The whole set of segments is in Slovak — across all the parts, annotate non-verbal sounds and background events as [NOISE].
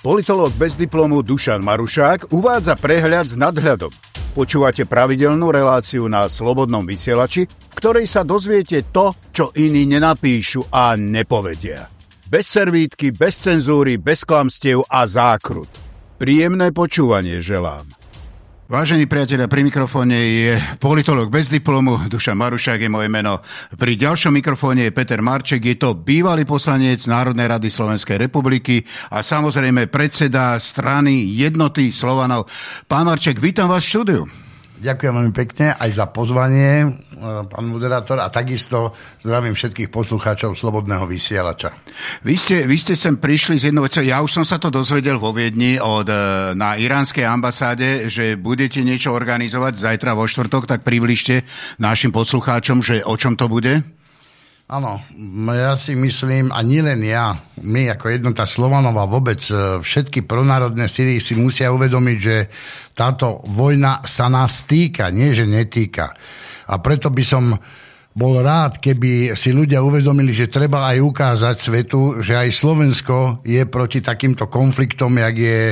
Politolog bez diplomu Dušan Marušák uvádza prehľad s nadhľadom. Počúvate pravidelnú reláciu na Slobodnom vysielači, v ktorej sa dozviete to, čo iní nenapíšu a nepovedia. Bez servítky, bez cenzúry, bez klamstiev a zákrut. Príjemné počúvanie želám. Vážení priatelia, pri mikrofóne je politolog bez diplomu, Dušan Marušák je moje meno. Pri ďalšom mikrofóne je Peter Marček, je to bývalý poslanec Národnej rady Slovenskej republiky a samozrejme predseda strany Jednoty Slovanov. Pán Marček, vítam vás v štúdiu. Ďakujem veľmi pekne aj za pozvanie, e, pán moderátor, a takisto zdravím všetkých poslucháčov Slobodného vysielača. Vy ste, vy ste sem prišli z jednou vecou, ja už som sa to dozvedel vo Viedni od, e, na iránskej ambasáde, že budete niečo organizovať zajtra vo štvrtok, tak približte našim poslucháčom, že o čom to bude? Áno, ja si myslím, a nielen ja, my ako jednota Slovanova vôbec, e, všetky pronárodné síly si musia uvedomiť, že táto vojna sa nás týka, nie že netýka. A preto by som bol rád, keby si ľudia uvedomili, že treba aj ukázať svetu, že aj Slovensko je proti takýmto konfliktom, jak je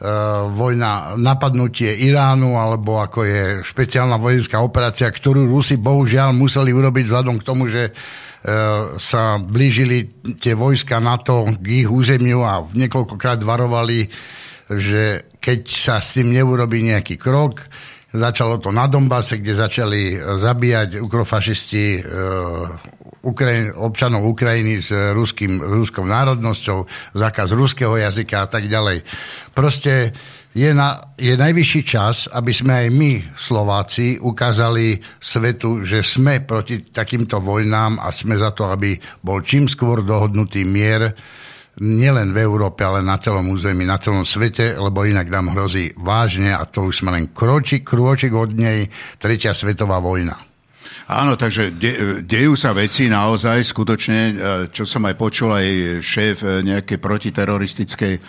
E, vojna, napadnutie Iránu, alebo ako je špeciálna vojenská operácia, ktorú Rusi bohužiaľ museli urobiť vzhľadom k tomu, že sa blížili tie vojska NATO k ich územiu a niekoľkokrát varovali, že keď sa s tým neurobi nejaký krok, Začalo to na Dombase, kde začali zabíjať ukrofašisti e, Ukrajin, občanov Ukrajiny s ruským, ruskou národnosťou, zákaz ruského jazyka a tak ďalej. Proste je, na, je najvyšší čas, aby sme aj my, Slováci, ukázali svetu, že sme proti takýmto vojnám a sme za to, aby bol čím skôr dohodnutý mier nielen v Európe, ale na celom území, na celom svete, lebo inak nám hrozí vážne a to už sme len kročik, krôčik od nej, tretia svetová vojna. Áno, takže de, dejú sa veci naozaj, skutočne, e, čo som aj počul, aj šéf e, nejakej protiteroristickej e,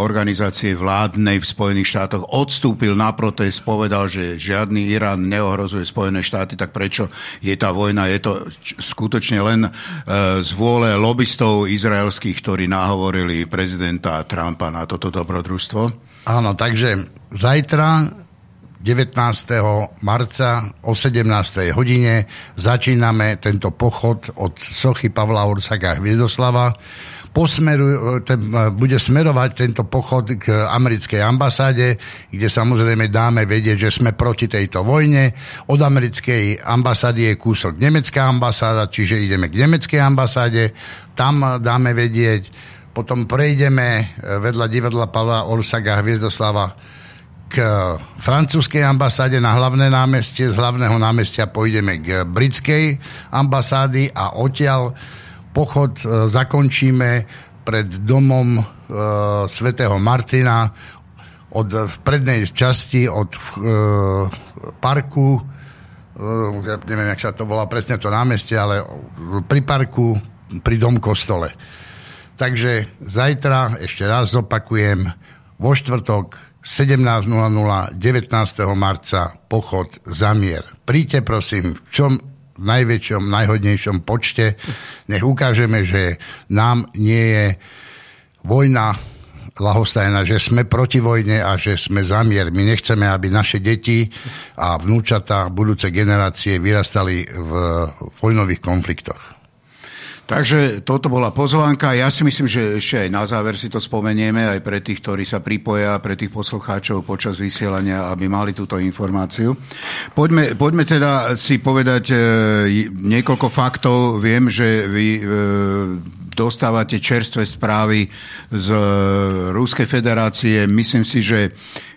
organizácie vládnej v Spojených štátoch odstúpil na protest, povedal, že žiadny Irán neohrozuje Spojené štáty, tak prečo je tá vojna? Je to skutočne len z vôle lobbystov izraelských, ktorí nahovorili prezidenta Trumpa na toto dobrodružstvo? Áno, takže zajtra 19. marca o 17. hodine začíname tento pochod od sochy Pavla Orsaka ten, bude smerovať tento pochod k americkej ambasáde, kde samozrejme dáme vedieť, že sme proti tejto vojne. Od americkej ambasády je kúsok nemecká ambasáda, čiže ideme k nemeckej ambasáde. Tam dáme vedieť, potom prejdeme vedľa divadla Pavla Orsaga Hviezdoslava k francúzskej ambasáde na hlavné námestie, z hlavného námestia pôjdeme k britskej ambasády a odtiaľ pochod e, zakončíme pred domom e, svätého Martina od, v prednej časti od e, parku e, ja neviem, jak sa to volá presne to námestie, ale pri parku, pri dom kostole. Takže zajtra, ešte raz zopakujem, vo štvrtok 17.00 19. marca pochod za mier. Príďte prosím v čom najväčšom, najhodnejšom počte. Nech ukážeme, že nám nie je vojna lahostajná, že sme proti vojne a že sme za mier. My nechceme, aby naše deti a vnúčata, budúce generácie vyrastali v vojnových konfliktoch. Takže toto bola pozvánka. Ja si myslím, že ešte aj na záver si to spomenieme aj pre tých, ktorí sa pripoja, pre tých poslucháčov počas vysielania, aby mali túto informáciu. Poďme, poďme teda si povedať e, niekoľko faktov. Viem, že vy e, dostávate čerstvé správy z e, Ruskej federácie. Myslím si, že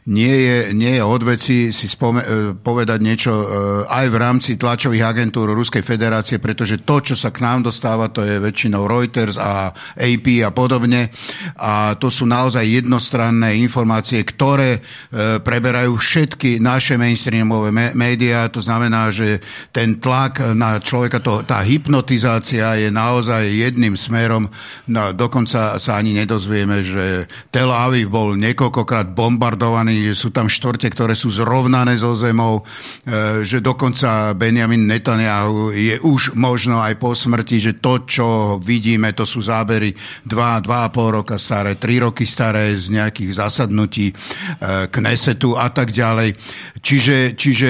nie je, nie je od veci si spome- e, povedať niečo e, aj v rámci tlačových agentúr Ruskej federácie, pretože to, čo sa k nám dostáva, to je väčšinou Reuters a AP a podobne. A to sú naozaj jednostranné informácie, ktoré e, preberajú všetky naše mainstreamové médiá. To znamená, že ten tlak na človeka, to, tá hypnotizácia je naozaj jedným smerom. No, dokonca sa ani nedozvieme, že Tel Aviv bol niekoľkokrát bombardovaný strany, že sú tam štvrte, ktoré sú zrovnané so zemou, e, že dokonca Benjamin Netanyahu je už možno aj po smrti, že to, čo vidíme, to sú zábery 2, 2,5 roka staré, 3 roky staré z nejakých zasadnutí e, Knesetu a tak ďalej. Čiže, čiže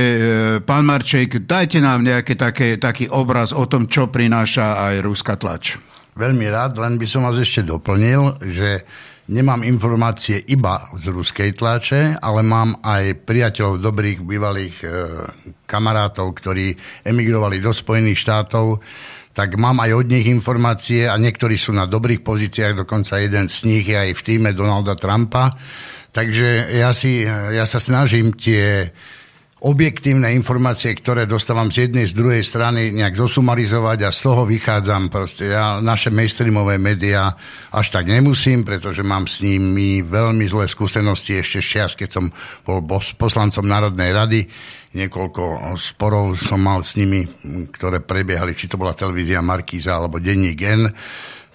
pán Marček, dajte nám nejaký taký obraz o tom, čo prináša aj ruská tlač. Veľmi rád, len by som vás ešte doplnil, že Nemám informácie iba z ruskej tlače, ale mám aj priateľov dobrých bývalých e, kamarátov, ktorí emigrovali do Spojených štátov, tak mám aj od nich informácie a niektorí sú na dobrých pozíciách, dokonca jeden z nich je aj v týme Donalda Trumpa. Takže ja, si, ja sa snažím tie objektívne informácie, ktoré dostávam z jednej, z druhej strany nejak zosumarizovať a z toho vychádzam. Proste ja naše mainstreamové médiá až tak nemusím, pretože mám s nimi veľmi zlé skúsenosti ešte z keď som bol poslancom Národnej rady. Niekoľko sporov som mal s nimi, ktoré prebiehali, či to bola televízia Markíza alebo denník N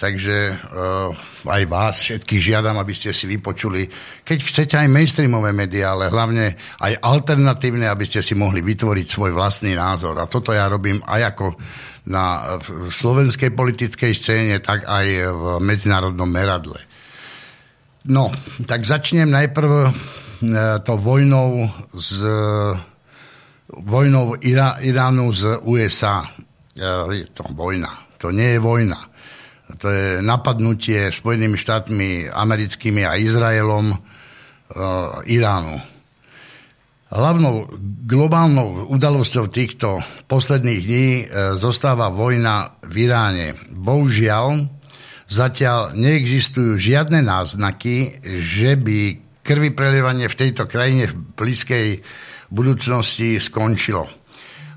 Takže uh, aj vás všetkých žiadam, aby ste si vypočuli, keď chcete aj mainstreamové médiá, ale hlavne aj alternatívne, aby ste si mohli vytvoriť svoj vlastný názor. A toto ja robím aj ako na slovenskej politickej scéne, tak aj v medzinárodnom meradle. No, tak začnem najprv uh, to vojnou z vojnou Ira, Iránu z USA. Uh, je to vojna. To nie je vojna to je napadnutie Spojenými štátmi americkými a Izraelom e, Iránu. Hlavnou globálnou udalosťou týchto posledných dní e, zostáva vojna v Iráne. Bohužiaľ, zatiaľ neexistujú žiadne náznaky, že by krvi prelievanie v tejto krajine v blízkej budúcnosti skončilo.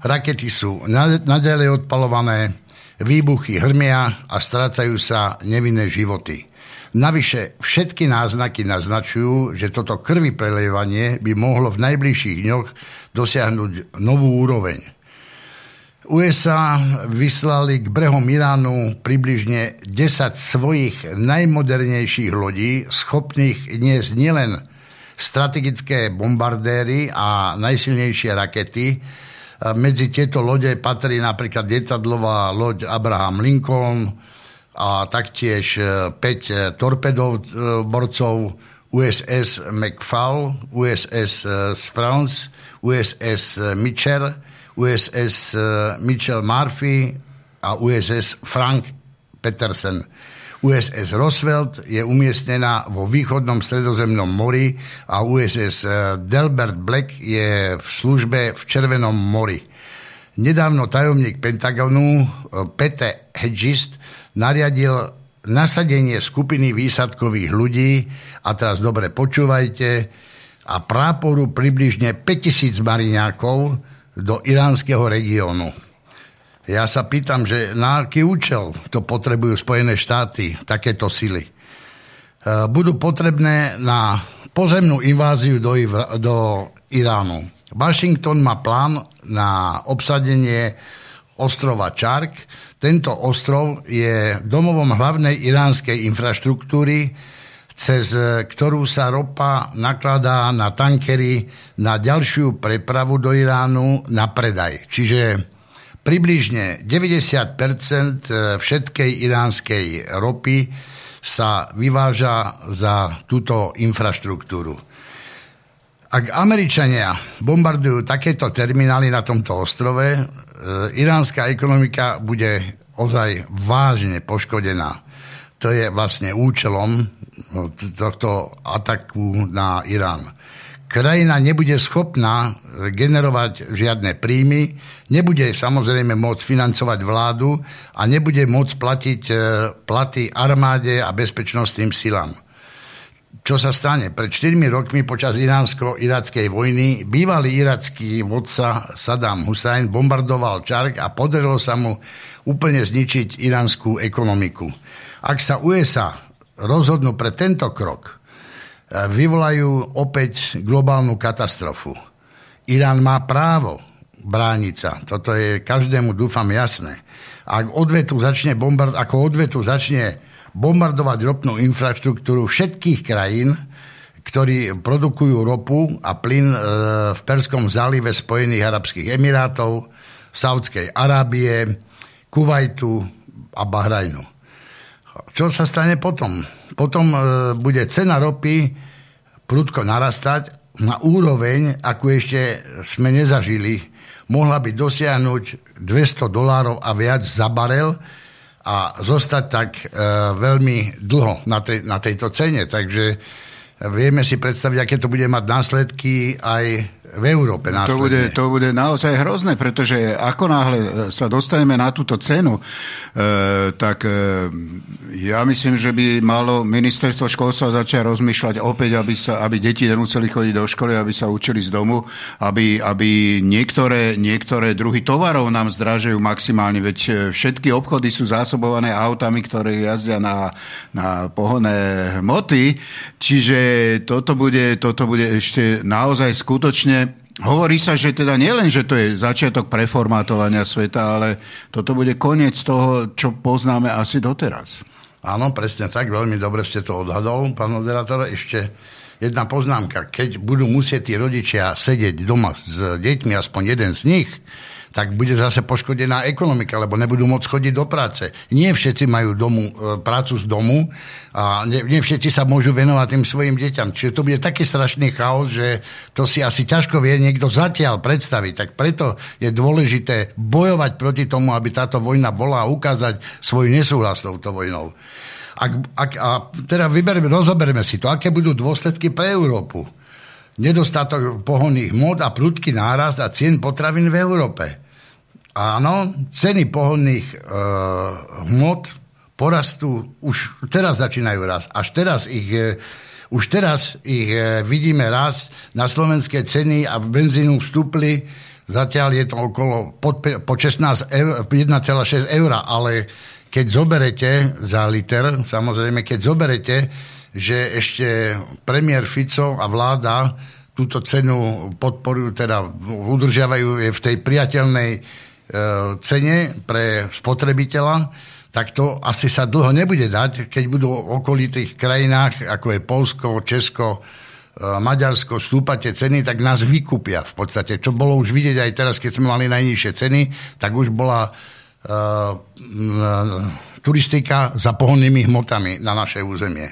Rakety sú nadalej odpalované, Výbuchy hrmia a strácajú sa nevinné životy. Navyše všetky náznaky naznačujú, že toto krvi prelievanie by mohlo v najbližších dňoch dosiahnuť novú úroveň. USA vyslali k brehom Iránu približne 10 svojich najmodernejších lodí, schopných niesť nielen strategické bombardéry a najsilnejšie rakety, medzi tieto lode patrí napríklad lietadlová loď Abraham Lincoln a taktiež 5 e, e, torpedov e, borcov USS McFall, USS Sprance, USS Mitchell, USS Mitchell Murphy a USS Frank Petersen. USS Roosevelt je umiestnená vo východnom stredozemnom mori a USS eh, Delbert Black je v službe v Červenom mori. Nedávno tajomník Pentagonu eh, Pete Hedgist nariadil nasadenie skupiny výsadkových ľudí, a teraz dobre počúvajte, a práporu približne 5000 mariňákov do iránskeho regiónu. Ja sa pýtam, že na aký účel to potrebujú Spojené štáty, takéto sily. E, budú potrebné na pozemnú inváziu do, do Iránu. Washington má plán na obsadenie ostrova Čark. Tento ostrov je domovom hlavnej iránskej infraštruktúry, cez ktorú sa ropa nakladá na tankery na ďalšiu prepravu do Iránu na predaj. Čiže Približne 90 e, všetkej iránskej ropy sa vyváža za túto infraštruktúru. Ak Američania bombardujú takéto terminály na tomto ostrove, e, iránska ekonomika bude ozaj vážne poškodená. To je vlastne účelom no, tohto ataku na Irán krajina nebude schopná generovať žiadne príjmy, nebude samozrejme môcť financovať vládu a nebude môcť platiť e, platy armáde a bezpečnostným silám. Čo sa stane? Pred 4 rokmi počas iránsko-irackej vojny bývalý iracký vodca Saddam Hussein bombardoval Čark a podarilo sa mu úplne zničiť iránsku ekonomiku. Ak sa USA rozhodnú pre tento krok, vyvolajú opäť globálnu katastrofu. Irán má právo brániť sa. Toto je každému, dúfam, jasné. Ak odvetu začne bombard, ako odvetu začne bombardovať ropnú infraštruktúru všetkých krajín, ktorí produkujú ropu a plyn e, v Perskom zálive Spojených Arabských Emirátov, Saudskej Arábie, Kuwaitu a Bahrajnu. Čo sa stane potom? Potom e, bude cena ropy prudko narastať na úroveň, ako ešte sme nezažili. Mohla by dosiahnuť 200 dolárov a viac za barel a zostať tak e, veľmi dlho na, tej, na tejto cene. Takže vieme si predstaviť, aké to bude mať následky aj v Európe následne. To bude, to bude naozaj hrozné, pretože ako náhle sa dostaneme na túto cenu, e, tak e, ja myslím, že by malo ministerstvo školstva začať rozmýšľať opäť, aby, sa, aby deti nemuseli chodiť do školy, aby sa učili z domu, aby, aby niektoré, niektoré druhy tovarov nám zdražujú maximálne, veď e, všetky obchody sú zásobované autami, ktoré jazdia na, na pohonné hmoty, čiže toto bude, toto bude ešte naozaj skutočne Hovorí sa, že teda nielen, že to je začiatok preformátovania sveta, ale toto bude koniec toho, čo poznáme asi doteraz. Áno, presne tak, veľmi dobre ste to odhadol, pán moderátor. Ešte jedna poznámka. Keď budú musieť tí rodičia sedieť doma s deťmi, aspoň jeden z nich, tak bude zase poškodená ekonomika, lebo nebudú môcť chodiť do práce. Nie všetci majú domu, e, prácu z domu a nie, nie všetci sa môžu venovať tým svojim deťam. Čiže to bude taký strašný chaos, že to si asi ťažko vie niekto zatiaľ predstaviť. Tak preto je dôležité bojovať proti tomu, aby táto vojna bola a ukázať svoj nesúhlas s touto vojnou. Ak, ak, a teda vyberme, rozoberme si to, aké budú dôsledky pre Európu nedostatok pohonných mod a prudký nárast a cien potravín v Európe. Áno, ceny pohodných e, hmot porastú, už teraz začínajú rast. Až teraz ich, e, už teraz ich e, vidíme rast na slovenské ceny a v benzínu vstúpli, zatiaľ je to okolo pod, po 16 eur, 1,6 eur, ale keď zoberete za liter, samozrejme, keď zoberete, že ešte premiér Fico a vláda túto cenu podporujú, teda udržiavajú je v tej priateľnej cene pre spotrebiteľa, tak to asi sa dlho nebude dať, keď budú v okolitých krajinách, ako je Polsko, Česko, e, Maďarsko, stúpate ceny, tak nás vykúpia v podstate. Čo bolo už vidieť aj teraz, keď sme mali najnižšie ceny, tak už bola uh, turistika za pohonnými hmotami na naše územie.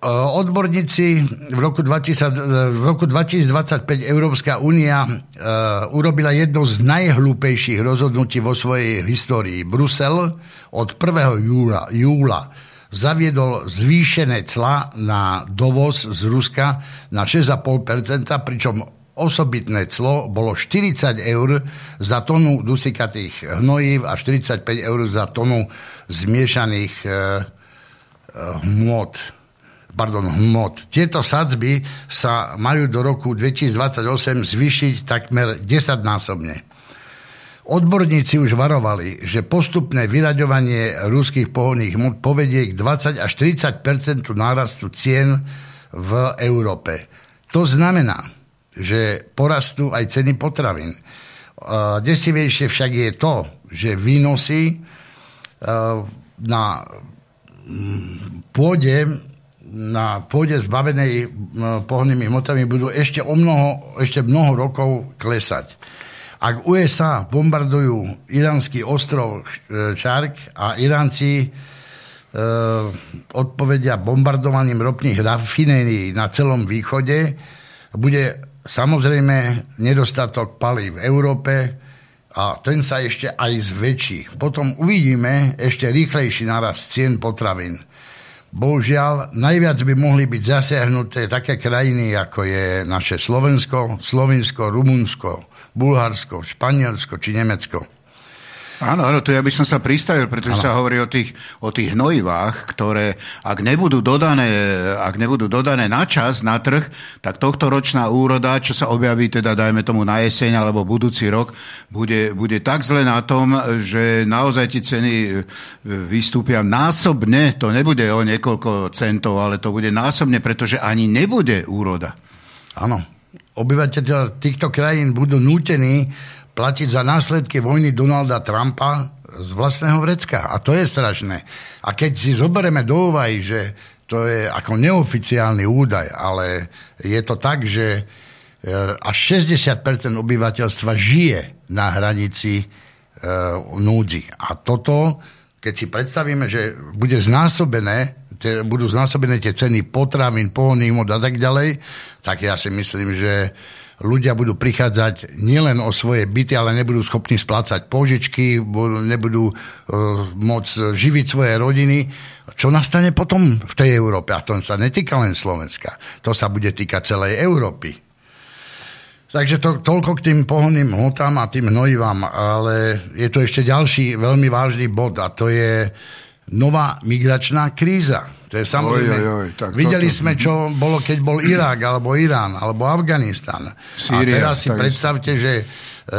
Eh, odborníci v roku, 2000, eh, v roku 2025 Európska únia uh, urobila jedno z najhlúpejších rozhodnutí vo svojej histórii. Brusel od 1. júla, júla zaviedol zvýšené cla na dovoz z Ruska na 6,5%, pričom osobitné clo bolo 40 eur za tonu dusikatých hnojív a 45 eur za tonu zmiešaných uh, uh, hmot pardon, hmot. Tieto sadzby sa majú do roku 2028 zvýšiť takmer 10-násobne. Odborníci už varovali, že postupné vyraďovanie ruských pohodných hmot povedie k 20 až 30% nárastu cien v Európe. To znamená, že porastú aj ceny potravín. Desivejšie však je to, že výnosy na pôde na pôde zbavenej pohonnými hmotami budú ešte o mnoho, ešte mnoho rokov klesať. Ak USA bombardujú iránsky ostrov Čark e, a Iránci e, odpovedia bombardovaním ropných rafinérií na celom východe, bude samozrejme nedostatok palí v Európe a ten sa ešte aj zväčší. Potom uvidíme ešte rýchlejší narast cien potravín. Bohužiaľ, najviac by mohli byť zasiahnuté také krajiny, ako je naše Slovensko, Slovinsko, Rumunsko, Bulharsko, Španielsko či Nemecko. Áno, áno, to ja by som sa pristavil, pretože áno. sa hovorí o tých, o tých hnojivách, ktoré ak nebudú, dodané, ak nebudú dodané na čas, na trh, tak tohto ročná úroda, čo sa objaví teda dajme tomu na jeseň alebo budúci rok, bude, bude tak zle na tom, že naozaj tie ceny e, vystúpia násobne, to nebude o niekoľko centov, ale to bude násobne, pretože ani nebude úroda. Áno. Obyvateľ týchto krajín budú nútení platiť za následky vojny Donalda Trumpa z vlastného vrecka. A to je strašné. A keď si zoberieme do úvahy, že to je ako neoficiálny údaj, ale je to tak, že až 60% obyvateľstva žije na hranici núdzi. A toto, keď si predstavíme, že bude znásobené tie, budú znásobené tie ceny potravín, pohonných mod a tak ďalej, tak ja si myslím, že ľudia budú prichádzať nielen o svoje byty, ale nebudú schopní splácať požičky, nebudú uh, môcť živiť svoje rodiny. Čo nastane potom v tej Európe? A to sa netýka len Slovenska. To sa bude týkať celej Európy. Takže to, toľko k tým pohonným hmotám a tým hnojivám, ale je to ešte ďalší veľmi vážny bod a to je nová migračná kríza. To je samozrejme... Oj, oj, oj, tak videli to, sme, čo bolo, keď bol Irak, alebo Irán, alebo Afganistan. Sýria, a teraz si predstavte, že,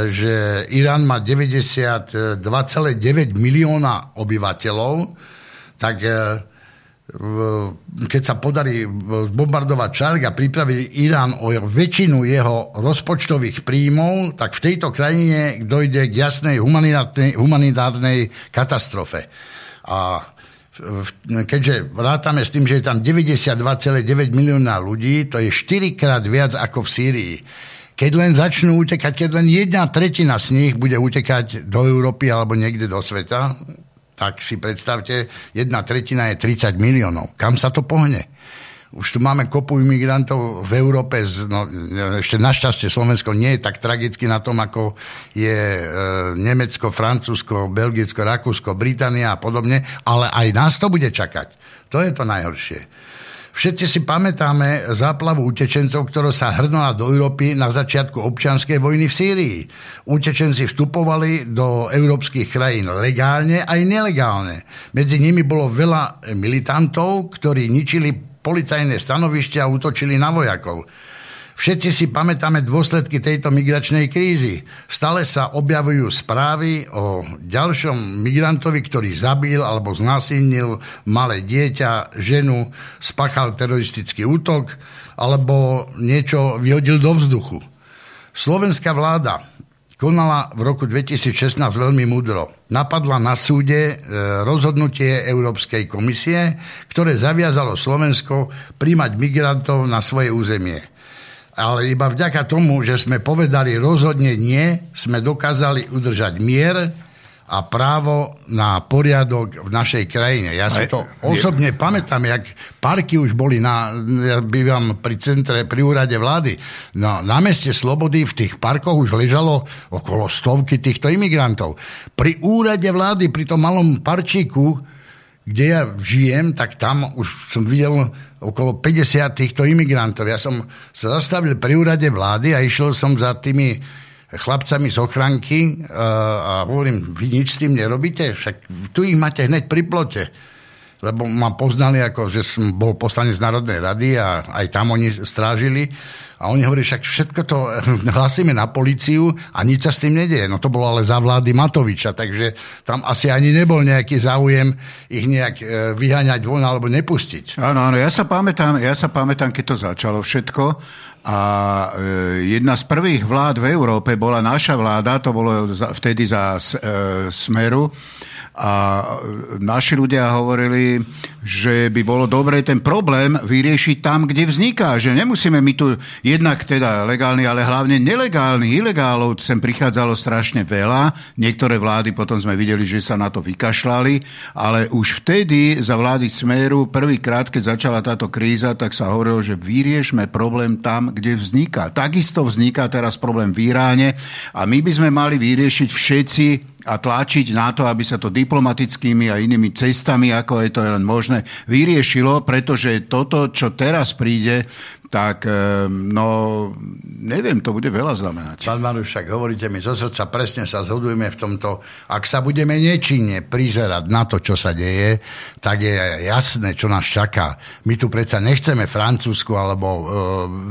že Irán má 92,9 milióna obyvateľov, tak e, keď sa podarí bombardovať Čark a pripraviť Irán o väčšinu jeho rozpočtových príjmov, tak v tejto krajine dojde k jasnej humanitárnej, humanitárnej katastrofe. A keďže vrátame s tým, že je tam 92,9 milióna ľudí, to je 4 krát viac ako v Sýrii. Keď len začnú utekať, keď len jedna tretina z nich bude utekať do Európy alebo niekde do sveta, tak si predstavte, jedna tretina je 30 miliónov. Kam sa to pohne? Už tu máme kopu imigrantov v Európe, no, ešte našťastie Slovensko nie je tak tragicky na tom, ako je e, Nemecko, Francúzsko, Belgicko, Rakúsko, Británia a podobne, ale aj nás to bude čakať. To je to najhoršie. Všetci si pamätáme záplavu utečencov, ktorá sa hrnula do Európy na začiatku občianskej vojny v Sýrii. Utečenci vstupovali do európskych krajín legálne aj nelegálne. Medzi nimi bolo veľa militantov, ktorí ničili policajné stanovišťa a útočili na vojakov. Všetci si pamätáme dôsledky tejto migračnej krízy. Stále sa objavujú správy o ďalšom migrantovi, ktorý zabil alebo znásilnil malé dieťa, ženu, spáchal teroristický útok alebo niečo vyhodil do vzduchu. Slovenská vláda konala v roku 2016 veľmi múdro. Napadla na súde e, rozhodnutie Európskej komisie, ktoré zaviazalo Slovensko príjmať migrantov na svoje územie. Ale iba vďaka tomu, že sme povedali rozhodne nie, sme dokázali udržať mier, a právo na poriadok v našej krajine. Ja si to osobne pamätám, jak parky už boli na, ja bývam pri centre, pri úrade vlády. No, na meste Slobody v tých parkoch už ležalo okolo stovky týchto imigrantov. Pri úrade vlády, pri tom malom parčíku, kde ja žijem, tak tam už som videl okolo 50 týchto imigrantov. Ja som sa zastavil pri úrade vlády a išiel som za tými chlapcami z ochranky a hovorím, vy nič s tým nerobíte? Však tu ich máte hneď pri plote. Lebo ma poznali, ako, že som bol poslanec Národnej rady a aj tam oni strážili. A oni hovorí, však všetko to hlasíme na policiu a nič sa s tým nedieje. No to bolo ale za vlády Matoviča, takže tam asi ani nebol nejaký záujem ich nejak e, vyháňať von alebo nepustiť. Áno, áno, ja sa pamätám, ja sa pamätám, keď to začalo všetko a e, jedna z prvých vlád v Európe bola naša vláda, to bolo vtedy za e, Smeru, a naši ľudia hovorili, že by bolo dobré ten problém vyriešiť tam, kde vzniká. Že nemusíme my tu jednak teda legálny, ale hlavne nelegálny, ilegálov sem prichádzalo strašne veľa. Niektoré vlády potom sme videli, že sa na to vykašľali, ale už vtedy za vlády Smeru prvýkrát, keď začala táto kríza, tak sa hovorilo, že vyriešme problém tam, kde vzniká. Takisto vzniká teraz problém v Iráne a my by sme mali vyriešiť všetci a tlačiť na to, aby sa to diplomatickými a inými cestami, ako je to len možné, vyriešilo, pretože toto, čo teraz príde, tak eh, no, neviem, to bude veľa znamenať. Pán Marušak, hovoríte mi zo srdca, presne sa zhodujeme v tomto. Ak sa budeme nečinne prizerať na to, čo sa deje, tak je jasné, čo nás čaká. My tu predsa nechceme Francúzsku alebo e,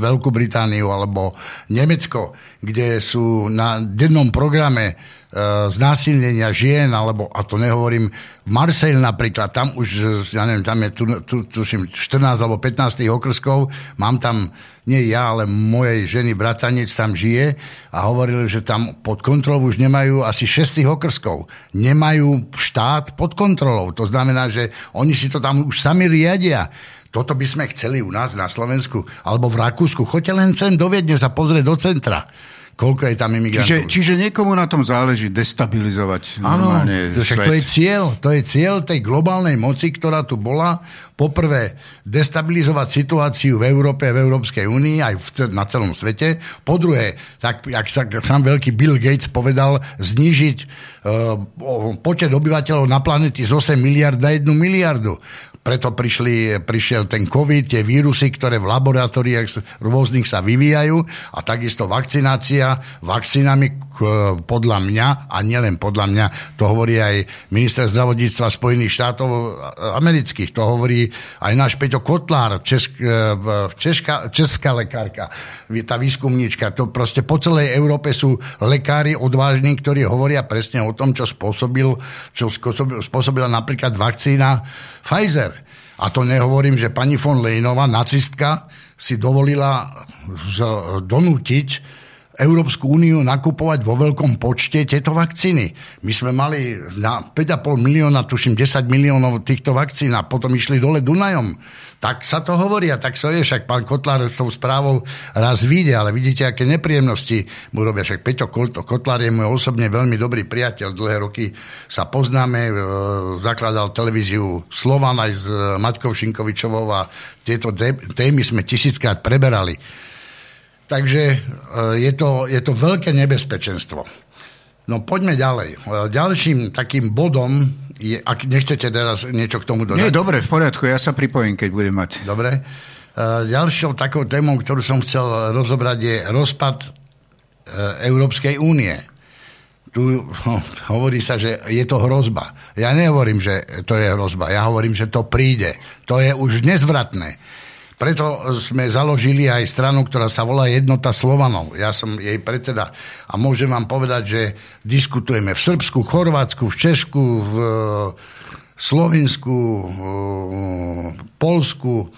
Veľkú Britániu alebo Nemecko, kde sú na dennom programe E, znásilnenia žien, alebo, a to nehovorím, v Marseille napríklad, tam už, ja neviem, tam je tu, tu, tuším, 14 alebo 15 okrskov, mám tam, nie ja, ale mojej ženy bratanec tam žije a hovorili, že tam pod kontrolou už nemajú asi 6 okrskov. Nemajú štát pod kontrolou. To znamená, že oni si to tam už sami riadia Toto by sme chceli u nás na Slovensku alebo v Rakúsku. Choďte len sem do Viedne sa pozrieť do centra koľko je tam imigrantov. Čiže, čiže niekomu na tom záleží destabilizovať Áno, to je cieľ. To je cieľ tej globálnej moci, ktorá tu bola. Poprvé, destabilizovať situáciu v Európe, v Európskej únii, aj v, na celom svete. Po druhé, tak, jak sa sám veľký Bill Gates povedal, znížiť uh, počet obyvateľov na planety z 8 miliard na 1 miliardu preto prišli, prišiel ten COVID, tie vírusy, ktoré v laboratóriách rôznych sa vyvíjajú a takisto vakcinácia vakcínami podľa mňa, a nielen podľa mňa, to hovorí aj minister zdravotníctva Spojených štátov amerických, to hovorí aj náš Peťo Kotlár, česk, česká, česká lekárka, tá výskumníčka. To proste po celej Európe sú lekári odvážni, ktorí hovoria presne o tom, čo spôsobil, čo spôsobila napríklad vakcína Pfizer. A to nehovorím, že pani von Lejnová, nacistka, si dovolila donútiť Európsku úniu nakupovať vo veľkom počte tieto vakcíny. My sme mali na 5,5 milióna, tuším 10 miliónov týchto vakcín a potom išli dole Dunajom. Tak sa to hovorí a tak sa je, však pán Kotlár s tou správou raz vyjde, ale vidíte, aké nepríjemnosti mu robia. Však Peťo Kotlár je môj osobne veľmi dobrý priateľ, dlhé roky sa poznáme, e, zakladal televíziu Slovan aj s Maťkou Šinkovičovou a tieto témy sme tisíckrát preberali. Takže e, je to, je to veľké nebezpečenstvo. No poďme ďalej. E, ďalším takým bodom, je, ak nechcete teraz niečo k tomu dodať. Nie, dobre, v poriadku, ja sa pripojím, keď budem mať. Dobre. E, ďalšou takou témou, ktorú som chcel rozobrať, je rozpad Európskej únie. Tu no, [LAUGHS] hovorí sa, že je to hrozba. Ja nehovorím, že to je hrozba. Ja hovorím, že to príde. To je už nezvratné. Preto sme založili aj stranu, ktorá sa volá Jednota Slovanov. Ja som jej predseda a môžem vám povedať, že diskutujeme v Srbsku, Chorvátsku, v Češku, v Slovensku, v Polsku,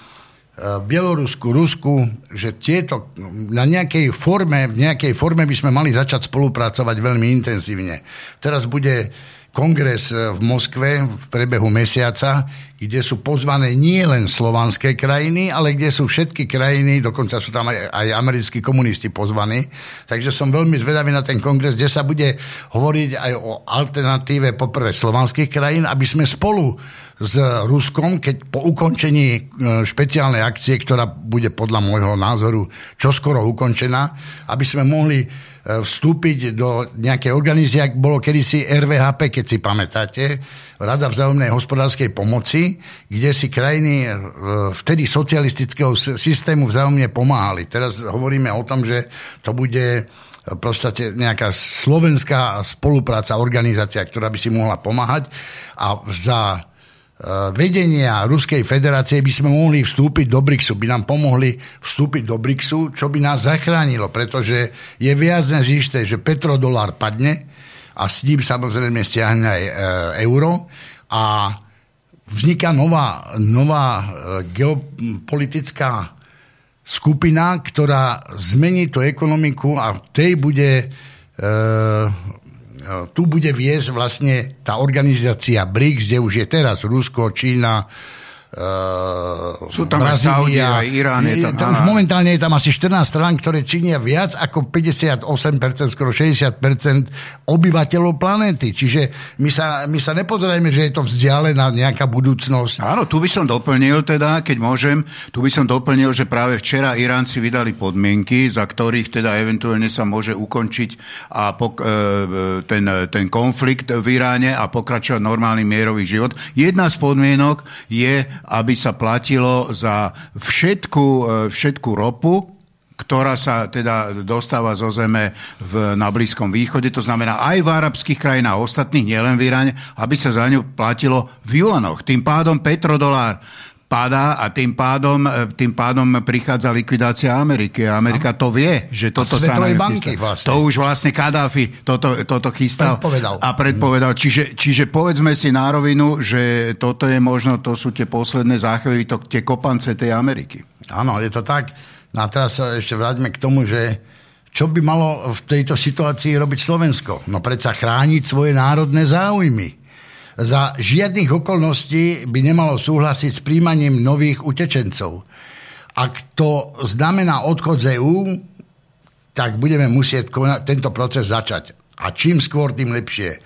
v Bielorusku, Rusku, že tieto na nejakej forme, v nejakej forme by sme mali začať spolupracovať veľmi intenzívne. Teraz bude kongres e, v Moskve v prebehu mesiaca, kde sú pozvané nie len slovanské krajiny, ale kde sú všetky krajiny, dokonca sú tam aj, aj americkí komunisti pozvaní. Takže som veľmi zvedavý na ten kongres, kde sa bude hovoriť aj o alternatíve poprvé slovanských krajín, aby sme spolu s Ruskom, keď po ukončení e, špeciálnej akcie, ktorá bude podľa môjho názoru čoskoro ukončená, aby sme mohli vstúpiť do nejakej organizácie, ak bolo kedysi RVHP, keď si pamätáte, Rada vzájomnej hospodárskej pomoci, kde si krajiny e, vtedy socialistického systému vzájomne pomáhali. Teraz hovoríme o tom, že to bude proste nejaká slovenská spolupráca, organizácia, ktorá by si mohla pomáhať a za vedenia Ruskej federácie by sme mohli vstúpiť do BRICSu, by nám pomohli vstúpiť do BRICSu, čo by nás zachránilo, pretože je viac než že petrodolár padne a s ním samozrejme stiahne aj e, euro a vzniká nová, nová e, geopolitická skupina, ktorá zmení tú ekonomiku a tej bude E, tu bude viesť vlastne tá organizácia BRICS, kde už je teraz Rusko, Čína, Uh, Sú tam Brazília, aj Irán. Je tam, tam už momentálne je tam asi 14 strán, ktoré činia viac ako 58%, skoro 60% obyvateľov planéty. Čiže my sa, my sa nepozerajme, že je to vzdialená nejaká budúcnosť. Áno, tu by som doplnil teda, keď môžem, tu by som doplnil, že práve včera Iránci vydali podmienky, za ktorých teda eventuálne sa môže ukončiť a pok- e, e, ten, ten konflikt v Iráne a pokračovať normálny mierový život. Jedna z podmienok je aby sa platilo za všetku, e, všetku ropu, ktorá sa teda dostáva zo zeme v, na Blízkom východe, to znamená aj v arabských krajinách ostatných, nielen v Iráne, aby sa za ňu platilo v juanoch. Tým pádom petrodolár padá a tým pádom, e, tým pádom prichádza likvidácia Ameriky. Amerika to vie, že toto sa... banky vlastne. To už vlastne Kadáfi toto, toto chystal. Predpovedal. A predpovedal. Čiže, čiže povedzme si na rovinu, že toto je možno, to sú tie posledné záchvy, to, tie kopance tej Ameriky. Áno, je to tak. No a teraz sa ešte vráťme k tomu, že čo by malo v tejto situácii robiť Slovensko? No predsa chrániť svoje národné záujmy. Za žiadnych okolností by nemalo súhlasiť s príjmaním nových utečencov. Ak to znamená odchod z EÚ, tak budeme musieť tento proces začať. A čím skôr, tým lepšie. E,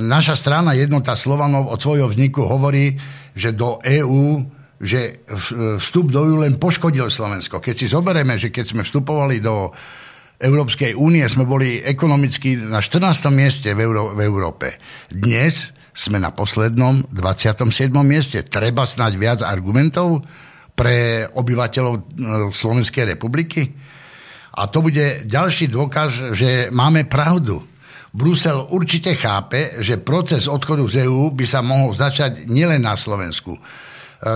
naša strana Jednota Slovanov od svojho vzniku hovorí, že do EÚ že vstup do EÚ len poškodil Slovensko. Keď si zoberieme, že keď sme vstupovali do Európskej únie, sme boli ekonomicky na 14. mieste v, Euró- v Európe. Dnes sme na poslednom 27. mieste. Treba snať viac argumentov pre obyvateľov e, Slovenskej republiky? A to bude ďalší dôkaz, že máme pravdu. Brusel určite chápe, že proces odchodu z EÚ by sa mohol začať nielen na Slovensku. E,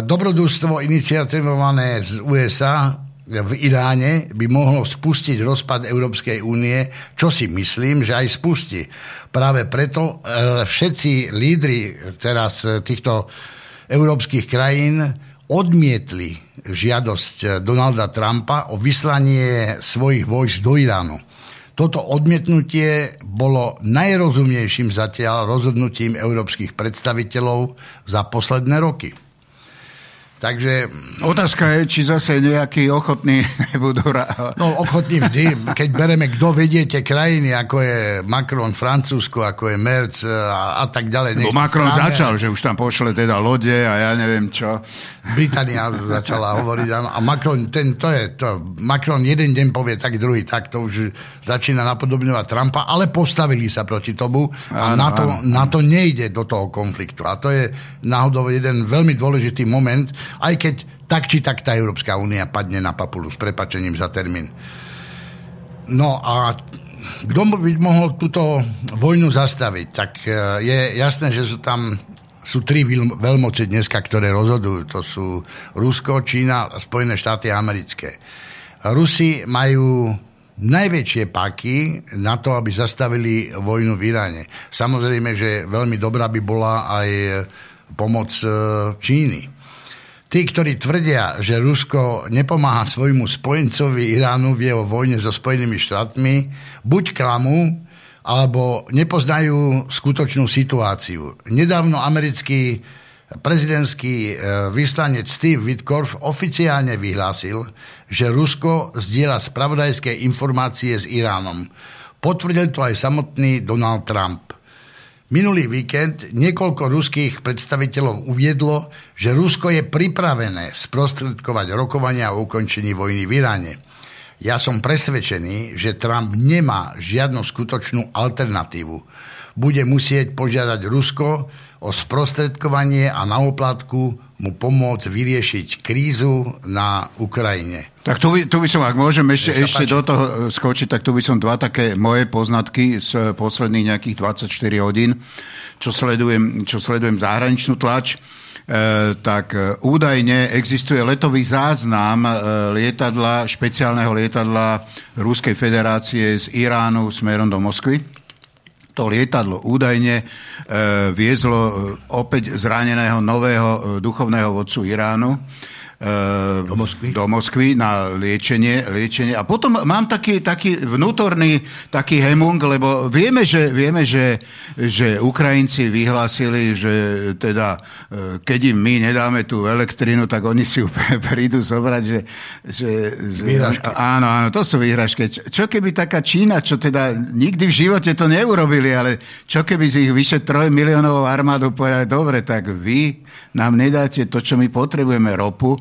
dobrodružstvo iniciativované z USA v Iráne by mohlo spustiť rozpad Európskej únie, čo si myslím, že aj spustí. Práve preto e, všetci lídry teraz týchto európskych krajín odmietli žiadosť Donalda Trumpa o vyslanie svojich vojsk do Iránu. Toto odmietnutie bolo najrozumnejším zatiaľ rozhodnutím európskych predstaviteľov za posledné roky. Takže... Otázka je, či zase nejakí ochotní [LAUGHS] nebudú... No ochotní vždy. Keď bereme, kto vediete krajiny, ako je Macron, Francúzsko, ako je Merc a, a tak ďalej. Bo Macron strane. začal, že už tam pošle teda lode a ja neviem čo. Británia začala hovoriť a Macron, ten, to je to. Macron jeden deň povie tak, druhý tak, to už začína napodobňovať Trumpa, ale postavili sa proti tomu a áno, na, to, áno. na to nejde do toho konfliktu. A to je náhodou jeden veľmi dôležitý moment, aj keď tak či tak tá Európska únia padne na papulu s prepačením za termín. No a kto by mohol túto vojnu zastaviť? Tak e, je jasné, že sú tam sú tri veľmoci dneska, ktoré rozhodujú. To sú Rusko, Čína a Spojené štáty americké. Rusi majú najväčšie páky na to, aby zastavili vojnu v Iráne. Samozrejme, že veľmi dobrá by bola aj pomoc e, Číny. Tí, ktorí tvrdia, že Rusko nepomáha svojmu spojencovi Iránu v jeho vojne so Spojenými štátmi, buď klamu, alebo nepoznajú skutočnú situáciu. Nedávno americký prezidentský e, vyslanec Steve Witkorf oficiálne vyhlásil, že Rusko zdieľa spravodajské informácie s Iránom. Potvrdil to aj samotný Donald Trump. Minulý víkend niekoľko ruských predstaviteľov uviedlo, že Rusko je pripravené sprostredkovať rokovania o ukončení vojny v Iráne. Ja som presvedčený, že Trump nemá žiadnu skutočnú alternatívu. Bude musieť požiadať Rusko o sprostredkovanie a na oplatku mu pomôcť vyriešiť krízu na Ukrajine. Tak tu by, tu by som, ak môžem ešte, ešte do toho skočiť, tak tu by som dva také moje poznatky z posledných nejakých 24 hodín, čo sledujem, čo sledujem zahraničnú tlač. E, tak e, údajne existuje letový záznam e, lietadla, špeciálneho lietadla Ruskej federácie z Iránu smerom do Moskvy. To lietadlo údajne e, viezlo e, opäť zraneného nového e, duchovného vodcu Iránu do Moskvy? do Moskvy na liečenie, liečenie. A potom mám taký, taký vnútorný taký hemung, lebo vieme, že, vieme že, že Ukrajinci vyhlásili, že teda e, keď im my nedáme tú elektrínu, tak oni si [LAUGHS] ju prídu zobrať, že... že, že áno, áno, to sú výhražky. Čo keby taká Čína, čo teda nikdy v živote to neurobili, ale čo keby z ich vyše 3 miliónov armádu povedali, dobre, tak vy nám nedáte to, čo my potrebujeme, ropu,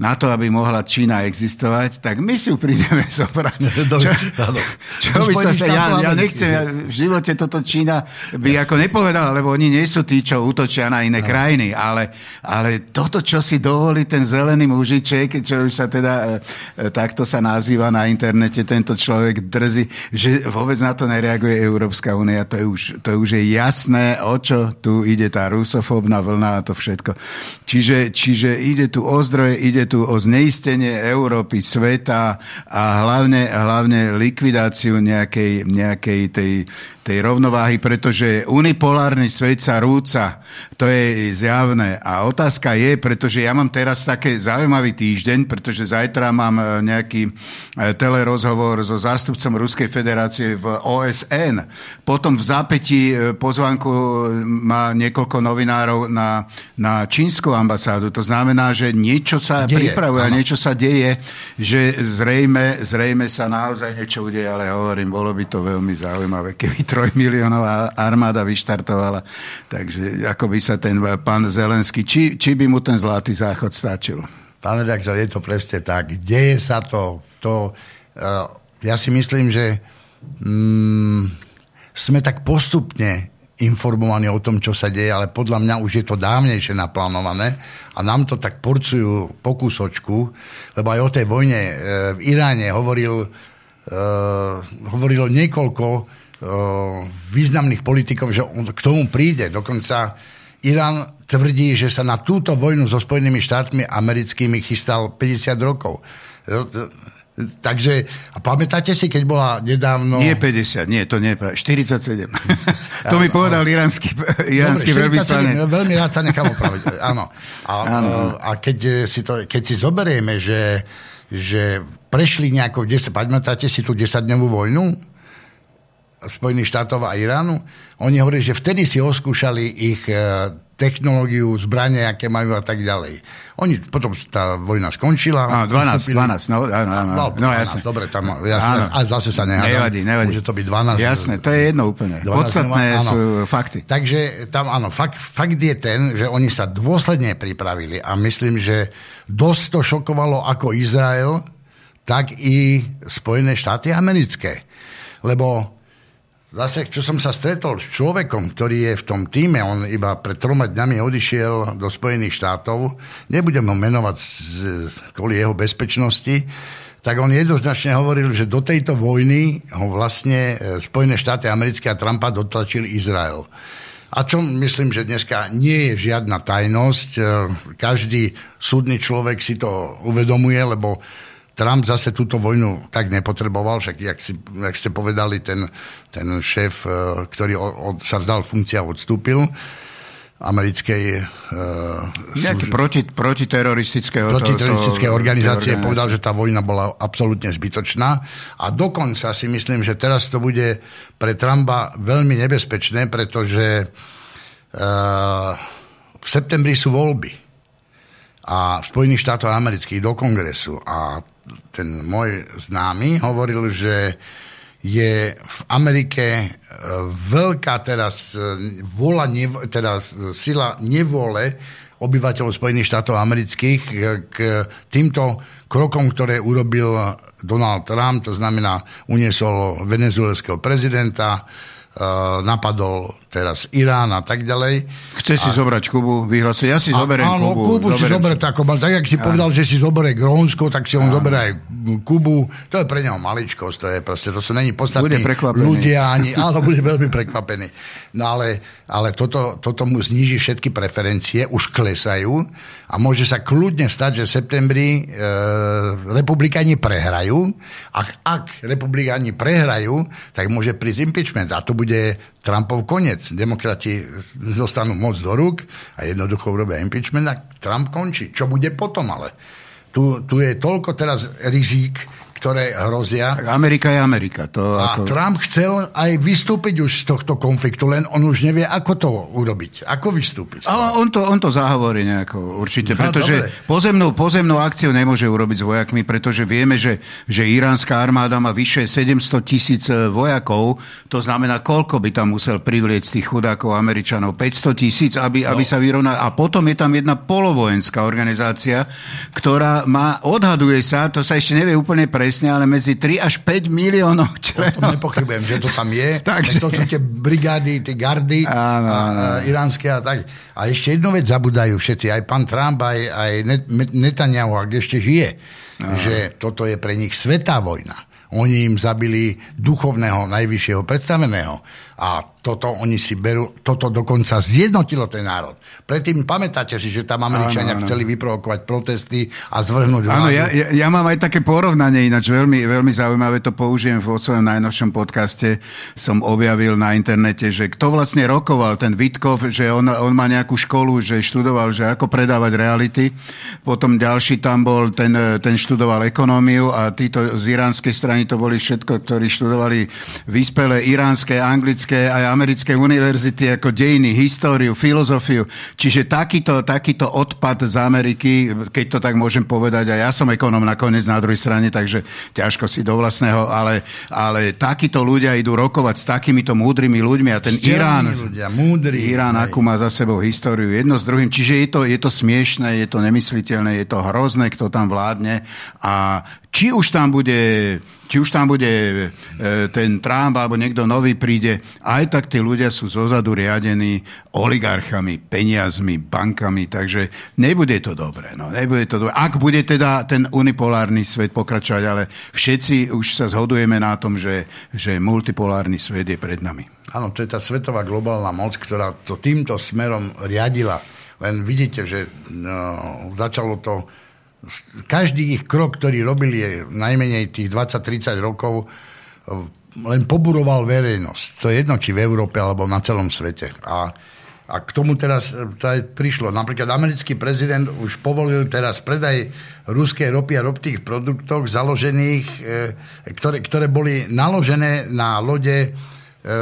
na to, aby mohla Čína existovať, tak my si ju prídeme [LAUGHS] zobrať. [LAUGHS] Čo, čo by sa sa, ja, ja nechcem, ja, v živote toto Čína by ako nepovedala, lebo oni nie sú tí, čo útočia na iné krajiny, ale, ale toto, čo si dovolí ten zelený mužiček, čo už sa teda e, takto sa nazýva na internete, tento človek drzí, že vôbec na to nereaguje Európska únia, to je už, to je už je jasné, o čo tu ide tá rusofóbna vlna a to všetko. Čiže, čiže ide tu o zdroje, ide tu o zneistenie Európy, sveta a hlavne, hlavne likvidáciu nejakej, nejakej tej, tej rovnováhy, pretože unipolárny svet sa rúca, to je zjavné. A otázka je, pretože ja mám teraz také zaujímavý týždeň, pretože zajtra mám e, nejaký e, telerozhovor so zástupcom Ruskej federácie v OSN. Potom v zápätí e, pozvanku má niekoľko novinárov na, na čínsku ambasádu. To znamená, že niečo sa deje, pripravuje a niečo sa deje, že zrejme, zrejme sa naozaj niečo udeje, ale hovorím, bolo by to veľmi zaujímavé, keby trojmiliónová armáda vyštartovala. Takže ako by sa ten pán Zelenský, či, či by mu ten zlatý záchod stačil? Pán redaktor, je to presne tak. Deje sa to. to uh, ja si myslím, že mm, sme tak postupne informovaní o tom, čo sa deje, ale podľa mňa už je to dávnejšie naplánované a nám to tak porcujú po kúsočku, lebo aj o tej vojne e, v Iráne hovoril, e, hovorilo niekoľko významných politikov, že on k tomu príde. Dokonca Irán tvrdí, že sa na túto vojnu so Spojenými štátmi americkými chystal 50 rokov. Takže, a pamätáte si, keď bola nedávno... Nie 50, nie, to nie, 47. [LAUGHS] to mi povedal iránsky, iránsky veľvyslanec. Veľmi rád sa nechám opraviť, [LAUGHS] áno. A, áno. a keď, si to, keď si zoberieme, že, že prešli nejakou 10, pamätáte si tú 10-dňovú vojnu? Spojených štátov a Iránu. Oni hovorili, že vtedy si oskúšali ich e, technológiu, zbranie, aké majú a tak ďalej. Oni, potom tá vojna skončila. Áno, 12, 12, no, áno, áno, no, no, jasne. Dobre, tam, jasne, a zase sa nehádam. Nevadí, nevadí. Môže to byť 12. Jasné, to je jedno úplne. 12, Podstatné áno. sú fakty. Takže tam, áno, fakt, fakt je ten, že oni sa dôsledne pripravili a myslím, že dosť to šokovalo ako Izrael, tak i Spojené štáty americké. Lebo zase, čo som sa stretol s človekom, ktorý je v tom týme, on iba pred troma dňami odišiel do Spojených štátov, nebudem ho menovať kvôli jeho bezpečnosti, tak on jednoznačne hovoril, že do tejto vojny ho vlastne e, Spojené štáty americké a Trumpa dotlačil Izrael. A čo myslím, že dneska nie je žiadna tajnosť. E, každý súdny človek si to uvedomuje, lebo Trump zase túto vojnu tak nepotreboval, však jak, si, jak ste povedali, ten, ten šéf, e, ktorý od, od, sa vzdal funkcia, odstúpil americkej uh, služ... proti, protiteroristického protiteroristické to, organizácie to, povedal, že tá vojna bola absolútne zbytočná. A dokonca si myslím, že teraz to bude pre Trumpa veľmi nebezpečné, pretože uh, v septembri sú voľby a v Spojených štátoch amerických do kongresu a ten môj známy hovoril, že je v Amerike e, veľká teraz e, vola, teda sila nevole obyvateľov Spojených štátov amerických k týmto krokom, ktoré urobil Donald Trump, to znamená uniesol venezuelského prezidenta, napadol teraz Irán a tak ďalej. Chce si a... zobrať Kubu, vyhlásiť. Ja si zoberiem áno, Kubu. Kubu si zoberie, ako, tak, jak si a... povedal, že si zoberie Grónsko, tak si on zoberie aj Kubu. To je pre neho maličkosť, to je proste, to sú není podstatní ľudia ani, [LAUGHS] áno, bude veľmi prekvapený. No ale, ale toto, toto mu zniží všetky preferencie, už klesajú a môže sa kľudne stať, že v septembri e, republikáni prehrajú. Ak, ak republikáni prehrajú, tak môže prísť impeachment a to bude Trumpov koniec. Demokrati zostanú moc do rúk a jednoducho urobia impeachment a Trump končí. Čo bude potom ale? Tu, tu je toľko teraz rizík, ktoré hrozia. Tak Amerika je Amerika. To a ako... Trump chcel aj vystúpiť už z tohto konfliktu, len on už nevie, ako to urobiť. Ako vystúpiť. Ale on to, on to zahovorí nejako určite, no, pretože pozemnú, pozemnú akciu nemôže urobiť s vojakmi, pretože vieme, že, že iránska armáda má vyše 700 tisíc e, vojakov, to znamená, koľko by tam musel privlieť tých chudákov Američanov? 500 tisíc, aby, no. aby sa vyrovnal. A potom je tam jedna polovojenská organizácia, ktorá má, odhaduje sa, to sa ešte nevie úplne pre presne, ale medzi 3 až 5 miliónov členov. To nepochybujem, že to tam je. [LAUGHS] Takže... To sú tie brigády, tie gardy áno, áno. A, iránske a tak. A ešte jednu vec zabudajú všetci, aj pán Trump, aj, aj Netanyahu, ak ešte žije, áno. že toto je pre nich svetá vojna. Oni im zabili duchovného, najvyššieho predstaveného. A toto oni si berú, toto dokonca zjednotilo ten národ. Predtým pamätáte si, že tam Američania áno, áno. chceli vyprovokovať protesty a zvrhnúť vládu. Áno, ja, ja, ja mám aj také porovnanie, ináč veľmi, veľmi zaujímavé to použijem v svojom najnovšom podcaste. Som objavil na internete, že kto vlastne rokoval ten Vitkov, že on, on má nejakú školu, že študoval, že ako predávať reality. Potom ďalší tam bol, ten, ten študoval ekonómiu a títo z iránskej strany to boli všetko, ktorí študovali vyspelé iránske, anglické aj americké univerzity ako dejiny, históriu, filozofiu. Čiže takýto, takýto odpad z Ameriky, keď to tak môžem povedať, a ja som ekonom nakoniec na druhej strane, takže ťažko si do vlastného, ale, ale takíto ľudia idú rokovať s takýmito múdrymi ľuďmi a ten Včelní Irán, ľudia, múdry, Irán akú má za sebou históriu jedno s druhým. Čiže je to, je to smiešné, je to nemysliteľné, je to hrozné, kto tam vládne a či už tam bude, či už tam bude e, ten Trump alebo niekto nový príde, aj tak tí ľudia sú zozadu riadení oligarchami, peniazmi, bankami, takže nebude to dobre. No, nebude to dobre. Ak bude teda ten unipolárny svet pokračovať, ale všetci už sa zhodujeme na tom, že, že multipolárny svet je pred nami. Áno, to je tá svetová globálna moc, ktorá to týmto smerom riadila. Len vidíte, že no, začalo to každý ich krok, ktorý robili je najmenej tých 20-30 rokov, len poburoval verejnosť. To je jedno, či v Európe alebo na celom svete. A, a k tomu teraz prišlo. Napríklad americký prezident už povolil teraz predaj ruskej ropy a ropných produktov založených, e, ktoré, ktoré boli naložené na lode e,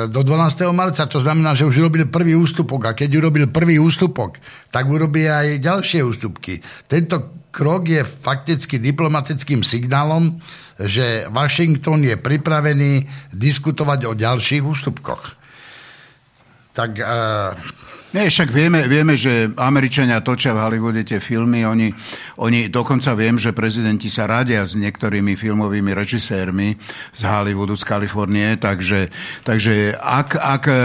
do 12. marca. To znamená, že už urobil prvý ústupok a keď urobil prvý ústupok, tak urobí aj ďalšie ústupky. Tento krok je fakticky diplomatickým signálom, že Washington je pripravený diskutovať o ďalších ústupkoch. Tak uh, nie, však vieme, vieme, že Američania točia v Hollywoode tie filmy, oni, oni dokonca viem, že prezidenti sa radia s niektorými filmovými režisérmi z Hollywoodu, z Kalifornie, takže, takže ak, ak e,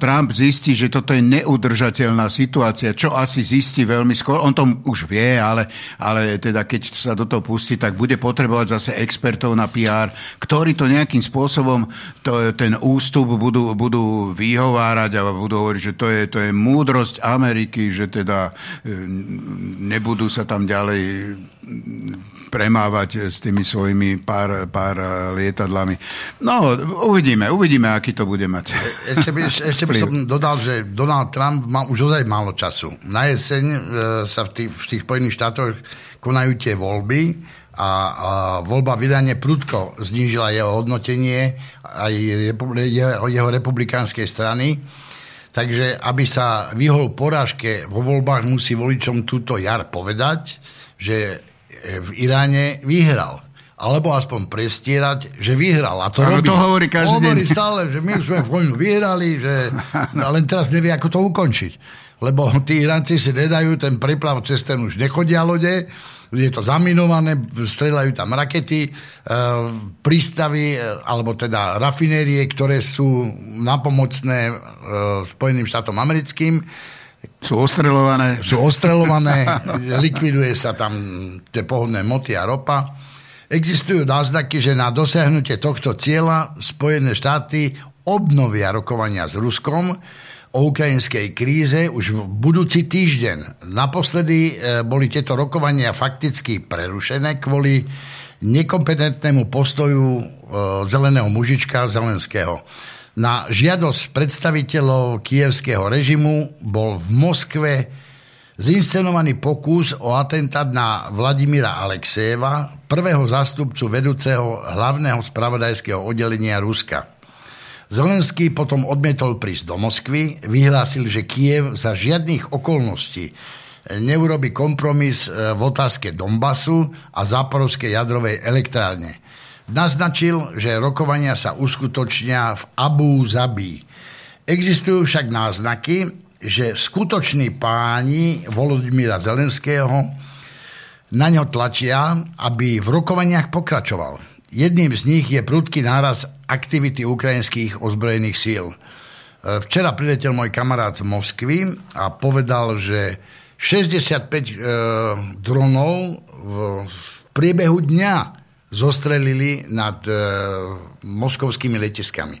Trump zistí, že toto je neudržateľná situácia, čo asi zistí veľmi skôr, on to už vie, ale, ale teda keď sa do toho pustí, tak bude potrebovať zase expertov na PR, ktorí to nejakým spôsobom to, ten ústup budú, budú vyhovárať a budú hovoriť, že to je, to je múdrosť Ameriky, že teda e, nebudú sa tam ďalej premávať s tými svojimi pár, pár lietadlami. No, uvidíme, uvidíme, aký to bude mať. E, ešte by, ešte by som dodal, že Donald Trump má už ozaj málo času. Na jeseň e, sa v tých, v tých Spojených štátoch konajú tie voľby a, a voľba vydanie prudko znížila jeho hodnotenie aj jeho, jeho republikánskej strany Takže aby sa vyhol porážke vo voľbách, musí voličom túto jar povedať, že v Iráne vyhral. Alebo aspoň prestierať, že vyhral. A to, robí, to hovorí každý hovorí deň. stále, že my sme vojnu vyhrali, že len teraz nevie, ako to ukončiť. Lebo tí Iránci si nedajú ten preplav cez ten už nechodia lode, je to zaminované, strelajú tam rakety, e, prístavy, e, alebo teda rafinérie, ktoré sú napomocné e, Spojeným štátom americkým, sú ostrelované. Sú ostrelované, [LAUGHS] likviduje sa tam tie pohodné moty a ropa. Existujú náznaky, že na dosiahnutie tohto cieľa Spojené štáty obnovia rokovania s Ruskom, o ukrajinskej kríze už v budúci týždeň. Naposledy e, boli tieto rokovania fakticky prerušené kvôli nekompetentnému postoju e, zeleného mužička Zelenského. Na žiadosť predstaviteľov kievského režimu bol v Moskve zinscenovaný pokus o atentát na Vladimíra Alexejeva, prvého zástupcu vedúceho hlavného spravodajského oddelenia Ruska. Zelenský potom odmietol prísť do Moskvy, vyhlásil, že Kiev za žiadnych okolností neurobi kompromis e, v otázke Donbasu a záporovskej jadrovej elektrárne. Naznačil, že rokovania sa uskutočnia v Abu Zabi. Existujú však náznaky, že skutoční páni Volodymyra Zelenského na ňo tlačia, aby v rokovaniach pokračoval. Jedným z nich je prudký náraz aktivity ukrajinských ozbrojených síl. E, včera priletel môj kamarát z Moskvy a povedal, že 65 e, dronov v, v priebehu dňa zostrelili nad e, moskovskými letiskami.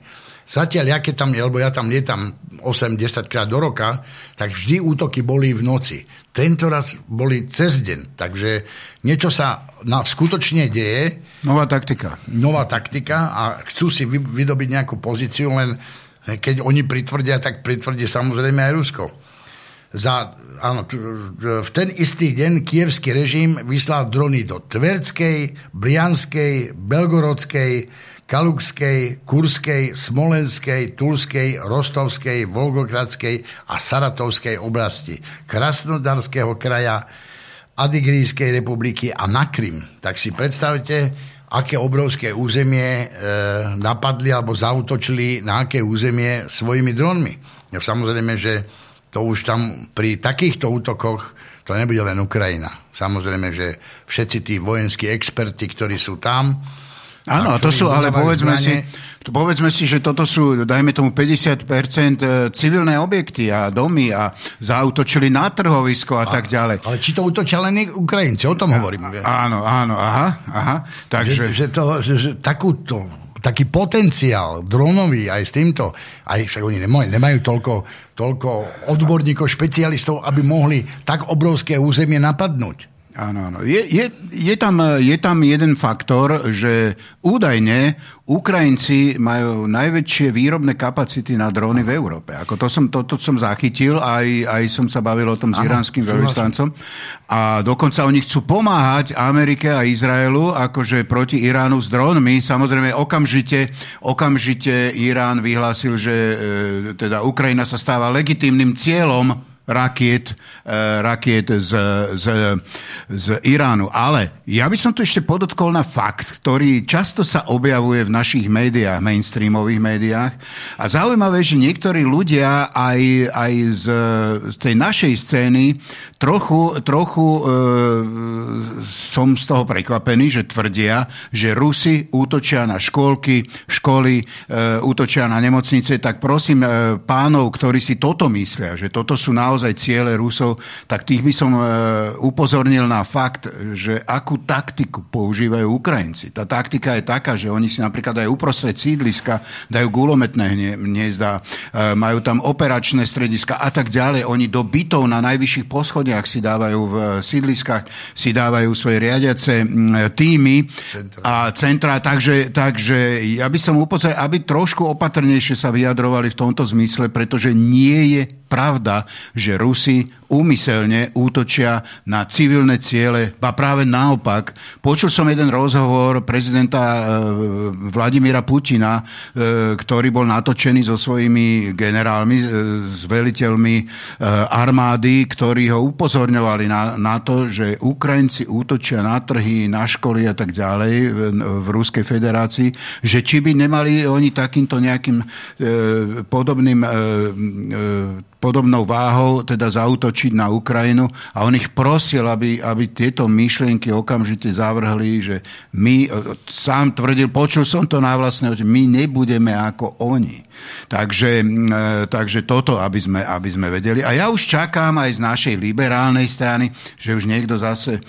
Zatiaľ, ja keď tam, lebo ja tam lietam 8-10 krát do roka, tak vždy útoky boli v noci. Tento raz boli cez deň. Takže niečo sa na, skutočne deje. Nová taktika. Nová taktika a chcú si vy, vydobiť nejakú pozíciu, len keď oni pritvrdia, tak pritvrdí samozrejme aj Rusko. Za, áno, v ten istý deň kievský režim vyslal drony do Tverckej, Brianskej, Belgorodskej, Kalukskej, Kurskej, Smolenskej, Tulskej, Rostovskej, Volgogradskej a Saratovskej oblasti, Krasnodarského kraja, Adigrijskej republiky a na Krym. Tak si predstavte, aké obrovské územie e, napadli alebo zautočili na aké územie svojimi dronmi. Ja, samozrejme, že to už tam pri takýchto útokoch to nebude len Ukrajina. Samozrejme, že všetci tí vojenskí experti, ktorí sú tam, Áno, to sú, ale povedzme si, povedzme si, že toto sú, dajme tomu 50% e, civilné objekty a domy a zautočili na trhovisko a, a tak ďalej. Ale či to utočia len Ukrajinci, o tom hovorím. Áno, áno, aha, aha. Takže... Že, že, to, že, že takúto, taký potenciál dronový aj s týmto, aj však oni nemajú, nemajú toľko, toľko odborníkov, špecialistov, aby mohli tak obrovské územie napadnúť. Áno, áno. Je, je, je, tam, je tam jeden faktor, že údajne Ukrajinci majú najväčšie výrobné kapacity na dróny v Európe. Ako to som, to, to som zachytil, aj, aj som sa bavil o tom s iránskym veľvyslancom. A dokonca oni chcú pomáhať Amerike a Izraelu akože proti Iránu s drónmi. Samozrejme, okamžite, okamžite Irán vyhlásil, že e, teda Ukrajina sa stáva legitímnym cieľom rakiet, e, rakiet z, z, z Iránu. Ale ja by som tu ešte podotkol na fakt, ktorý často sa objavuje v našich médiách, mainstreamových médiách. A zaujímavé, že niektorí ľudia aj, aj z, z tej našej scény trochu, trochu e, som z toho prekvapený, že tvrdia, že Rusi útočia na škôlky, školy, e, útočia na nemocnice. Tak prosím e, pánov, ktorí si toto myslia, že toto sú naozaj naozaj ciele Rusov, tak tých by som e, upozornil na fakt, že akú taktiku používajú Ukrajinci. Tá taktika je taká, že oni si napríklad aj uprostred sídliska dajú gulometné hniezda, e, majú tam operačné strediska a tak ďalej. Oni do bytov na najvyšších poschodiach si dávajú v sídliskách, si dávajú svoje riadiace týmy centra. a centra. Takže, takže ja by som upozoril, aby trošku opatrnejšie sa vyjadrovali v tomto zmysle, pretože nie je pravda, že Rusi úmyselne útočia na civilné ciele, a práve naopak. Počul som jeden rozhovor prezidenta e, Vladimíra Putina, e, ktorý bol natočený so svojimi generálmi, e, s veliteľmi armády, ktorí ho upozorňovali na, na to, že Ukrajinci útočia na trhy, na školy a tak ďalej v Ruskej federácii, že či by nemali oni takýmto nejakým podobným podobnou váhou teda zautočiť na Ukrajinu a on ich prosil, aby, aby tieto myšlienky okamžite zavrhli, že my, sám tvrdil, počul som to na vlastné my nebudeme ako oni. Takže, e, takže toto, aby sme, aby sme vedeli. A ja už čakám aj z našej liberálnej strany, že už niekto zase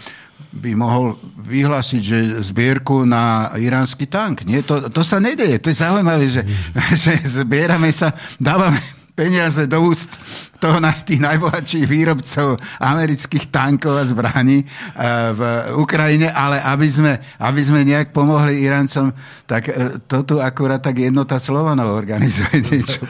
by mohol vyhlásiť, že zbierku na iránsky tank. Nie, to, to sa nedeje. To je zaujímavé, že, [LAUGHS] že zbierame sa, dávame peniaze do úst toho na tých najbohatších výrobcov amerických tankov a zbraní eh, v Ukrajine, ale aby sme, aby sme nejak pomohli Iráncom, tak eh, to tu akurát tak jednota Slovanov organizuje [LAUGHS] niečo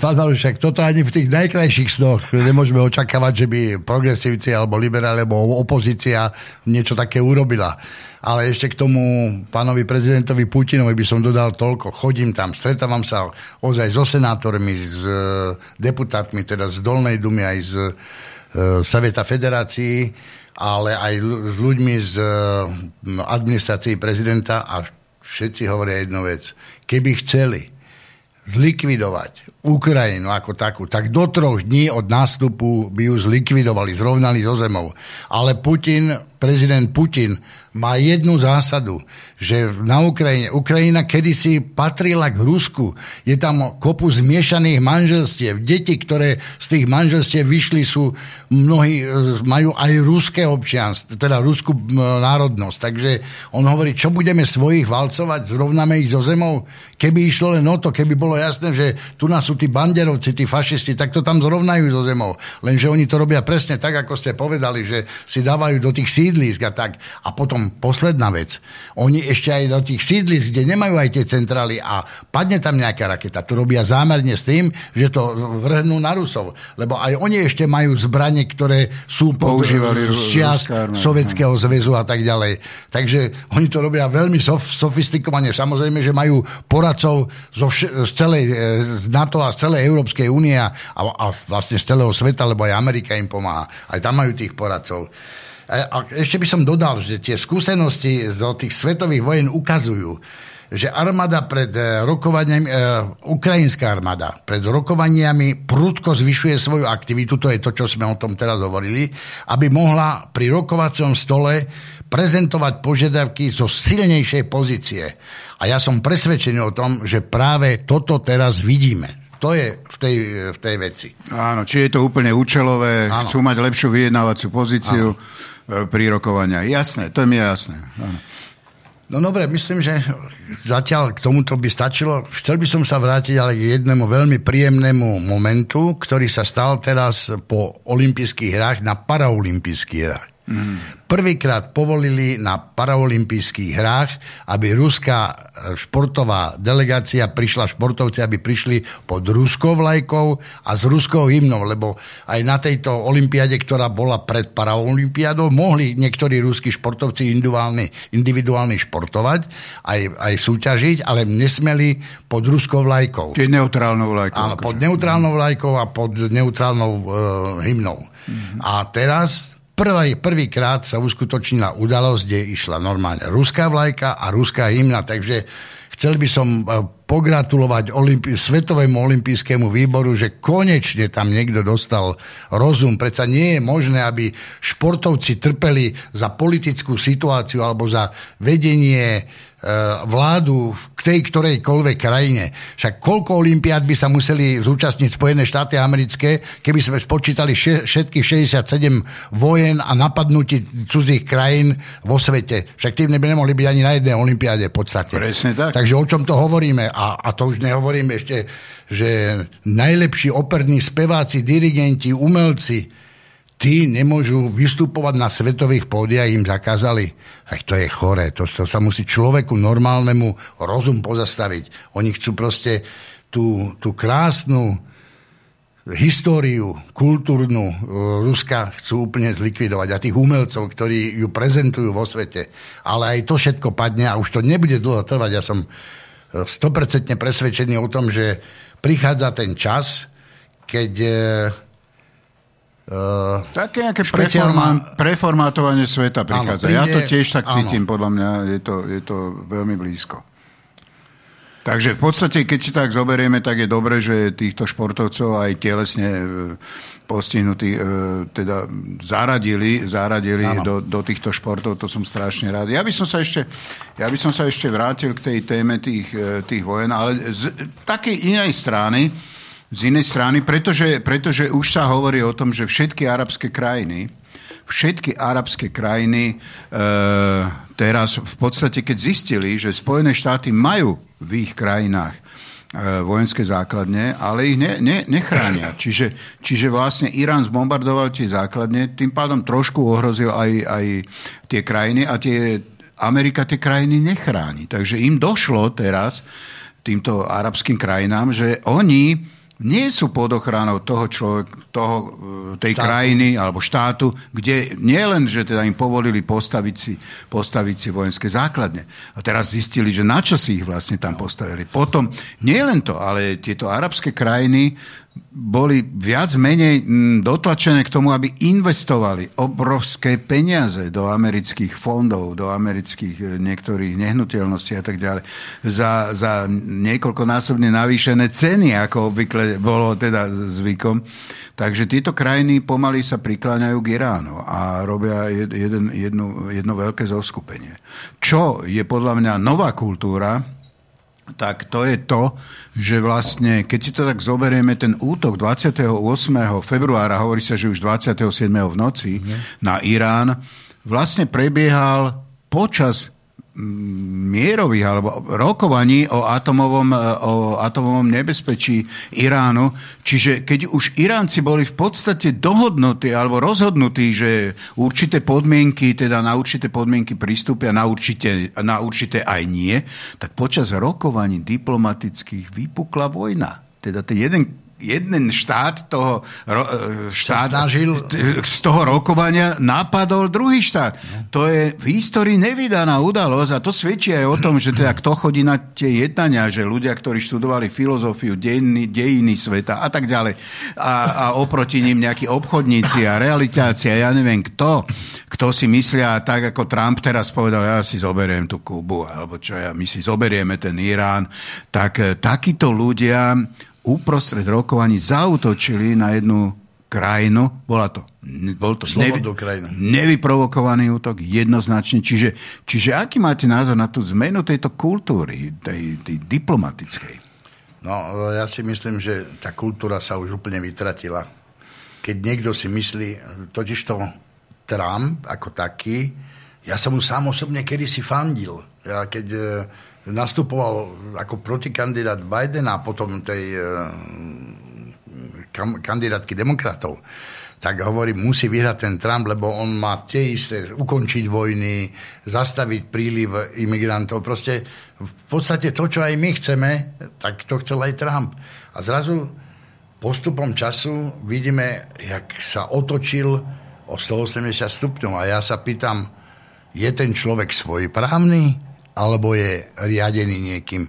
Pán Marušek, toto ani v tých najkrajších snoch nemôžeme očakávať, že by progresívci alebo liberáli alebo opozícia niečo také urobila. Ale ešte k tomu pánovi prezidentovi Putinovi by som dodal toľko. Chodím tam, stretávam sa ozaj so senátormi, s e, deputátmi, teda z Dolnej dumy aj z e, Saveta federácií, ale aj s ľuďmi z e, administrácií prezidenta a všetci hovoria jednu vec. Keby chceli zlikvidovať Ukrajinu ako takú, tak do troch dní od nástupu by ju zlikvidovali, zrovnali so zemou. Ale Putin prezident Putin má jednu zásadu, že na Ukrajine, Ukrajina kedysi patrila k Rusku, je tam kopu zmiešaných manželstiev, deti, ktoré z tých manželstiev vyšli, sú mnohí, e, majú aj ruské občianstvo, teda ruskú národnosť. Takže on hovorí, čo budeme svojich valcovať, zrovnáme ich zo zemou. Keby išlo len o to, keby bolo jasné, že tu nás tí banderovci, tí fašisti, tak to tam zrovnajú zo zemou. Lenže oni to robia presne tak, ako ste povedali, že si dávajú do tých sídlisk a tak. A potom posledná vec. Oni ešte aj do tých sídlisk, kde nemajú aj tie centrály a padne tam nejaká raketa, to robia zámerne s tým, že to vrhnú na Rusov. Lebo aj oni ešte majú zbranie, ktoré sú používali z čias Sovietskeho zväzu a tak ďalej. Takže oni to robia veľmi sof- sofistikovane. Samozrejme, že majú poradcov zo vš- z celej z NATO a z celej Európskej únie a, a vlastne z celého sveta, lebo aj Amerika im pomáha. Aj tam majú tých poradcov. A ešte by som dodal, že tie skúsenosti zo tých svetových vojen ukazujú, že armáda pred eh, rokovaniami, e, ukrajinská armáda pred rokovaniami prudko zvyšuje svoju aktivitu, to je to, čo sme o tom teraz hovorili, aby mohla pri rokovacom stole prezentovať požiadavky zo silnejšej pozície. A ja som presvedčený o tom, že práve toto teraz vidíme. To je v tej, v tej veci. Áno, či je to úplne účelové, Áno. chcú mať lepšiu vyjednávaciu pozíciu. Áno E, pri rokovania. Jasné, to je mi jasné. Áno. No dobre, myslím, že zatiaľ k tomuto by stačilo. Chcel by som sa vrátiť ale k jednému veľmi príjemnému momentu, ktorý sa stal teraz po olympijských hrách na paraolympijských hrách. Mm. Prvýkrát povolili na paraolympijských hrách, aby ruská e, športová delegácia prišla, športovci, aby prišli pod ruskou vlajkou a s ruskou hymnou, lebo aj na tejto olympiade, ktorá bola pred paraolympiádou, mohli niektorí ruskí športovci individuálne, individuálne športovať, aj, aj súťažiť, ale nesmeli pod ruskou vlajkou. Čiže neutrálnou vlajkou. Áno, pod neutrálnou vlajkou a pod neutrálnou uh, hymnou. Mm-hmm. A teraz Prvý, prvýkrát sa uskutočnila udalosť, kde išla normálne ruská vlajka a ruská hymna, takže chcel by som e, pogratulovať Olympi- Svetovému olympijskému výboru, že konečne tam niekto dostal rozum. Preca nie je možné, aby športovci trpeli za politickú situáciu alebo za vedenie vládu v tej ktorejkoľvek krajine. Však koľko olimpiád by sa museli zúčastniť Spojené štáty americké, keby sme spočítali všetkých 67 vojen a napadnutí cudzích krajín vo svete. Však tým by nemohli byť ani na jednej olimpiáde v podstate. Presne tak. Takže o čom to hovoríme? A, a to už nehovoríme ešte, že najlepší operní speváci, dirigenti, umelci, tí nemôžu vystupovať na svetových pódiach, im zakázali. Tak to je choré, to, to sa musí človeku normálnemu rozum pozastaviť. Oni chcú proste tú, tú krásnu históriu kultúrnu e, Ruska chcú úplne zlikvidovať a tých umelcov, ktorí ju prezentujú vo svete. Ale aj to všetko padne a už to nebude dlho trvať. Ja som 100% e, presvedčený o tom, že prichádza ten čas, keď e, Uh, Také nejaké špeciálna... preformátovanie sveta prichádza. Áno, príde, ja to tiež tak cítim, áno. podľa mňa je to, je to veľmi blízko. Takže v podstate, keď si tak zoberieme, tak je dobre, že týchto športovcov aj telesne e, postihnutí e, teda zaradili, zaradili do, do týchto športov, to som strašne rád. Ja by som sa ešte, ja by som sa ešte vrátil k tej téme tých, tých vojen, ale z takej inej strany, z inej strany, pretože, pretože už sa hovorí o tom, že všetky arabské krajiny, všetky arabské krajiny e, teraz v podstate, keď zistili, že Spojené štáty majú v ich krajinách e, vojenské základne, ale ich ne, ne, nechránia. [COUGHS] Čiže, čiže vlastne Irán zbombardoval tie základne, tým pádom trošku ohrozil aj, aj tie krajiny a tie, Amerika tie krajiny nechráni. Takže im došlo teraz, týmto arabským krajinám, že oni nie sú pod ochranou toho, človek, toho e, tej štátu. krajiny alebo štátu, kde nie len, že teda im povolili postaviť si, postaviť si vojenské základne. A teraz zistili, že na čo si ich vlastne tam postavili. Potom, nie len to, ale tieto arabské krajiny boli viac menej dotlačené k tomu, aby investovali obrovské peniaze do amerických fondov, do amerických e, niektorých nehnuteľností a tak ďalej za, za niekoľkonásobne navýšené ceny, ako obvykle bolo teda zvykom. Takže tieto krajiny pomaly sa prikláňajú k Iránu a robia jeden, jedno, jedno veľké zoskupenie. Čo je podľa mňa nová kultúra, tak to je to, že vlastne, keď si to tak zoberieme, ten útok 28. februára, hovorí sa, že už 27. v noci mm. na Irán, vlastne prebiehal počas mierových alebo rokovaní o atomovom, e, o atomovom nebezpečí Iránu. Čiže keď už Iránci boli v podstate dohodnutí alebo rozhodnutí, že určité podmienky, teda na určité podmienky pristúpia, na určité, na určité aj nie, tak počas rokovaní diplomatických vypukla vojna. Teda ten jeden jeden štát toho e, štát, snažil... z toho rokovania napadol druhý štát. No. To je v histórii nevydaná udalosť a to svedčí aj o tom, že teda kto chodí na tie jednania, že ľudia, ktorí študovali filozofiu, dejiny, dejiny sveta a tak ďalej a, a oproti ním nejakí obchodníci a realitácia, ja neviem kto, kto si myslia tak, ako Trump teraz povedal, ja si zoberiem tú Kubu, alebo čo ja, my si zoberieme ten Irán, tak e, takíto ľudia uprostred rokovaní zautočili na jednu krajinu. Bola to, bol to nevy, nevyprovokovaný útok, jednoznačne. Čiže, čiže aký máte názor na tú zmenu tejto kultúry, tej, tej diplomatickej? No, ja si myslím, že tá kultúra sa už úplne vytratila. Keď niekto si myslí, totižto Trump ako taký, ja som mu sám osobne kedysi fandil. Ja keď nastupoval ako protikandidát Bidena a potom tej e, kam, kandidátky demokratov, tak hovorí, musí vyhrať ten Trump, lebo on má tie isté, ukončiť vojny, zastaviť príliv imigrantov. Proste v podstate to, čo aj my chceme, tak to chcel aj Trump. A zrazu postupom času vidíme, jak sa otočil o 180 stupňov. A ja sa pýtam, je ten človek svojprávny? Alebo je riadený niekým.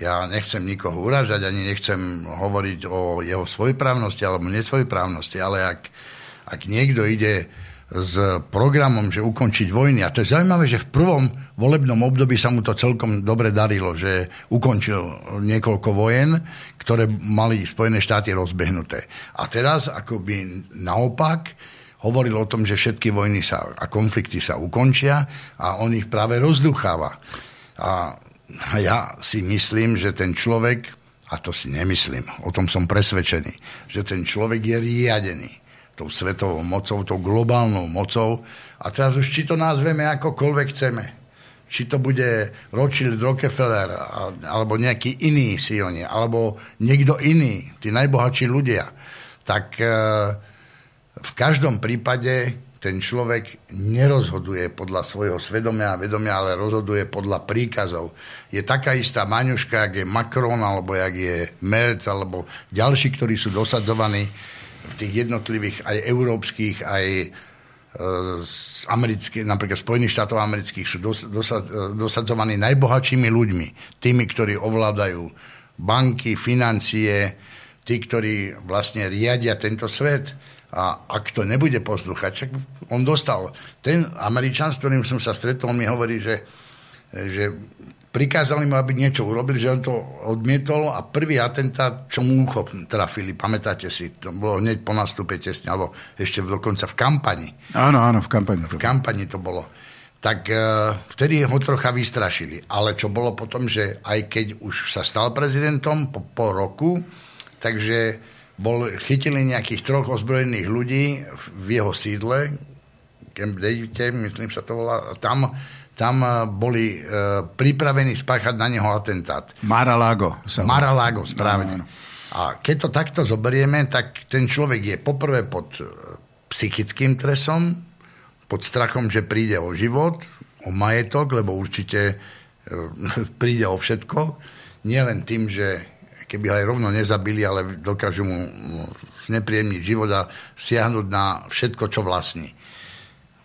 Ja nechcem nikoho uražať, ani nechcem hovoriť o jeho svojprávnosti alebo nesvojprávnosti, ale ak, ak niekto ide s programom, že ukončiť vojny. A to je zaujímavé, že v prvom volebnom období sa mu to celkom dobre darilo, že ukončil niekoľko vojen, ktoré mali Spojené štáty rozbehnuté. A teraz akoby naopak hovoril o tom, že všetky vojny sa, a konflikty sa ukončia a on ich práve rozducháva. A ja si myslím, že ten človek, a to si nemyslím, o tom som presvedčený, že ten človek je riadený tou svetovou mocou, tou globálnou mocou. A teraz už či to nazveme akokoľvek chceme. Či to bude Rothschild, Rockefeller, alebo nejaký iný Sioni, alebo niekto iný, tí najbohatší ľudia. Tak e, v každom prípade ten človek nerozhoduje podľa svojho svedomia a vedomia, ale rozhoduje podľa príkazov. Je taká istá Maňuška, jak je Macron, alebo jak je Merz, alebo ďalší, ktorí sú dosadzovaní v tých jednotlivých aj európskych, aj e, z amerických, napríklad Spojených štátov amerických sú dosa, dosadzovaní najbohatšími ľuďmi. Tými, ktorí ovládajú banky, financie, tí, ktorí vlastne riadia tento svet a ak to nebude poslúchať, čak on dostal. Ten Američan, s ktorým som sa stretol, mi hovorí, že, že prikázali mu, aby niečo urobil, že on to odmietol a prvý atentát, čo mu ucho trafili, pamätáte si, to bolo hneď po nastupe tesne, alebo ešte dokonca v kampani. Áno, áno, v kampani. V kampani to bolo. Tak uh, vtedy ho trocha vystrašili. Ale čo bolo potom, že aj keď už sa stal prezidentom po, po roku, takže bol, chytili nejakých troch ozbrojených ľudí v jeho sídle, Camp David, myslím sa to volá, tam, tam eh, boli uh, pripravení spáchať na neho atentát. Mar-a-Lago. Mar-a-Lago, správne. No, no. A keď to takto zoberieme, tak ten človek je poprvé pod eh, psychickým tresom, pod strachom, že príde o život, o majetok, lebo určite [LAUGHS] príde o všetko. Nie len tým, že keby ho aj rovno nezabili, ale dokážu mu znepríjemniť život a siahnuť na všetko, čo vlastní.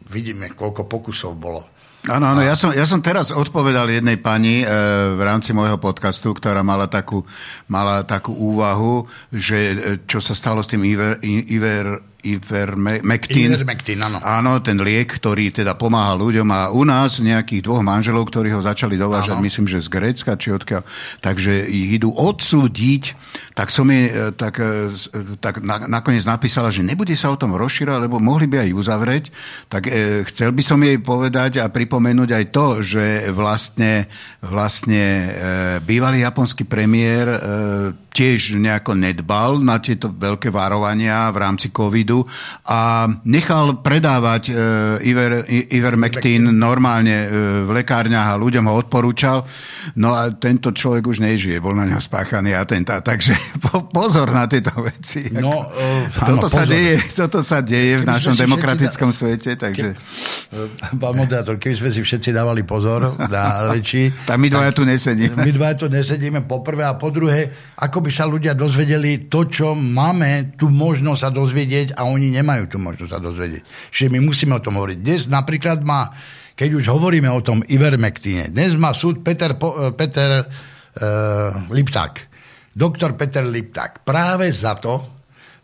Vidíme, koľko pokusov bolo. Áno, áno, ja som, ja som teraz odpovedal jednej pani e, v rámci môjho podcastu, ktorá mala takú, mala takú úvahu, že e, čo sa stalo s tým Iver, Iver Ivermectin. Ivermectin, áno. Áno, ten liek, ktorý teda pomáha ľuďom a u nás nejakých dvoch manželov, ktorí ho začali dovážať, áno. myslím, že z Grécka či odkiaľ, takže ich idú odsúdiť, tak som jej e, tak, e, tak na, nakoniec napísala, že nebude sa o tom rozšírať, lebo mohli by aj uzavrieť, tak e, chcel by som jej povedať a pripomenúť aj to, že vlastne, vlastne e, bývalý japonský premiér e, tiež nejako nedbal na tieto veľké varovania v rámci covidu a nechal predávať e, Iver, Ivermectin normálne e, v lekárniach a ľuďom ho odporúčal. No a tento človek už nežije, bol na ňo spáchaný atentát. Takže [LAUGHS] po, pozor na tieto veci. No, uh, toto, áno, sa deje, toto sa deje v našom demokratickom da... svete. Takže... Ke... Pán moderátor, keby sme si všetci dávali pozor [LAUGHS] na reči... tak my dvaja tu nesedíme. My dvaja tu nesedíme po prvé a po druhé, ako by sa ľudia dozvedeli to, čo máme tu možnosť sa dozvedieť a oni nemajú tu možnosť sa dozvedieť. Čiže my musíme o tom hovoriť. Dnes napríklad má, keď už hovoríme o tom Ivermectine, dnes má súd Peter, eh, Peter uh, Lipták, doktor Peter Lipták, práve za to,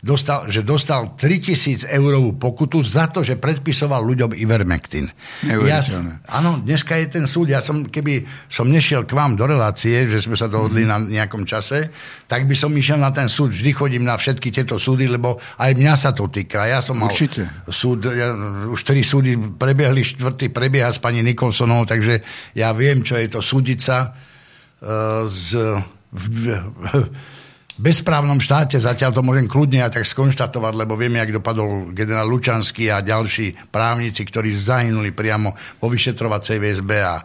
dostal, že dostal 3000 eurovú pokutu za to, že predpisoval ľuďom Ivermectin. Ja, áno, dneska je ten súd, ja som, keby som nešiel k vám do relácie, že sme sa dohodli mm. na nejakom čase, tak by som išiel na ten súd, vždy chodím na všetky tieto súdy, lebo aj mňa sa to týka. Ja som mal Určite. súd, ja, už tri súdy prebiehli, štvrtý prebieha s pani Nikolsonou, takže ja viem, čo je to súdica uh, z v, v, bezprávnom štáte, zatiaľ to môžem kľudne ja tak skonštatovať, lebo vieme, jak dopadol generál Lučanský a ďalší právnici, ktorí zahynuli priamo vo vyšetrovacej VSB a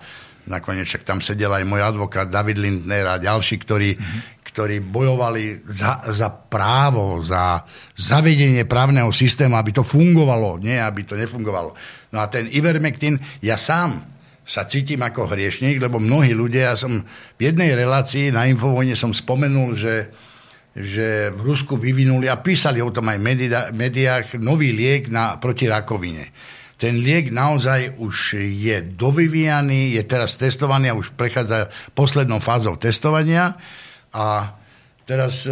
nakoniec však tam sedel aj môj advokát David Lindner a ďalší, ktorí, mm-hmm. ktorí bojovali za, za právo, za zavedenie právneho systému, aby to fungovalo, nie aby to nefungovalo. No a ten Ivermectin, ja sám sa cítim ako hriešnik, lebo mnohí ľudia, ja som v jednej relácii na Infovojne som spomenul, že že v Rusku vyvinuli a písali o tom aj v médiách nový liek na, proti rakovine. Ten liek naozaj už je dovyvíjaný, je teraz testovaný a už prechádza poslednou fázou testovania. A teraz e,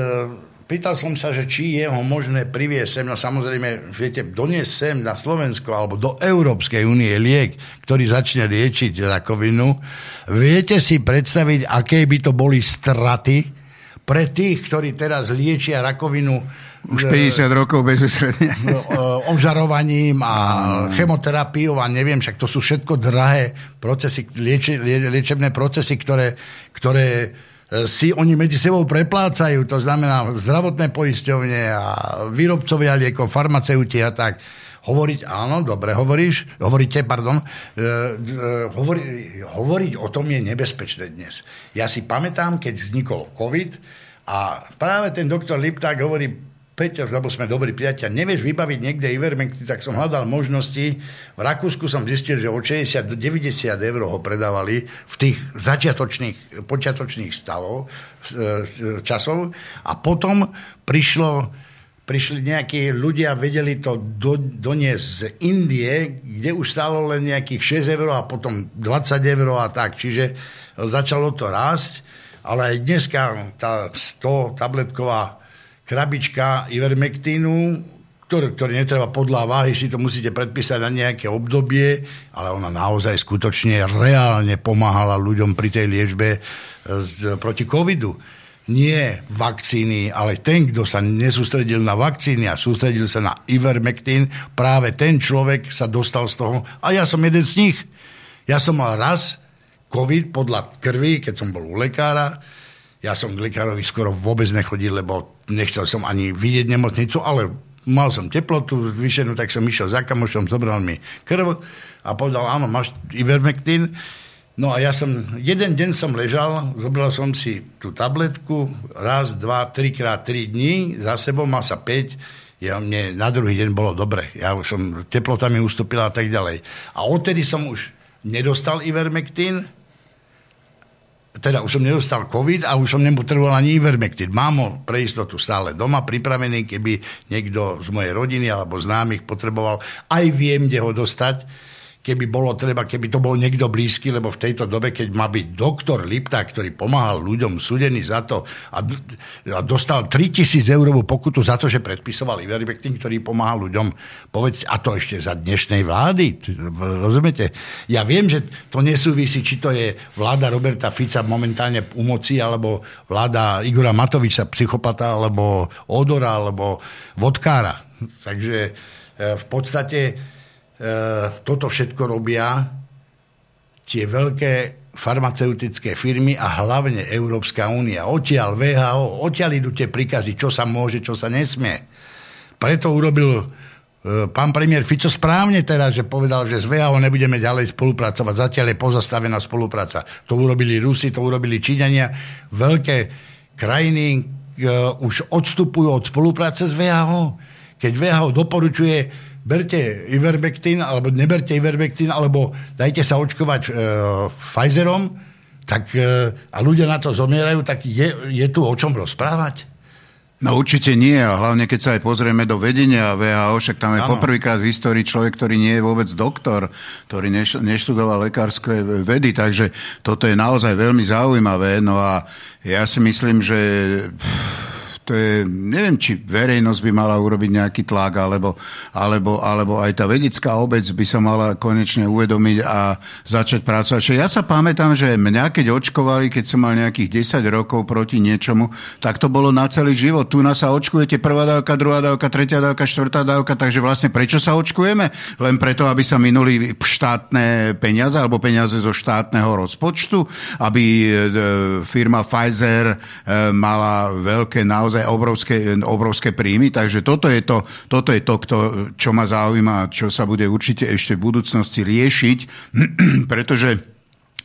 pýtal som sa, že či je ho možné priviesť sem, no samozrejme, viete, doniesť sem na Slovensko alebo do Európskej únie liek, ktorý začne liečiť rakovinu. Viete si predstaviť, aké by to boli straty pre tých, ktorí teraz liečia rakovinu už 50 e, rokov bez usredenia. No, e, obžarovaním a chemoterapiou a neviem, však to sú všetko drahé procesy, lieči, lie, liečebné procesy, ktoré, ktoré e, si oni medzi sebou preplácajú, to znamená zdravotné poisťovne a výrobcovia liekov, farmaceuti a tak hovoriť, áno, dobre hovoríš, hovoríte, pardon, e, e, hovori, hovoriť o tom je nebezpečné dnes. Ja si pamätám, keď vznikol COVID a práve ten doktor Lipták hovorí, Peťa, lebo sme dobrí priateľ, nevieš vybaviť niekde Ivermectin, tak som hľadal možnosti. V Rakúsku som zistil, že od 60 do 90 eur ho predávali v tých začiatočných, počiatočných stavov, e, časov. A potom prišlo prišli nejakí ľudia, vedeli to do, doniesť z Indie, kde už stálo len nejakých 6 eur a potom 20 eur a tak. Čiže začalo to rásť, ale aj dneska tá 100 tabletková krabička Ivermectinu, ktorý, ktorý netreba podľa váhy, si to musíte predpísať na nejaké obdobie, ale ona naozaj skutočne reálne pomáhala ľuďom pri tej liečbe z, proti covidu nie vakcíny, ale ten, kto sa nesústredil na vakcíny a sústredil sa na Ivermectin, práve ten človek sa dostal z toho. A ja som jeden z nich. Ja som mal raz COVID podľa krvi, keď som bol u lekára. Ja som k lekárovi skoro vôbec nechodil, lebo nechcel som ani vidieť nemocnicu, ale mal som teplotu zvyšenú, tak som išiel za kamošom, zobral mi krv a povedal, áno, máš Ivermectin No a ja som, jeden deň som ležal, zobral som si tú tabletku, raz, dva, trikrát, tri dní, za sebou mal sa 5, ja, mne na druhý deň bolo dobre. Ja už som, teplota mi ustúpila a tak ďalej. A odtedy som už nedostal Ivermectin, teda už som nedostal COVID a už som nepotreboval ani Ivermectin. Mám ho pre istotu stále doma pripravený, keby niekto z mojej rodiny alebo známych potreboval. Aj viem, kde ho dostať keby bolo treba, keby to bol niekto blízky, lebo v tejto dobe, keď má byť doktor Lipta, ktorý pomáhal ľuďom súdený za to a, a dostal 3000 eurovú pokutu za to, že predpisoval Ivermectin, ktorý pomáhal ľuďom, povedz, a to ešte za dnešnej vlády, rozumiete? Ja viem, že to nesúvisí, či to je vláda Roberta Fica momentálne u moci, alebo vláda Igora Matoviča, psychopata, alebo Odora, alebo vodkára. Takže e, v podstate toto všetko robia tie veľké farmaceutické firmy a hlavne Európska únia. Odtiaľ VHO, odtiaľ idú tie príkazy, čo sa môže, čo sa nesmie. Preto urobil e, pán premiér Fico správne teraz, že povedal, že s VHO nebudeme ďalej spolupracovať. Zatiaľ je pozastavená spolupráca. To urobili Rusi, to urobili Číňania. Veľké krajiny uh, už odstupujú od spolupráce s VHO. Keď VHO doporučuje berte Ivermectin, alebo neberte Ivermectin, alebo dajte sa očkovať e, Pfizerom, tak, e, a ľudia na to zomierajú, tak je, je tu o čom rozprávať? No určite nie, a hlavne keď sa aj pozrieme do vedenia VHO, však tam je ano. poprvýkrát v histórii človek, ktorý nie je vôbec doktor, ktorý neš, neštudoval lekárske vedy, takže toto je naozaj veľmi zaujímavé. No a ja si myslím, že... Pff, to je, neviem, či verejnosť by mala urobiť nejaký tlak, alebo, alebo, alebo aj tá vedecká obec by sa mala konečne uvedomiť a začať pracovať. Ja sa pamätám, že mňa keď očkovali, keď som mal nejakých 10 rokov proti niečomu, tak to bolo na celý život. Tu nás sa očkujete prvá dávka, druhá dávka, tretia dávka, štvrtá dávka, takže vlastne prečo sa očkujeme? Len preto, aby sa minuli štátne peniaze alebo peniaze zo štátneho rozpočtu, aby e, firma Pfizer e, mala veľké naozaj naozaj obrovské, obrovské príjmy, takže toto je to, toto je to kto, čo ma zaujíma, čo sa bude určite ešte v budúcnosti riešiť, [CLEARS THROAT] pretože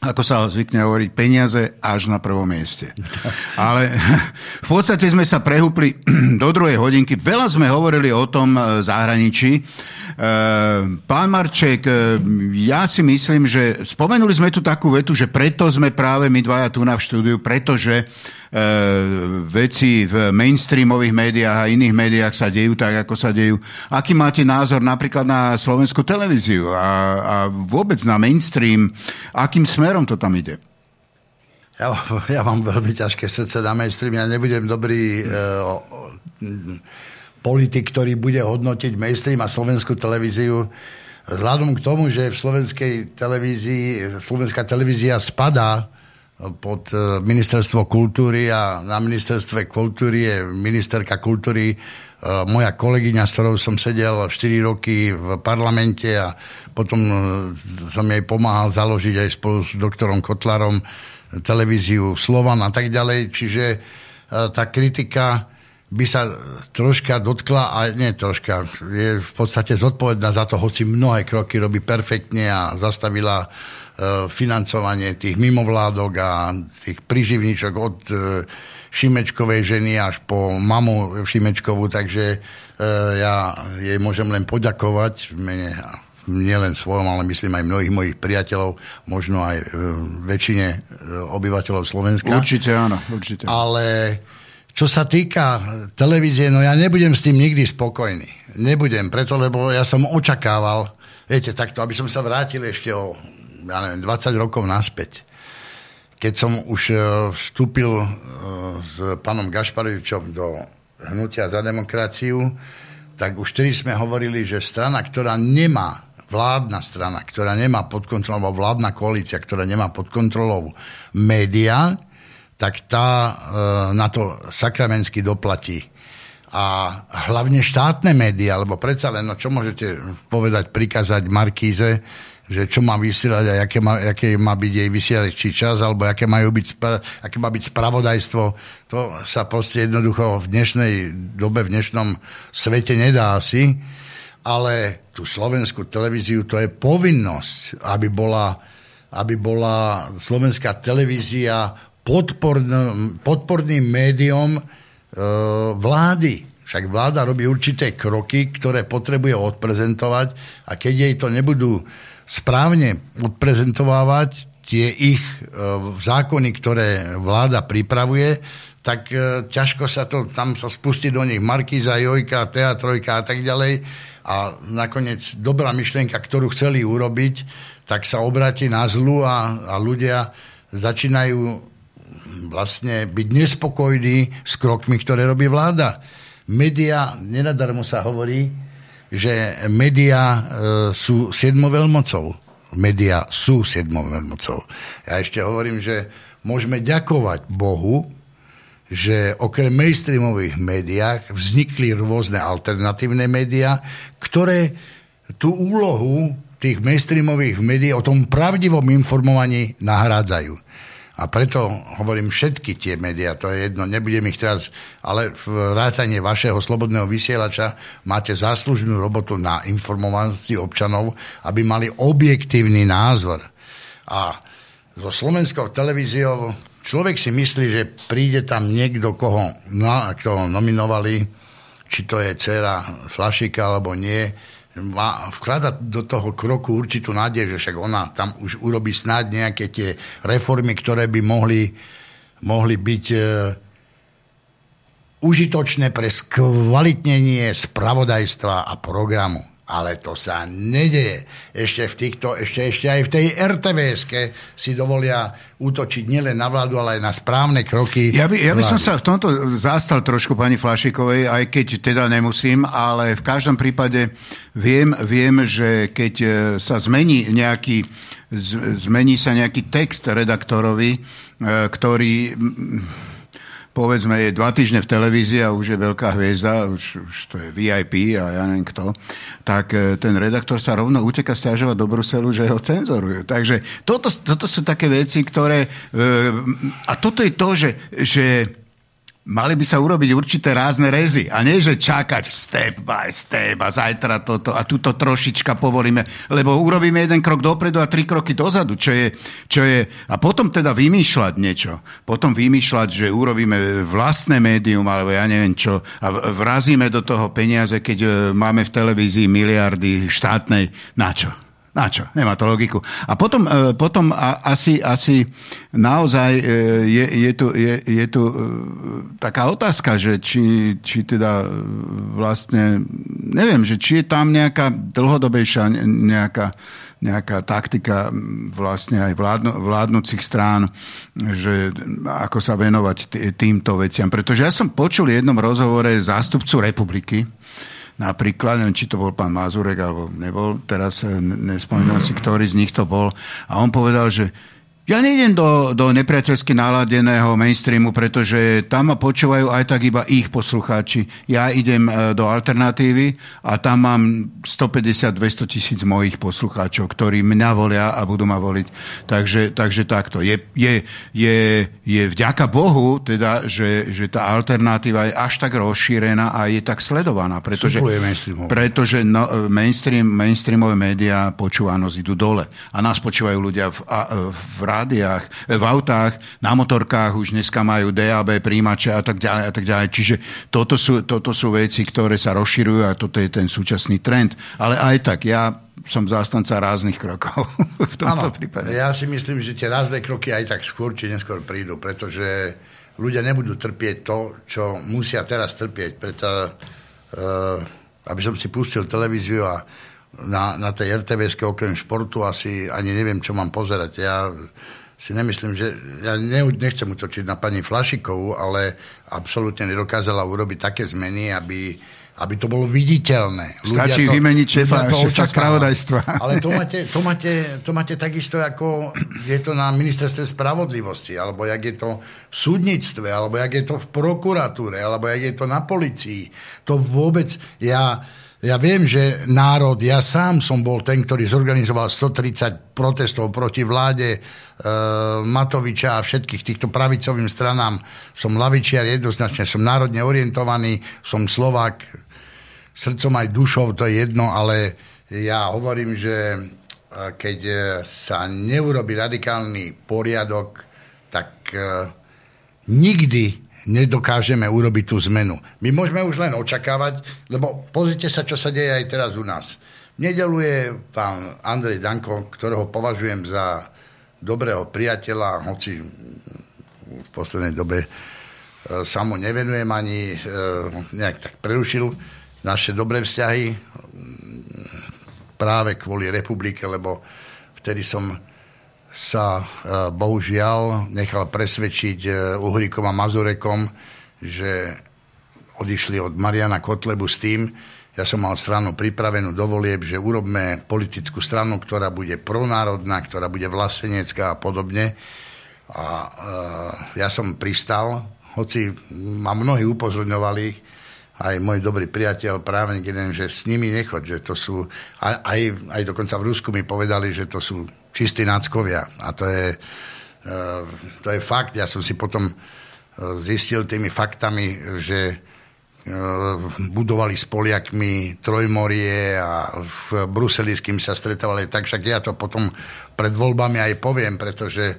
ako sa zvykne hovoriť, peniaze až na prvom mieste. [LAUGHS] Ale v podstate sme sa prehúpli [CLEARS THROAT] do druhej hodinky. Veľa sme hovorili o tom e, zahraničí. E, pán Marček, e, ja si myslím, že spomenuli sme tu takú vetu, že preto sme práve my dvaja tu na v štúdiu, pretože E, veci v mainstreamových médiách a iných médiách sa dejú tak, ako sa dejú. Aký máte názor napríklad na slovenskú televíziu a, a vôbec na mainstream? Akým smerom to tam ide? Ja, [LAUGHS] ja mám veľmi ťažké srdce na mainstream. Ja nebudem dobrý e, politik, ktorý bude hodnotiť mainstream a slovenskú televíziu. Vzhľadom k tomu, že v slovenskej televízii, slovenská televízia spadá pod e, ministerstvo kultúry a na ministerstve kultúry je ministerka kultúry e, moja kolegyňa, s ktorou som sedel 4 roky v parlamente a potom e, som jej pomáhal založiť aj spolu s doktorom Kotlarom televíziu Slovan a tak ďalej. Čiže tá kritika by sa troška dotkla, a nie troška, je v podstate zodpovedná za to, hoci mnohé kroky robí perfektne a zastavila E, financovanie tých mimovládok a tých priživníčok od e, Šimečkovej ženy až po mamu Šimečkovú, takže e, ja jej môžem len poďakovať v mene nielen svojom, ale myslím aj mnohých mojich priateľov, možno aj väčšine obyvateľov Slovenska. Určite áno, určite. Ale čo sa týka televízie, no ja nebudem s tým nikdy spokojný. Nebudem, preto, lebo ja som očakával, viete, takto, aby som sa vrátil ešte o ja neviem, 20 rokov naspäť. Keď som už e, vstúpil e, s pánom Gašparovičom do hnutia za demokraciu, tak už vtedy sme hovorili, že strana, ktorá nemá vládna strana, ktorá nemá pod kontrolou, vládna koalícia, ktorá nemá pod kontrolou média, tak tá e, na to sakramensky doplatí. A hlavne štátne médiá, lebo predsa len, no čo môžete povedať, prikázať Markíze, že čo má vysielať a aké má, aké má byť jej vysielačí čas, alebo aké, majú byť, aké má byť spravodajstvo. To sa proste jednoducho v dnešnej dobe, v dnešnom svete nedá asi. Ale tú slovenskú televíziu to je povinnosť, aby bola, aby bola slovenská televízia podporn, podporným médium e, vlády. Však vláda robí určité kroky, ktoré potrebuje odprezentovať a keď jej to nebudú správne odprezentovávať tie ich e, zákony, ktoré vláda pripravuje, tak e, ťažko sa to, tam sa spustí do nich Markíza, Jojka, Teatrojka a tak ďalej a nakoniec dobrá myšlienka, ktorú chceli urobiť, tak sa obráti na zlu a, a ľudia začínajú vlastne byť nespokojní s krokmi, ktoré robí vláda. Media, nenadarmo sa hovorí, že média e, sú siedmoveľmocou. Média sú siedmoveľmocou. Ja ešte hovorím, že môžeme ďakovať Bohu, že okrem mainstreamových médiách vznikli rôzne alternatívne médiá, ktoré tú úlohu tých mainstreamových médií o tom pravdivom informovaní nahrádzajú. A preto hovorím všetky tie médiá, to je jedno, nebudem ich teraz, ale v rátane vašeho slobodného vysielača máte záslužnú robotu na informovaní občanov, aby mali objektívny názor. A so slovenskou televíziou Človek si myslí, že príde tam niekto, koho, no, koho nominovali, či to je dcera Flašika alebo nie, má, vklada do toho kroku určitú nádej, že však ona tam už urobí snáď nejaké tie reformy, ktoré by mohli, mohli byť e, užitočné pre skvalitnenie spravodajstva a programu ale to sa nedeje. Ešte, v týchto, ešte, ešte aj v tej rtvs si dovolia útočiť nielen na vládu, ale aj na správne kroky. Ja by, ja by som sa v tomto zastal trošku pani Flašikovej, aj keď teda nemusím, ale v každom prípade viem, viem že keď e, sa zmení nejaký, zmení sa nejaký text redaktorovi, e, ktorý povedzme, je dva týždne v televízii a už je veľká hviezda, už, už to je VIP a ja neviem kto, tak e, ten redaktor sa rovno uteka stiažovať do Bruselu, že ho cenzorujú. Takže toto, toto sú také veci, ktoré... E, a toto je to, že, že Mali by sa urobiť určité rázne rezy a nie, že čakať step by step a zajtra toto a túto trošička povolíme, lebo urobíme jeden krok dopredu a tri kroky dozadu, čo je, čo je a potom teda vymýšľať niečo. Potom vymýšľať, že urobíme vlastné médium alebo ja neviem čo a vrazíme do toho peniaze, keď e, máme v televízii miliardy štátnej. Na čo? Na čo? Nemá to logiku. A potom, e, potom asi, asi naozaj e, je, je, tu, je, je tu e, taká otázka, že či, či teda vlastne, neviem, že či je tam nejaká dlhodobejšia nejaká, nejaká taktika vlastne aj vládno, vládnúcich strán, že ako sa venovať týmto veciam. Pretože ja som počul v jednom rozhovore zástupcu republiky, Napríklad, neviem, či to bol pán Mazurek, alebo nebol, teraz eh, nespomínam si, ktorý z nich to bol. A on povedal, že ja nejdem do, do nepriateľsky naladeného mainstreamu, pretože tam ma počúvajú aj tak iba ich poslucháči. Ja idem e, do alternatívy a tam mám 150-200 tisíc mojich poslucháčov, ktorí mňa volia a budú ma voliť. Takže, takže takto. Je, je, je, je vďaka Bohu, teda, že, že tá alternatíva je až tak rozšírená a je tak sledovaná. Pretože, pretože no, mainstream, mainstreamové médiá počúvanosť idú dole. A nás počúvajú ľudia v, a, v rádiách, v autách, na motorkách už dneska majú DAB príjimače a tak ďalej a tak ďalej. Čiže toto sú, toto sú veci, ktoré sa rozširujú a toto je ten súčasný trend. Ale aj tak, ja som zástanca ráznych krokov [LAUGHS] v tomto ano, prípade. Ja si myslím, že tie rázne kroky aj tak skôr či neskôr prídu, pretože ľudia nebudú trpieť to, čo musia teraz trpieť. Preto, uh, aby som si pustil televíziu a na, na tej rtvs okrem športu asi ani neviem, čo mám pozerať. Ja si nemyslím, že ja ne, nechcem utočiť na pani Flašikovú, ale absolútne nedokázala urobiť také zmeny, aby, aby to bolo viditeľné. Ľudia Stačí to, vymeniť šéfa, šéfa spravodajstva. Ale to máte, to, máte, to máte takisto, ako je to na ministerstve spravodlivosti, alebo jak je to v súdnictve, alebo jak je to v prokuratúre, alebo jak je to na policii. To vôbec, ja ja viem, že národ, ja sám som bol ten, ktorý zorganizoval 130 protestov proti vláde e, Matoviča a všetkých týchto pravicovým stranám. Som lavičiar jednoznačne, som národne orientovaný, som Slovák, srdcom aj dušou, to je jedno, ale ja hovorím, že e, keď sa neurobi radikálny poriadok, tak e, nikdy nedokážeme urobiť tú zmenu. My môžeme už len očakávať, lebo pozrite sa, čo sa deje aj teraz u nás. V pán Andrej Danko, ktorého považujem za dobrého priateľa, hoci v poslednej dobe sa mu nevenujem ani nejak tak prerušil naše dobré vzťahy práve kvôli republike, lebo vtedy som sa bohužiaľ nechal presvedčiť Uhríkom a Mazurekom, že odišli od Mariana Kotlebu s tým, ja som mal stranu pripravenú do volieb, že urobme politickú stranu, ktorá bude pronárodná, ktorá bude vlastenecká a podobne. A e, ja som pristal, hoci ma mnohí upozorňovali, aj môj dobrý priateľ, právnik jeden, že s nimi nechod, že to sú, aj, aj dokonca v Rusku mi povedali, že to sú čistí náckovia. A to je, e, to je fakt. Ja som si potom e, zistil tými faktami, že Eh, budovali s Poliakmi Trojmorie a v Bruseli s kým sa stretávali, tak však ja to potom pred voľbami aj poviem, pretože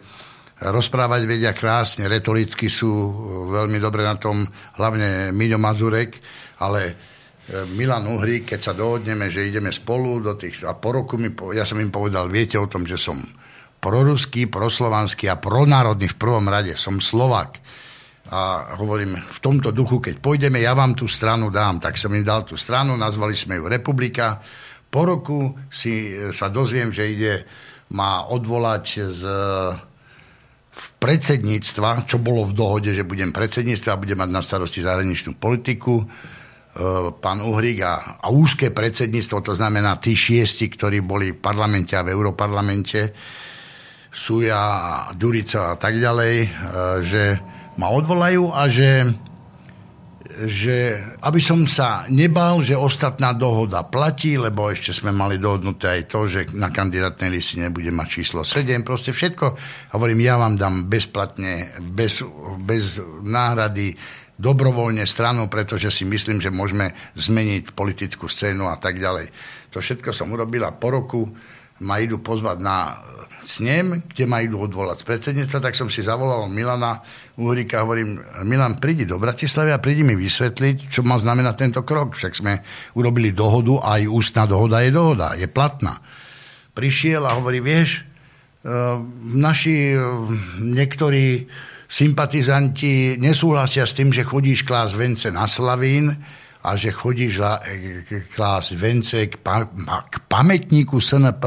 rozprávať vedia krásne, retoricky sú veľmi dobre na tom, hlavne Miňo Mazurek, ale eh, Milan Uhry, keď sa dohodneme, že ideme spolu do tých, a po roku mi, ja som im povedal, viete o tom, že som proruský, proslovanský a pronárodný v prvom rade, som Slovak a hovorím, v tomto duchu, keď pôjdeme, ja vám tú stranu dám. Tak som im dal tú stranu, nazvali sme ju Republika. Po roku si e, sa dozviem, že ide ma odvolať z v predsedníctva, čo bolo v dohode, že budem predsedníctva a budem mať na starosti zahraničnú politiku, e, pán Uhrík a, a úzké predsedníctvo, to znamená tí šiesti, ktorí boli v parlamente a v Europarlamente, Suja, Durica a tak ďalej, e, že ma odvolajú a že, že aby som sa nebal, že ostatná dohoda platí, lebo ešte sme mali dohodnuté aj to, že na kandidátnej listine bude mať číslo 7, proste všetko. Hovorím, ja vám dám bezplatne, bez, bez náhrady, dobrovoľne stranu, pretože si myslím, že môžeme zmeniť politickú scénu a tak ďalej. To všetko som urobila po roku, ma idú pozvať na snem, kde ma idú odvolať z predsedníctva, tak som si zavolal Milana Uhrika hovorím, Milan, prídi do Bratislavy a prídi mi vysvetliť, čo má znamená tento krok. Však sme urobili dohodu a aj ústna dohoda je dohoda, je platná. Prišiel a hovorí, vieš, eh, naši eh, niektorí sympatizanti nesúhlasia s tým, že chodíš klás vence na Slavín a že chodíš klás vence k, pa, k pamätníku SNP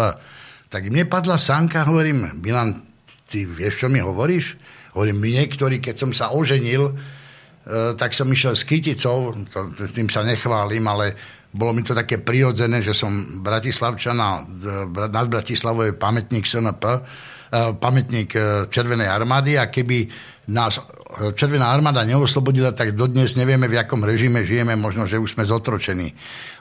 tak mne padla sánka, hovorím, Milan, ty vieš, čo mi hovoríš? Hovorím, niektorí, keď som sa oženil, e, tak som išiel s kyticou, tým sa nechválim, ale bolo mi to také prirodzené, že som Bratislavčana, e, nad Bratislavou je pamätník SNP, pamätník Červenej armády a keby nás Červená armáda neoslobodila, tak dodnes nevieme, v akom režime žijeme, možno, že už sme zotročení.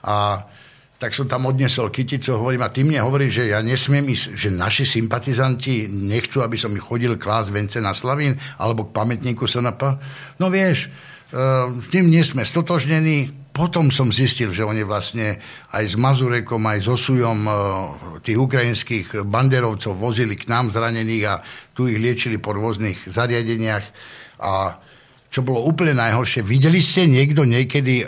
A tak som tam odnesol kyticu, hovorím, a ty mne hovorí, že ja nesmiem ísť, že naši sympatizanti nechcú, aby som chodil klás vence na Slavín alebo k pamätníku SNP. No vieš, uh, tým nie sme stotožnení. Potom som zistil, že oni vlastne aj s Mazurekom, aj so Sujom uh, tých ukrajinských banderovcov vozili k nám zranených a tu ich liečili po rôznych zariadeniach. A čo bolo úplne najhoršie. Videli ste niekto niekedy e,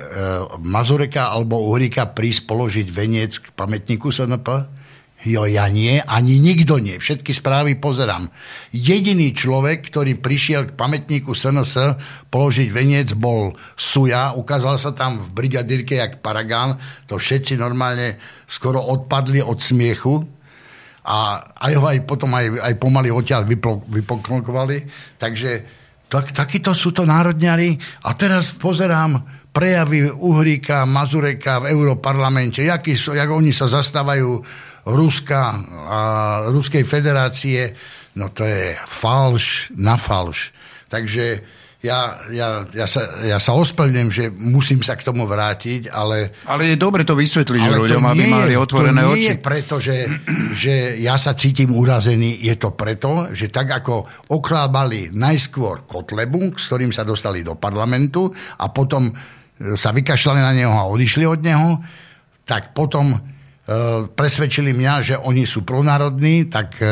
Mazureka alebo Uhrika prísť položiť veniec k pamätníku SNP? Jo, ja nie, ani nikto nie. Všetky správy pozerám. Jediný človek, ktorý prišiel k pamätníku SNS položiť veniec, bol Suja. Ukázal sa tam v brigadírke jak Paragán. To všetci normálne skoro odpadli od smiechu a aj ho aj potom aj, aj pomaly odtiaľ vypoklonkovali. Takže tak, takíto sú to národňari. A teraz pozerám prejavy Uhríka, Mazureka v Európarlamente, jaký jak oni sa zastávajú Ruska a Ruskej federácie. No to je falš na falš. Takže ja, ja, ja, sa, ja sa ospravedlňujem, že musím sa k tomu vrátiť, ale... Ale je dobre to vysvetliť ale ľuďom, aby mali otvorené to nie oči. je preto, že, že ja sa cítim urazený, je to preto, že tak ako oklábali najskôr Kotlebu, s ktorým sa dostali do parlamentu a potom e, sa vykašľali na neho a odišli od neho, tak potom presvedčili mňa, že oni sú pronárodní, tak e,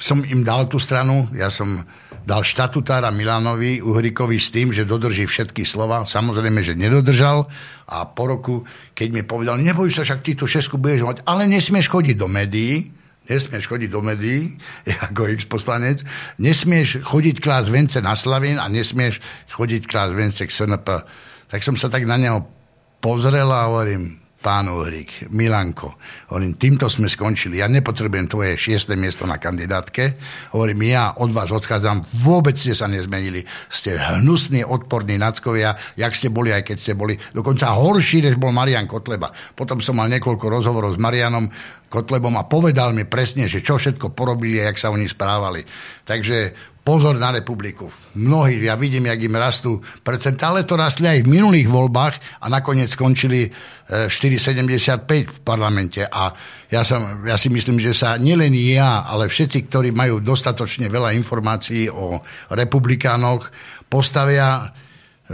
som im dal tú stranu, ja som dal štatutára Milanovi Uhrikovi s tým, že dodrží všetky slova. Samozrejme, že nedodržal a po roku, keď mi povedal, neboj sa, však ty tú šesku budeš mať, ale nesmieš chodiť do médií, nesmieš chodiť do médií, [LAUGHS] ako ex-poslanec, nesmieš chodiť klás vence na Slavín a nesmieš chodiť klás vence k SNP. Tak som sa tak na neho pozrel a hovorím, pán Uhrík, Milanko, hovorím, týmto sme skončili, ja nepotrebujem tvoje šieste miesto na kandidátke, hovorím, ja od vás odchádzam, vôbec ste sa nezmenili, ste hnusní, odporní nackovia, jak ste boli, aj keď ste boli, dokonca horší, než bol Marian Kotleba. Potom som mal niekoľko rozhovorov s Marianom Kotlebom a povedal mi presne, že čo všetko porobili a jak sa oni správali. Takže pozor na republiku. Mnohí, ja vidím, jak im rastú percentá, ale to rastli aj v minulých voľbách a nakoniec skončili 4,75 e, v parlamente. A ja, som, ja si myslím, že sa nielen ja, ale všetci, ktorí majú dostatočne veľa informácií o republikánoch, postavia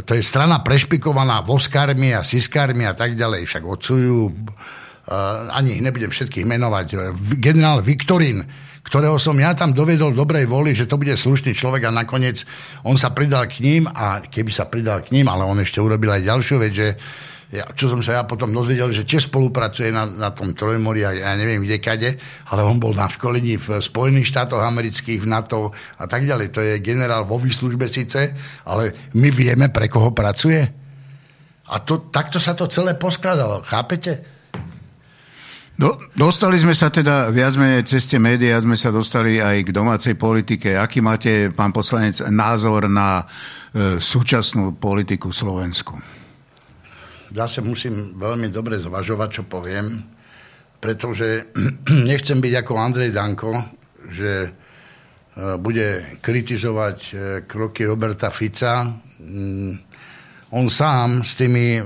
to je strana prešpikovaná voskármi a siskármi a tak ďalej. Však odsujú, uh, ani ich nebudem všetkých menovať, generál Viktorín, ktorého som ja tam dovedol dobrej voli, že to bude slušný človek a nakoniec on sa pridal k ním a keby sa pridal k ním, ale on ešte urobil aj ďalšiu vec, že ja, čo som sa ja potom dozvedel, že Čes spolupracuje na, na tom Trojmori a ja neviem kde kade, ale on bol na školení v Spojených štátoch amerických, v NATO a tak ďalej. To je generál vo výslužbe síce, ale my vieme, pre koho pracuje. A to, takto sa to celé poskladalo, chápete? Do, dostali sme sa teda viac menej cez médiá, sme sa dostali aj k domácej politike. Aký máte, pán poslanec, názor na e, súčasnú politiku Slovensku? Zase musím veľmi dobre zvažovať, čo poviem, pretože [CLEARS THROAT] nechcem byť ako Andrej Danko, že e, bude kritizovať e, kroky Roberta Fica. Mm, on sám s tými, e,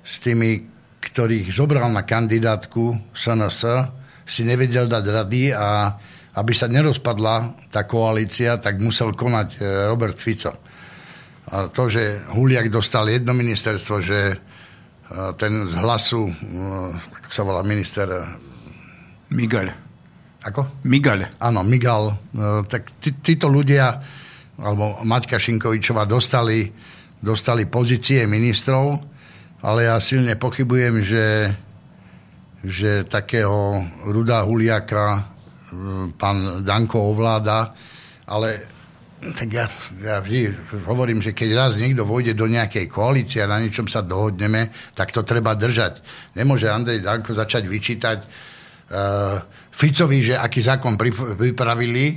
s tými ktorých zobral na kandidátku SNS, si nevedel dať rady a aby sa nerozpadla tá koalícia, tak musel konať e, Robert Fico. A to, že Huliak dostal jedno ministerstvo, že e, ten z hlasu, e, ako sa volá minister... Migal. Ako? Migal. Áno, Migal. Tak tí, títo ľudia, alebo Maťka Šinkovičová, dostali, dostali pozície ministrov ale ja silne pochybujem, že, že takého Ruda Huliaka pán Danko ovláda, ale tak ja, ja vždy hovorím, že keď raz niekto vojde do nejakej koalície a na niečom sa dohodneme, tak to treba držať. Nemôže Andrej Danko začať vyčítať uh, Ficovi, že aký zákon pripravili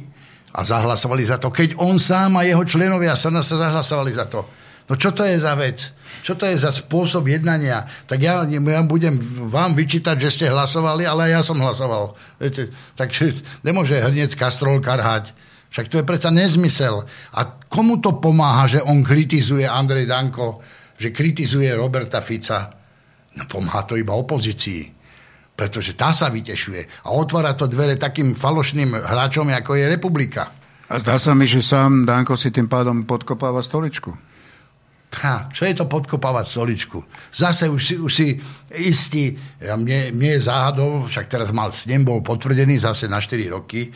a zahlasovali za to, keď on sám a jeho členovia sa zahlasovali za to. No čo to je za vec? Čo to je za spôsob jednania? Tak ja, ja budem vám vyčítať, že ste hlasovali, ale ja som hlasoval. Viete, takže nemôže hrniec kastrol karhať. Však to je predsa nezmysel. A komu to pomáha, že on kritizuje Andrej Danko, že kritizuje Roberta Fica? No pomáha to iba opozícii. Pretože tá sa vytešuje. A otvára to dvere takým falošným hráčom, ako je Republika. A zdá sa mi, že sám Danko si tým pádom podkopáva stoličku. Ha, čo je to podkopávať stoličku? Zase už si, už si istý, ja, mne, mne je záhadou, však teraz mal snem, bol potvrdený zase na 4 roky,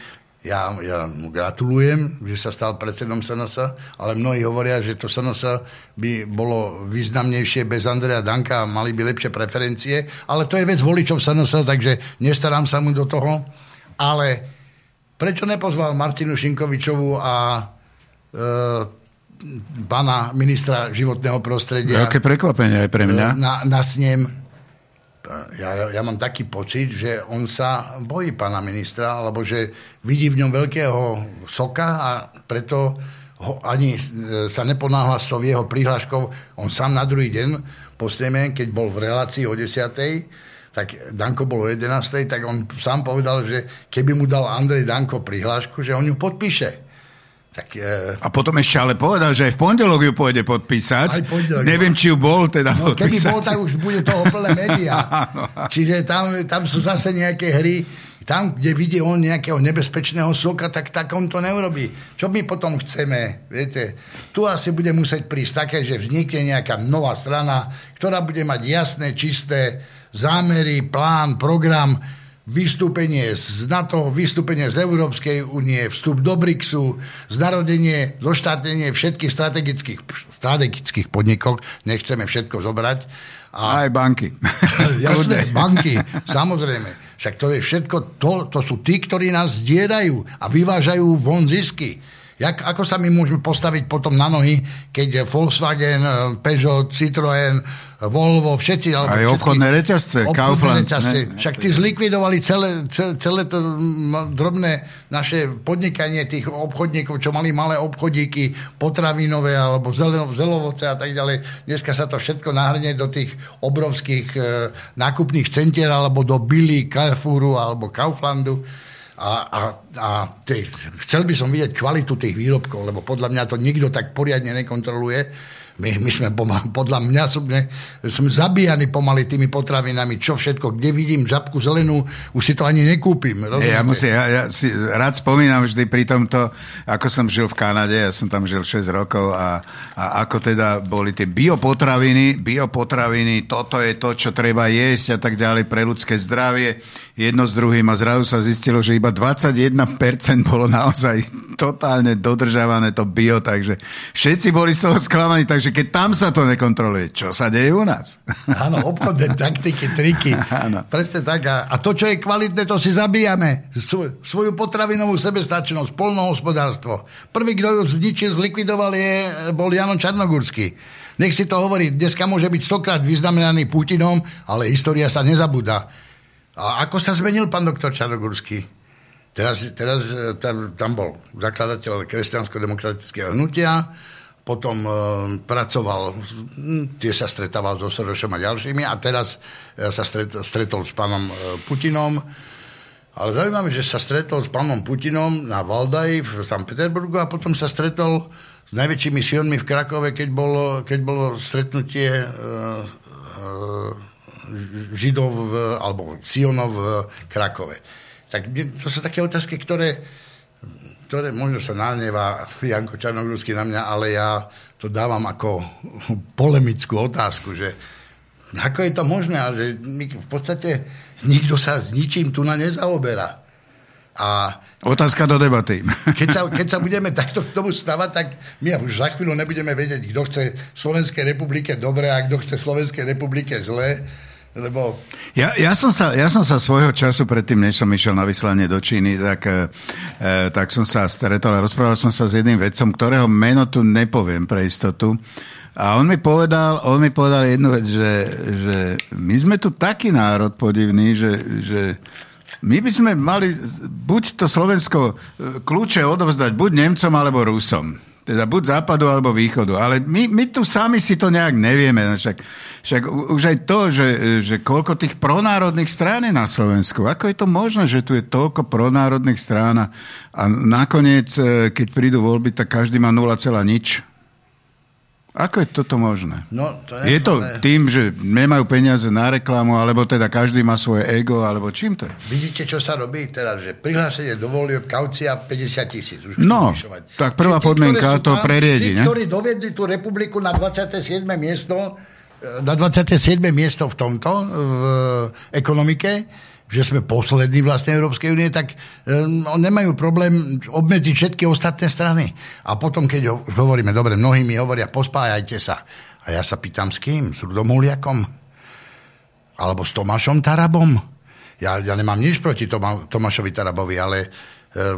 ja, ja mu gratulujem, že sa stal predsedom SNS, ale mnohí hovoria, že to SNS by bolo významnejšie bez Andreja Danka a mali by lepšie preferencie, ale to je vec voličov SNS, takže nestarám sa mu do toho. Ale prečo nepozval Martinu Šinkovičovu a e, pána ministra životného prostredia. Veľké prekvapenie aj pre mňa. Na, na snem. Ja, ja mám taký pocit, že on sa bojí pána ministra, alebo že vidí v ňom veľkého soka a preto ho ani e, sa neponáhla s tou jeho prihláškou. On sám na druhý deň po sneme, keď bol v relácii o 10 tak Danko bol o 11. tak on sám povedal, že keby mu dal Andrej Danko prihlášku, že on ju podpíše. Tak, e... A potom ešte ale povedal, že aj v pondelok ju pôjde podpísať. Aj pondelok, Neviem, no. či ju bol teda no, Keby bol, tak už bude toho plné médiá. [LAUGHS] Čiže tam, tam sú zase nejaké hry. Tam, kde vidí on nejakého nebezpečného soka, tak, tak on to neurobí. Čo my potom chceme? Viete, tu asi bude musieť prísť také, že vznikne nejaká nová strana, ktorá bude mať jasné, čisté zámery, plán, program, vystúpenie z NATO, vystúpenie z Európskej únie, vstup do BRICSu, znarodenie, zoštátnenie všetkých strategických, strategických podnikov, nechceme všetko zobrať. A, aj banky. [LAUGHS] Jasné, banky, samozrejme. Však to je všetko, to, to sú tí, ktorí nás zdierajú a vyvážajú von zisky. Jak, ako sa my môžeme postaviť potom na nohy, keď Volkswagen, eh, Peugeot, Citroën, Volvo, všetci... Alebo Aj obchodné reťazce, Kaufland. Reťazce. Však tí zlikvidovali celé, celé, celé to drobné naše podnikanie tých obchodníkov, čo mali malé obchodíky, potravinové alebo zelovoce a tak ďalej. Dneska sa to všetko nahrnie do tých obrovských e, nákupných centier alebo do Billy, Carrefouru alebo Kauflandu. A, a, a tých, chcel by som vidieť kvalitu tých výrobkov, lebo podľa mňa to nikto tak poriadne nekontroluje my, my sme podľa mňa sme, sme zabíjani pomaly tými potravinami, čo všetko, kde vidím žabku zelenú, už si to ani nekúpim. Ja, musím, ja, ja si rád spomínam vždy pri tomto, ako som žil v Kanade, ja som tam žil 6 rokov a, a ako teda boli tie biopotraviny, biopotraviny, toto je to, čo treba jesť a tak ďalej pre ľudské zdravie jedno s druhým a zrazu sa zistilo, že iba 21% bolo naozaj totálne dodržávané to bio, takže všetci boli z toho sklamaní, takže keď tam sa to nekontroluje, čo sa deje u nás? Áno, obchodné [LAUGHS] taktiky, triky. Áno. Presne tak. A, a to, čo je kvalitné, to si zabíjame. Svoj, svoju potravinovú sebestačnosť, polnohospodárstvo. Prvý, kto ju zničil, zlikvidoval, je, bol Jano Čarnogurský. Nech si to hovorí, dneska môže byť stokrát vyznamenaný Putinom, ale história sa nezabúda. A ako sa zmenil pán doktor Čarogurský? Teraz, teraz e, tam, tam bol zakladateľ kresťansko-demokratického hnutia, potom e, pracoval, hm, tie sa stretával so Sorošom a ďalšími a teraz e, sa stret, stretol s pánom e, Putinom. Ale zaujímavé, že sa stretol s pánom Putinom na Valdaji v St. Peterburgu a potom sa stretol s najväčšími sionmi v Krakove, keď bolo, keď bolo stretnutie e, e, Židov v, alebo Sionov v Krakove. Tak to sú také otázky, ktoré, ktoré možno sa náneva Janko Čarnogórsky na mňa, ale ja to dávam ako polemickú otázku, že ako je to možné, že my v podstate nikto sa s ničím tu na nezaoberá. A Otázka do debaty. [LAUGHS] Keď sa, keď sa budeme takto k tomu stavať, tak my už za chvíľu nebudeme vedieť, kto chce Slovenskej republike dobre a kto chce Slovenskej republike zle lebo... Ja, ja, som sa, ja som sa svojho času, predtým, než som išiel na vyslanie do Číny, tak, e, tak som sa stretol a rozprával som sa s jedným vedcom, ktorého meno tu nepoviem pre istotu. A on mi povedal, on mi povedal jednu vec, že, že my sme tu taký národ podivný, že, že my by sme mali buď to Slovensko e, kľúče odovzdať buď Nemcom alebo Rusom. Teda buď západu alebo východu. Ale my, my tu sami si to nejak nevieme. Však, však už aj to, že, že koľko tých pronárodných strán je na Slovensku. Ako je to možné, že tu je toľko pronárodných strán a, nakoniec, e, keď prídu voľby, tak každý má 0, nič. Ako je toto možné? No, to je, je to ale... tým, že nemajú peniaze na reklamu, alebo teda každý má svoje ego, alebo čím to je? Vidíte, čo sa robí teraz, že prihlásenie do volieb kaucia 50 tisíc. no, tak prvá tí, podmienka to preriedi. Tí, ne? ktorí doviedli tú republiku na 27. miesto, na 27. miesto v tomto, v ekonomike, že sme poslední vlastne Európskej únie, tak um, nemajú problém obmedziť všetky ostatné strany. A potom, keď hovoríme, dobre, mnohí mi hovoria, pospájajte sa. A ja sa pýtam, s kým? S Rudomuliakom? Alebo s Tomášom Tarabom? Ja, ja nemám nič proti Toma, Tomášovi Tarabovi, ale e,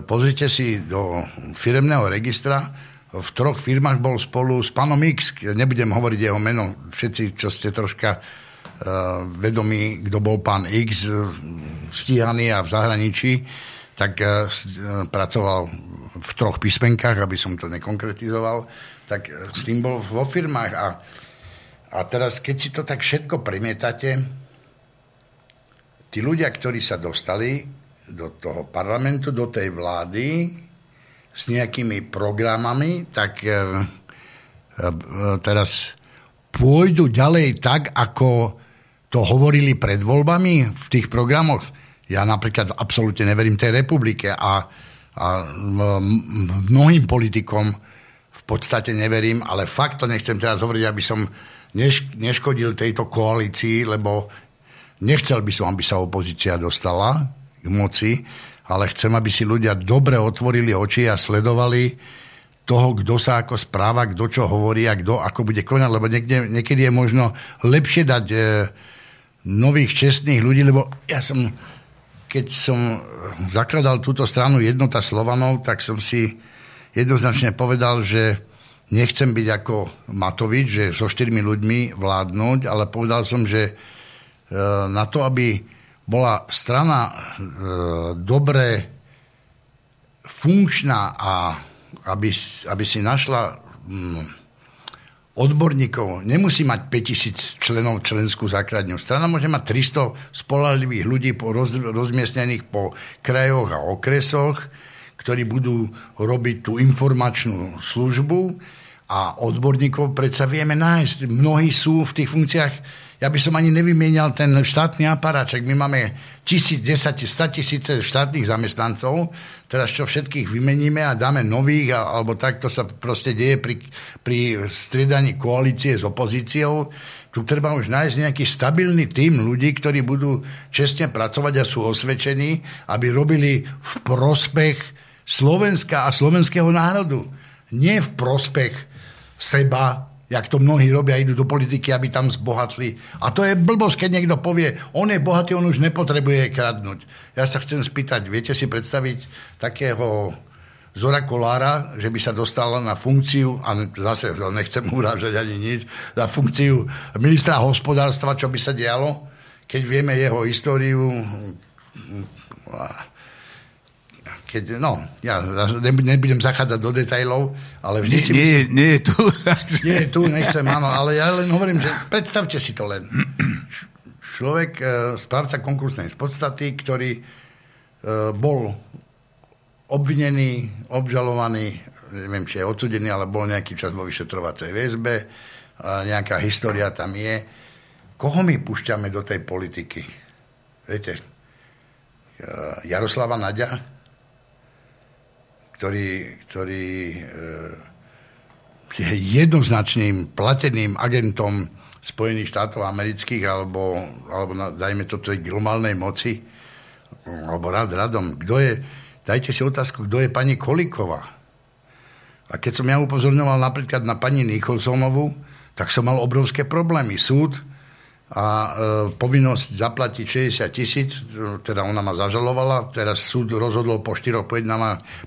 pozrite si do firemného registra, v troch firmách bol spolu s pánom X, nebudem hovoriť jeho meno, všetci, čo ste troška vedomí, kto bol pán X eh, stíhaný a v zahraničí, tak eh, pracoval v troch písmenkách, aby som to nekonkretizoval, tak s tým bol vo firmách a, a teraz, keď si to tak všetko primietate, tí ľudia, ktorí sa dostali do toho parlamentu, do tej vlády s nejakými programami, tak teraz pôjdu ďalej tak, ako to hovorili pred voľbami v tých programoch. Ja napríklad absolútne neverím tej republike a, a mnohým politikom v podstate neverím, ale fakt to nechcem teraz hovoriť, aby som neš, neškodil tejto koalícii, lebo nechcel by som, aby sa opozícia dostala k moci, ale chcem, aby si ľudia dobre otvorili oči a sledovali toho, kto sa ako správa, kto čo hovorí a kto ako bude konať, lebo niekde, niekedy je možno lepšie dať e, nových čestných ľudí, lebo ja som keď som zakladal túto stranu Jednota Slovanov, tak som si jednoznačne povedal, že nechcem byť ako Matovič, že so štyrmi ľuďmi vládnuť, ale povedal som, že e, na to, aby bola strana e, dobre funkčná a aby, aby si našla odborníkov, nemusí mať 5000 členov členskú základňu. Strana môže mať 300 spolahlivých ľudí po roz, rozmiestnených po krajoch a okresoch, ktorí budú robiť tú informačnú službu a odborníkov predsa vieme nájsť. Mnohí sú v tých funkciách ja by som ani nevymienial ten štátny aparáček. My máme tisíc, desať, sta tisíce štátnych zamestnancov, teraz čo všetkých vymeníme a dáme nových, alebo takto sa proste deje pri, pri striedaní koalície s opozíciou. Tu treba už nájsť nejaký stabilný tým ľudí, ktorí budú čestne pracovať a sú osvedčení, aby robili v prospech Slovenska a slovenského národu. Nie v prospech seba, jak to mnohí robia, idú do politiky, aby tam zbohatli. A to je blbosť, keď niekto povie, on je bohatý, on už nepotrebuje kradnúť. Ja sa chcem spýtať, viete si predstaviť takého Zora Kolára, že by sa dostal na funkciu, a zase nechcem urážať ani nič, na funkciu ministra hospodárstva, čo by sa dialo, keď vieme jeho históriu keď, no, ja nebudem zachádzať do detajlov, ale vždy nie, si... Nie, myslím, nie je tu. [LAUGHS] Nie je tu, nechcem, áno, ale ja len hovorím, že predstavte si to len. Človek, e, správca konkursnej podstaty, ktorý e, bol obvinený, obžalovaný, neviem, či je odsudený, ale bol nejaký čas vo vyšetrovacej väzbe, nejaká história tam je. Koho my púšťame do tej politiky? Viete, e, Jaroslava Naďa, ktorý, ktorý e, je jednoznačným plateným agentom Spojených štátov amerických alebo, alebo na, dajme to tej globálnej moci alebo rád radom. Kto je, dajte si otázku, kto je pani Koliková. A keď som ja upozorňoval napríklad na pani Nicholsonovu, tak som mal obrovské problémy. Súd a e, povinnosť zaplatiť 60 tisíc, teda ona ma zažalovala, teraz súd rozhodol po štyroch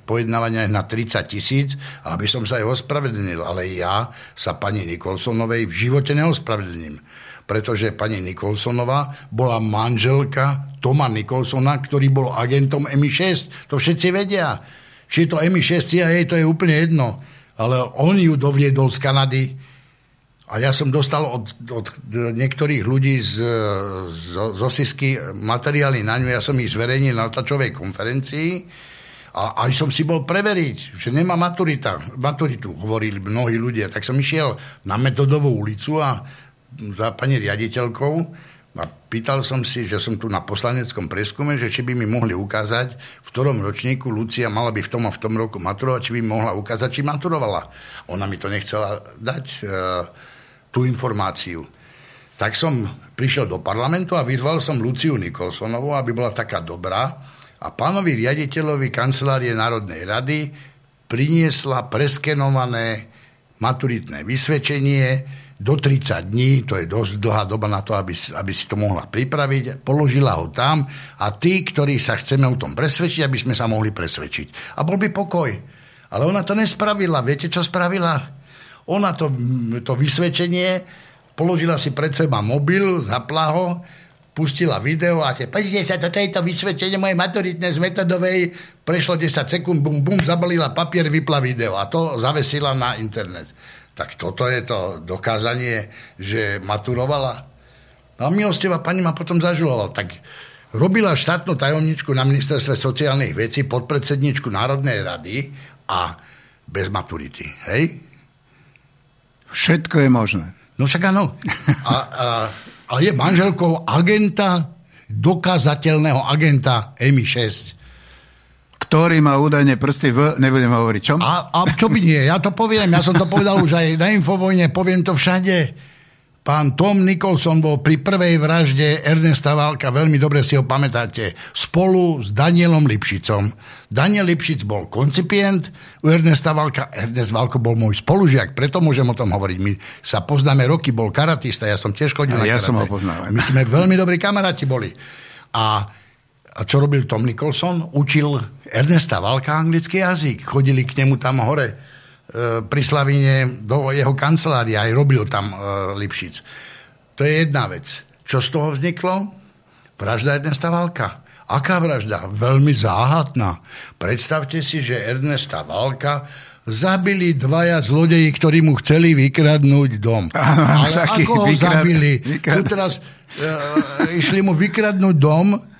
pojednávaniach na 30 tisíc, aby som sa jej ospravedlnil. Ale ja sa pani Nikolsonovej v živote neospravedlním, pretože pani Nikolsonová bola manželka Toma Nikolsona, ktorý bol agentom MI6. To všetci vedia. Či je to MI6 CIA, to je úplne jedno. Ale on ju doviedol z Kanady a ja som dostal od, od niektorých ľudí z, z, z Osisky materiály na ňu, ja som ich zverejnil na tlačovej konferencii a aj som si bol preveriť, že nemá maturita, maturitu, hovorili mnohí ľudia. Tak som išiel na metodovú ulicu a za pani riaditeľkou a pýtal som si, že som tu na poslaneckom preskume, že či by mi mohli ukázať, v ktorom ročníku Lucia mala by v tom a v tom roku maturovať, či by mohla ukázať, či maturovala. Ona mi to nechcela dať. Tú informáciu. Tak som prišiel do parlamentu a vyzval som Luciu Nikolsonovú, aby bola taká dobrá a pánovi riaditeľovi kancelárie Národnej rady priniesla preskenované maturitné vysvedčenie do 30 dní, to je dosť dlhá doba na to, aby, aby si to mohla pripraviť, položila ho tam a tí, ktorí sa chceme o tom presvedčiť, aby sme sa mohli presvedčiť. A bol by pokoj. Ale ona to nespravila. Viete, čo spravila? Ona to, to vysvedčenie položila si pred seba mobil, zapla ho, pustila video a že pozrite sa, toto je to vysvedčenie moje maturitné z metodovej, prešlo 10 sekúnd, bum, bum, zabalila papier, vypla video a to zavesila na internet. Tak toto je to dokázanie, že maturovala. No a milostivá pani ma potom zažuloval. Tak robila štátnu tajomničku na ministerstve sociálnych vecí, podpredsedničku Národnej rady a bez maturity. Hej? Všetko je možné. No však áno. A, a, a je manželkou agenta, dokázateľného agenta MI6. Ktorý má údajne prsty v, nebudem hovoriť čom? A, a čo by nie, ja to poviem, ja som to povedal už aj na Infovojne, poviem to všade Pán Tom Nicholson bol pri prvej vražde Ernesta Válka, veľmi dobre si ho pamätáte, spolu s Danielom Lipšicom. Daniel Lipšic bol koncipient u Ernesta Válka, Ernest Válko bol môj spolužiak, preto môžem o tom hovoriť. My sa poznáme roky, bol karatista, ja som tiež chodil a na ja karate. som ho poznal. My sme veľmi dobrí kamaráti boli. A A čo robil Tom Nicholson? Učil Ernesta Valka anglický jazyk. Chodili k nemu tam hore pri Slavine do jeho kancelária, aj robil tam e, Lipšic. To je jedna vec. Čo z toho vzniklo? Vražda Ernesta Valka. Aká vražda? Veľmi záhadná. Predstavte si, že Ernesta Valka zabili dvaja zlodeji, ktorí mu chceli vykradnúť dom. [LAUGHS] Ale ako ho zabili? Tu teraz uh, išli mu vykradnúť dom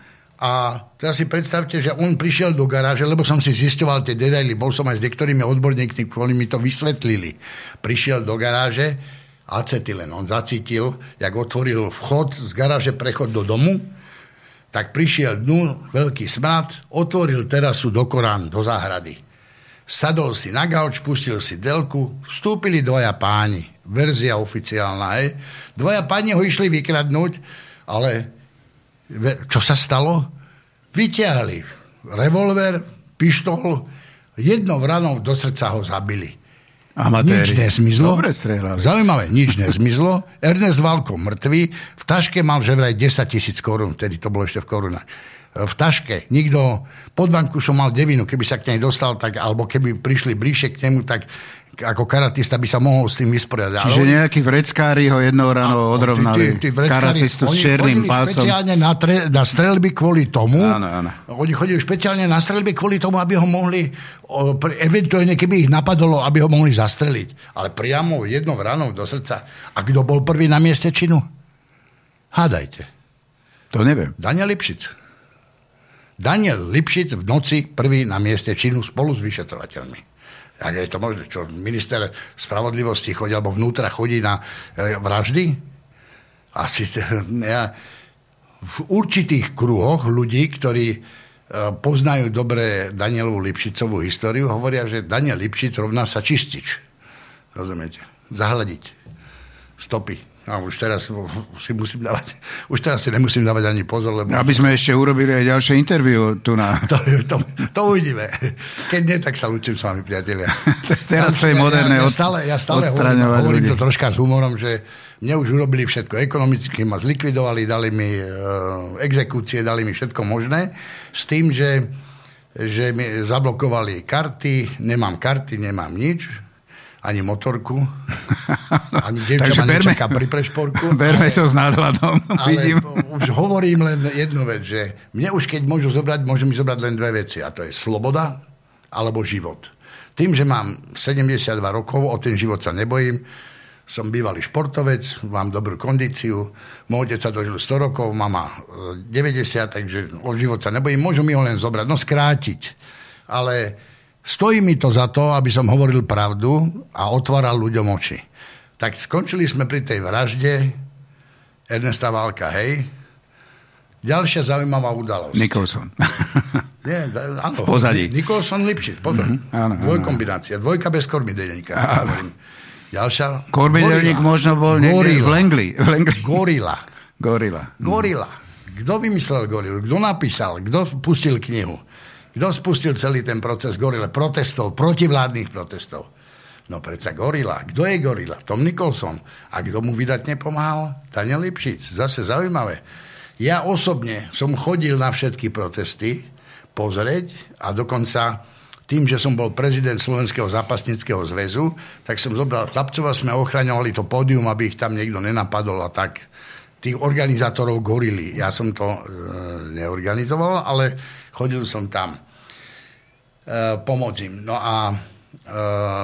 a teraz si predstavte, že on prišiel do garáže, lebo som si zisťoval tie detaily, bol som aj s niektorými odborníkmi, ktorí mi to vysvetlili. Prišiel do garáže, acetylen, on zacítil, jak otvoril vchod z garáže, prechod do domu, tak prišiel dnu, veľký smrad, otvoril terasu do Korán, do záhrady sadol si na gauč, pustil si delku, vstúpili dvaja páni. Verzia oficiálna, hej. Dvaja páni ho išli vykradnúť, ale čo sa stalo? Vyťahli revolver, pištol, jedno vranou do srdca ho zabili. Amatéri. Nič nezmizlo. Dobre. Zaujímavé, nič nezmizlo. [LAUGHS] Ernest Valko mŕtvý, v taške mal že vraj 10 tisíc korún, vtedy to bolo ešte v korunách v taške. Nikto pod vankušom mal devinu, keby sa k nej dostal, tak, alebo keby prišli bližšie k nemu, tak ako karatista by sa mohol s tým vysporiadať. Čiže Ale nejakí vreckári ho jednou ráno odrovnali. Tí, tí, tí karatistu s čiernym pásom. špeciálne na, tre, na strelby kvôli tomu. Áno, áno. Oni chodili špeciálne na strelby kvôli tomu, aby ho mohli, eventuálne keby ich napadlo, aby ho mohli zastreliť. Ale priamo jednou ráno do srdca. A kto bol prvý na mieste činu? Hádajte. To neviem. Daniel Lipšic. Daniel Lipšic v noci prvý na mieste činu spolu s vyšetrovateľmi. Tak je to možné, čo minister spravodlivosti chodí, alebo vnútra chodí na e, vraždy? Asi [LAUGHS] ja, v určitých kruhoch ľudí, ktorí e, poznajú dobre Danielovú Lipšicovú históriu, hovoria, že Daniel Lipšic rovná sa čistič. Rozumiete? Zahľadiť stopy a už teraz si musím dávať, už teraz si nemusím dávať ani pozor, lebo... Aby sme ešte urobili aj ďalšie interviu tu na... [LAUGHS] To, to, to uvidíme. Keď nie, tak sa ľúčim s vami, priatelia. [LAUGHS] teraz to je moderné ja, ja, stále, ja stále hovorím, hovorím to troška s humorom, že mne už urobili všetko ekonomicky, ma zlikvidovali, dali mi uh, exekúcie, dali mi všetko možné, s tým, že, že mi zablokovali karty, nemám karty, nemám nič, ani motorku, [LAUGHS] ani dievča ma berme, pri prešporku. [LAUGHS] Berme ale, to s nadhľadom. Ale vidím. už hovorím len jednu vec, že mne už keď môžu zobrať, môžu mi zobrať len dve veci a to je sloboda alebo život. Tým, že mám 72 rokov, o ten život sa nebojím, som bývalý športovec, mám dobrú kondíciu, môj otec sa dožil 100 rokov, mama 90, e, takže o život sa nebojím, môžu mi ho len zobrať, no skrátiť. Ale Stojí mi to za to, aby som hovoril pravdu a otváral ľuďom oči. Tak skončili sme pri tej vražde Ernesta Válka, hej. Ďalšia zaujímavá udalosť. Nicholson. [LAUGHS] Nie, áno. V pozadí. Nicholson Lipšic, pozor. Mm-hmm, áno, Dvojkombinácia. Dvojka bez kormidelníka. Ďalšia. Kormidelník možno bol niekde v Langley. Gorila. Gorila. Gorila. Kto vymyslel gorilu? Kto napísal? Kto pustil knihu? Kto spustil celý ten proces gorile? Protestov, protivládnych protestov. No predsa gorila. Kto je gorila? Tom Nicholson. A kto mu vydať nepomáhal? Daniel Lipšic. Zase zaujímavé. Ja osobne som chodil na všetky protesty pozrieť a dokonca tým, že som bol prezident Slovenského zápasnického zväzu, tak som zobral chlapcov a sme ochraňovali to pódium, aby ich tam niekto nenapadol a tak tých organizátorov gorily. Ja som to e, neorganizoval, ale chodil som tam e, pomôcť. No a e,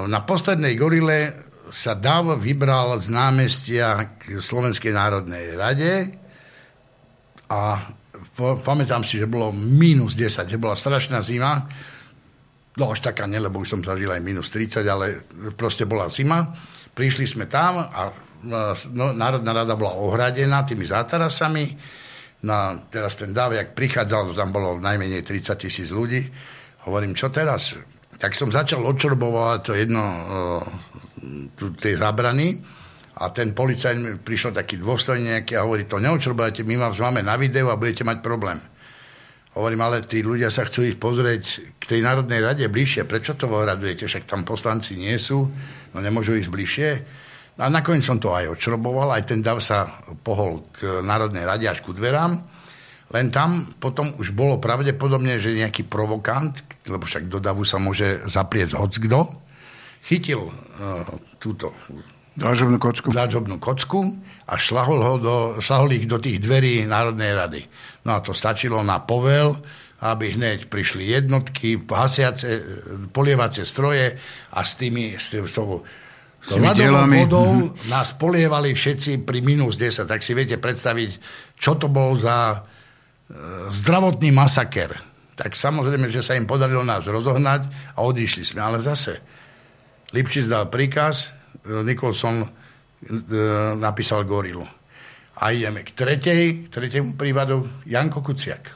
na poslednej gorile sa Dav vybral z námestia k Slovenskej národnej rade a pamätám si, že bolo minus 10, že bola strašná zima. No až taká ne, lebo už som zažil aj minus 30, ale proste bola zima. Prišli sme tam a no, Národná rada bola ohradená tými zátarasami. No, teraz ten dáv, jak prichádzal, tam bolo najmenej 30 tisíc ľudí. Hovorím, čo teraz? Tak som začal odčorbovať to jedno, tu, tie zábrany a ten policajt prišiel taký dôstojný nejaký a hovorí, to neočorbujete, my vás máme na videu a budete mať problém. Hovorím, ale tí ľudia sa chcú ísť pozrieť k tej Národnej rade bližšie. Prečo to ohradujete? Však tam poslanci nie sú, no nemôžu ísť bližšie. A nakoniec som to aj odšroboval, aj ten dav sa pohol k Národnej rade až ku dverám Len tam potom už bolo pravdepodobne, že nejaký provokant, lebo však do davu sa môže zaprieť hockdo, chytil uh, túto dlažobnú kocku. dlažobnú kocku a šlahol, ho do, šlahol ich do tých dverí Národnej rady. No a to stačilo na povel, aby hneď prišli jednotky, hasiace, polievacie stroje a s tými, s tým, s tou, s ľadovou vodou mm-hmm. nás polievali všetci pri minus 10. Tak si viete predstaviť, čo to bol za zdravotný masaker. Tak samozrejme, že sa im podarilo nás rozohnať a odišli sme. Ale zase, Lipšic dal príkaz, Nikolson e, napísal gorilu. A ideme k tretej, k tretiemu prípadu, Janko Kuciak.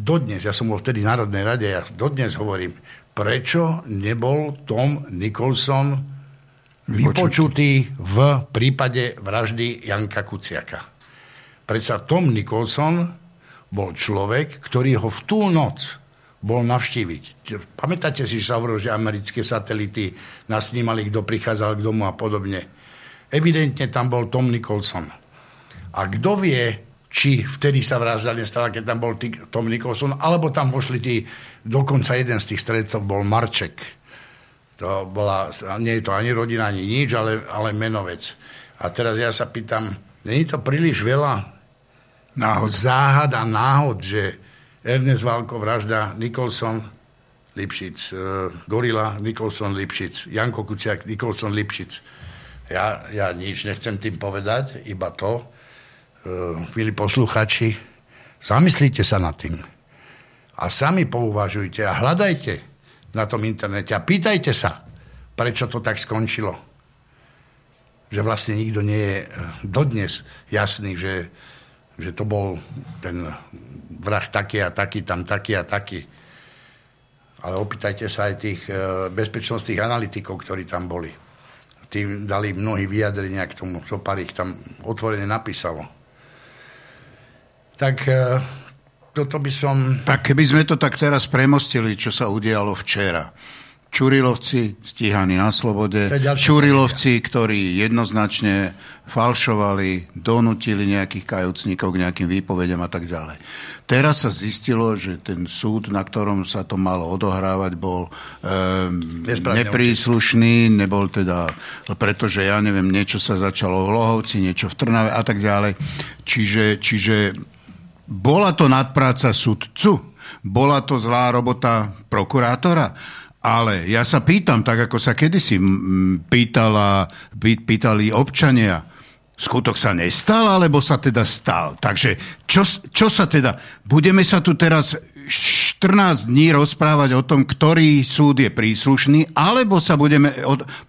Dodnes, ja som bol vtedy v Národnej rade, ja dodnes hovorím, prečo nebol Tom Nicholson vypočutý v prípade vraždy Janka Kuciaka. Predsa Tom Nicholson bol človek, ktorý ho v tú noc bol navštíviť. Pamätáte si, že sa hovorilo, že americké satelity nasnímali, kto prichádzal k domu a podobne. Evidentne tam bol Tom Nicholson. A kto vie, či vtedy sa vražda nestala, keď tam bol Tom Nicholson, alebo tam vošli tí, dokonca jeden z tých stredcov bol Marček. To bola, nie je to ani rodina, ani nič, ale, ale menovec. A teraz ja sa pýtam, není to príliš veľa náhod. záhad a náhod, že Ernest Válko vražda, Nikolson, Lipšic, uh, Gorila, Nikolson, Lipšic, Janko Kuciak, Nikolson, Lipšic. Ja, ja nič nechcem tým povedať, iba to, uh, milí posluchači, zamyslíte sa nad tým a sami pouvažujte a hľadajte na tom internete a pýtajte sa, prečo to tak skončilo. Že vlastne nikto nie je dodnes jasný, že že to bol ten vrah taký a taký, tam taký a taký. Ale opýtajte sa aj tých e, bezpečnostných analytikov, ktorí tam boli. Tým dali mnohí vyjadrenia k tomu, čo pár ich tam otvorene napísalo. Tak e, toto by som... Tak keby sme to tak teraz premostili, čo sa udialo včera. Čurilovci stíhaní na slobode, Čurilovci, ktorí jednoznačne falšovali, donutili nejakých kajúcnikov k nejakým výpovediam a tak ďalej. Teraz sa zistilo, že ten súd, na ktorom sa to malo odohrávať, bol e, nepríslušný, nebol teda, pretože ja neviem, niečo sa začalo v Lohovci, niečo v Trnave a tak ďalej. Čiže, čiže bola to nadpráca sudcu, bola to zlá robota prokurátora, ale ja sa pýtam, tak ako sa kedysi pýtala, pýtali občania, skutok sa nestal, alebo sa teda stal. Takže čo, čo sa teda... Budeme sa tu teraz 14 dní rozprávať o tom, ktorý súd je príslušný, alebo sa budeme,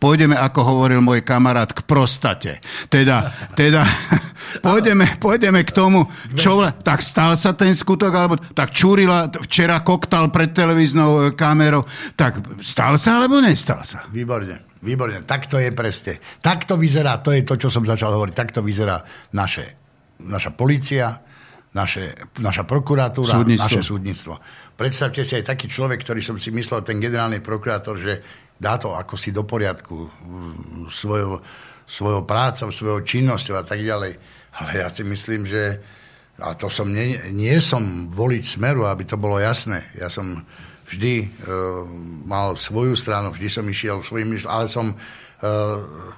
pôjdeme, ako hovoril môj kamarát, k prostate. Teda, teda [LAUGHS] pôjdeme, pôjdeme k tomu, čo, tak stal sa ten skutok, alebo tak Čurila včera koktal pred televíznou kamerou, tak stal sa, alebo nestal sa? Výborne. Výborne, tak to je presne. Tak to vyzerá, to je to, čo som začal hovoriť, tak to vyzerá naše, naša policia, naše, naša prokuratúra, súdnictvo. naše súdnictvo. Predstavte si aj taký človek, ktorý som si myslel, ten generálny prokurátor, že dá to ako si do poriadku mm, svojou, svojou prácou, svojou činnosťou a tak ďalej. Ale ja si myslím, že a to som nie, nie som volič smeru, aby to bolo jasné. Ja som vždy e, mal svoju stranu, vždy som išiel svojim, ale som e,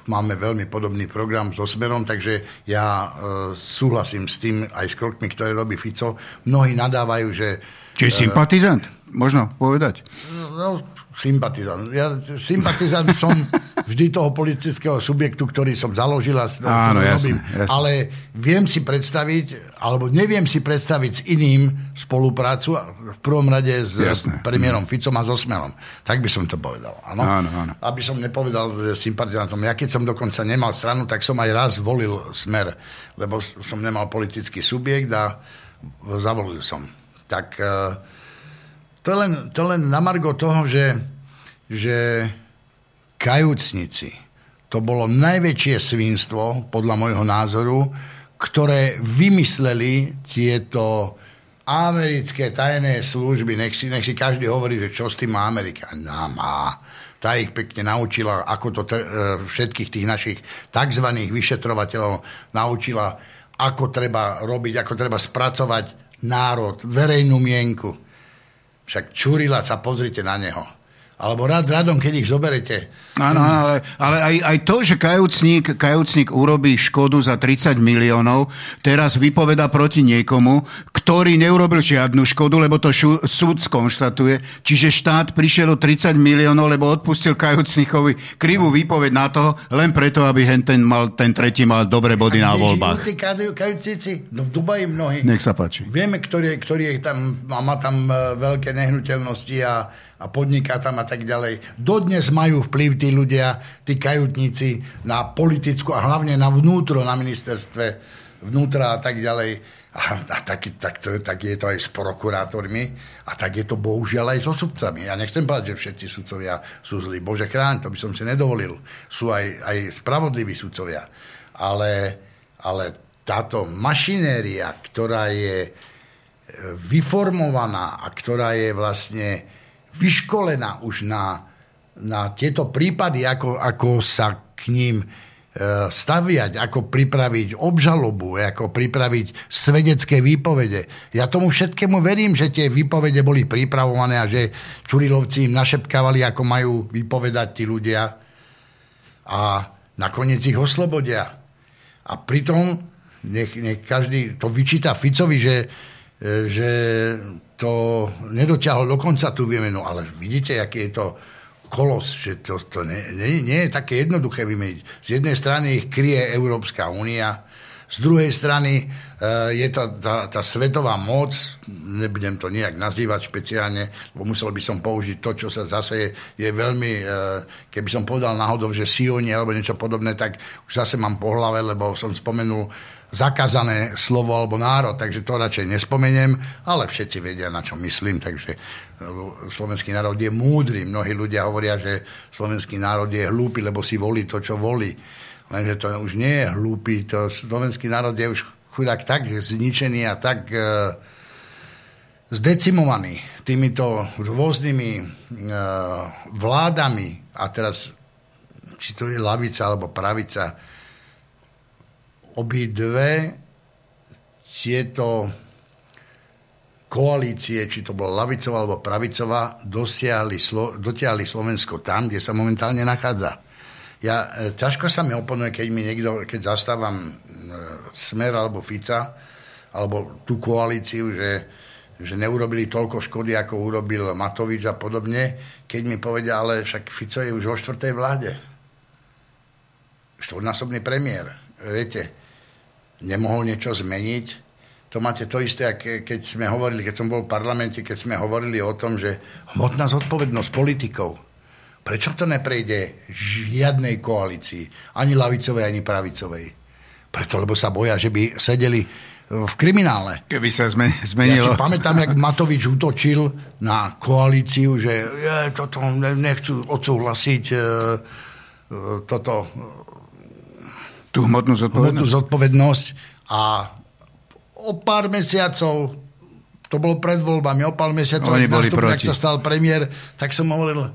máme veľmi podobný program so Smerom, takže ja e, súhlasím s tým aj s krokmi, ktoré robí Fico. Mnohí nadávajú, že... Čiže sympatizant, možno povedať. No, sympatizant. Ja sympatizant som [LAUGHS] vždy toho politického subjektu, ktorý som založil a Áno, jasne, jasne. Ale viem si predstaviť, alebo neviem si predstaviť s iným spoluprácu, v prvom rade s jasne. premiérom Ficom a so Smerom. Tak by som to povedal. Áno? Áno, áno. Aby som nepovedal, že sympatizantom. Ja keď som dokonca nemal stranu, tak som aj raz volil Smer, lebo som nemal politický subjekt a zavolil som. Tak uh, to je len, to len na margo toho, že, že kajúcnici, to bolo najväčšie svinstvo, podľa môjho názoru, ktoré vymysleli tieto americké tajné služby. Nech si, nech si každý hovorí, že čo s tým má Amerika. No, má. Tá ich pekne naučila, ako to t- e, všetkých tých našich tzv. vyšetrovateľov naučila ako treba robiť, ako treba spracovať národ, verejnú mienku. Však Čurila sa pozrite na neho alebo rád radom, keď ich zoberete. Áno, áno ale, ale aj, aj to, že kajúcník, kajúcník urobí škodu za 30 miliónov, teraz vypoveda proti niekomu, ktorý neurobil žiadnu škodu, lebo to šu, súd skonštatuje. Čiže štát prišiel o 30 miliónov, lebo odpustil kajúcníkovi krivú výpoveď na to, len preto, aby ten, mal, ten tretí mal dobre body na voľbách. kajúcníci? No v Dubaji mnohí. Nech sa páči. Vieme, ktorý, ktorý tam, má tam e, veľké nehnuteľnosti a a podniká tam a tak ďalej. Dodnes majú vplyv tí ľudia, tí kajutníci na politickú a hlavne na vnútro, na ministerstve vnútra a tak ďalej. A, a tak, tak, to, tak je to aj s prokurátormi a tak je to bohužiaľ aj so sudcami. Ja nechcem povedať, že všetci sudcovia sú zlí. Bože chráň, to by som si nedovolil. Sú aj, aj spravodliví sudcovia. Ale, ale táto mašinéria, ktorá je e, vyformovaná a ktorá je vlastne vyškolená už na, na tieto prípady, ako, ako sa k ním e, staviať, ako pripraviť obžalobu, ako pripraviť svedecké výpovede. Ja tomu všetkému verím, že tie výpovede boli pripravované a že Čurilovci im našepkávali, ako majú vypovedať tí ľudia a nakoniec ich oslobodia. A pritom nech, nech každý to vyčíta Ficovi, že, e, že to nedotiahol do konca tú výmenu, ale vidíte, aký je to kolos, že to, to nie, nie, nie je také jednoduché vymeniť. Z jednej strany ich kryje Európska únia, z druhej strany e, je to tá, tá svetová moc, nebudem to nejak nazývať špeciálne, bo musel by som použiť to, čo sa zase je, je veľmi, e, keby som povedal náhodou, že Sioni alebo niečo podobné, tak už zase mám po hlave, lebo som spomenul zakázané slovo alebo národ, takže to radšej nespomeniem, ale všetci vedia, na čo myslím, takže e, slovenský národ je múdry. Mnohí ľudia hovoria, že slovenský národ je hlúpy, lebo si volí to, čo volí. Lenže to už nie je hlúpy, to slovenský národ je už chudák tak zničený a tak e, zdecimovaný týmito rôznymi e, vládami a teraz či to je lavica alebo pravica, obidve tieto koalície, či to bola lavicová alebo pravicová, dosiahli, dotiahli Slovensko tam, kde sa momentálne nachádza. Ja, e, ťažko sa mi oponuje, keď mi niekto, keď zastávam e, Smer alebo Fica, alebo tú koalíciu, že, že neurobili toľko škody, ako urobil Matovič a podobne, keď mi povedia, ale však Fico je už vo štvrtej vláde. Štvornásobný premiér. Viete, nemohol niečo zmeniť. To máte to isté, keď sme hovorili, keď som bol v parlamente, keď sme hovorili o tom, že hmotná zodpovednosť politikov. Prečo to neprejde žiadnej koalícii, ani lavicovej, ani pravicovej? Preto, lebo sa boja, že by sedeli v kriminále. Keby sa zmenilo. Ja si pamätám, jak Matovič útočil na koalíciu, že je, toto nechcú odsúhlasiť e, e, toto Tú hmotnú zodpovednosť? Hmotnú zodpovednosť a o pár mesiacov, to bolo pred voľbami, o pár mesiacov, Oni boli sa stal premiér, tak som hovoril,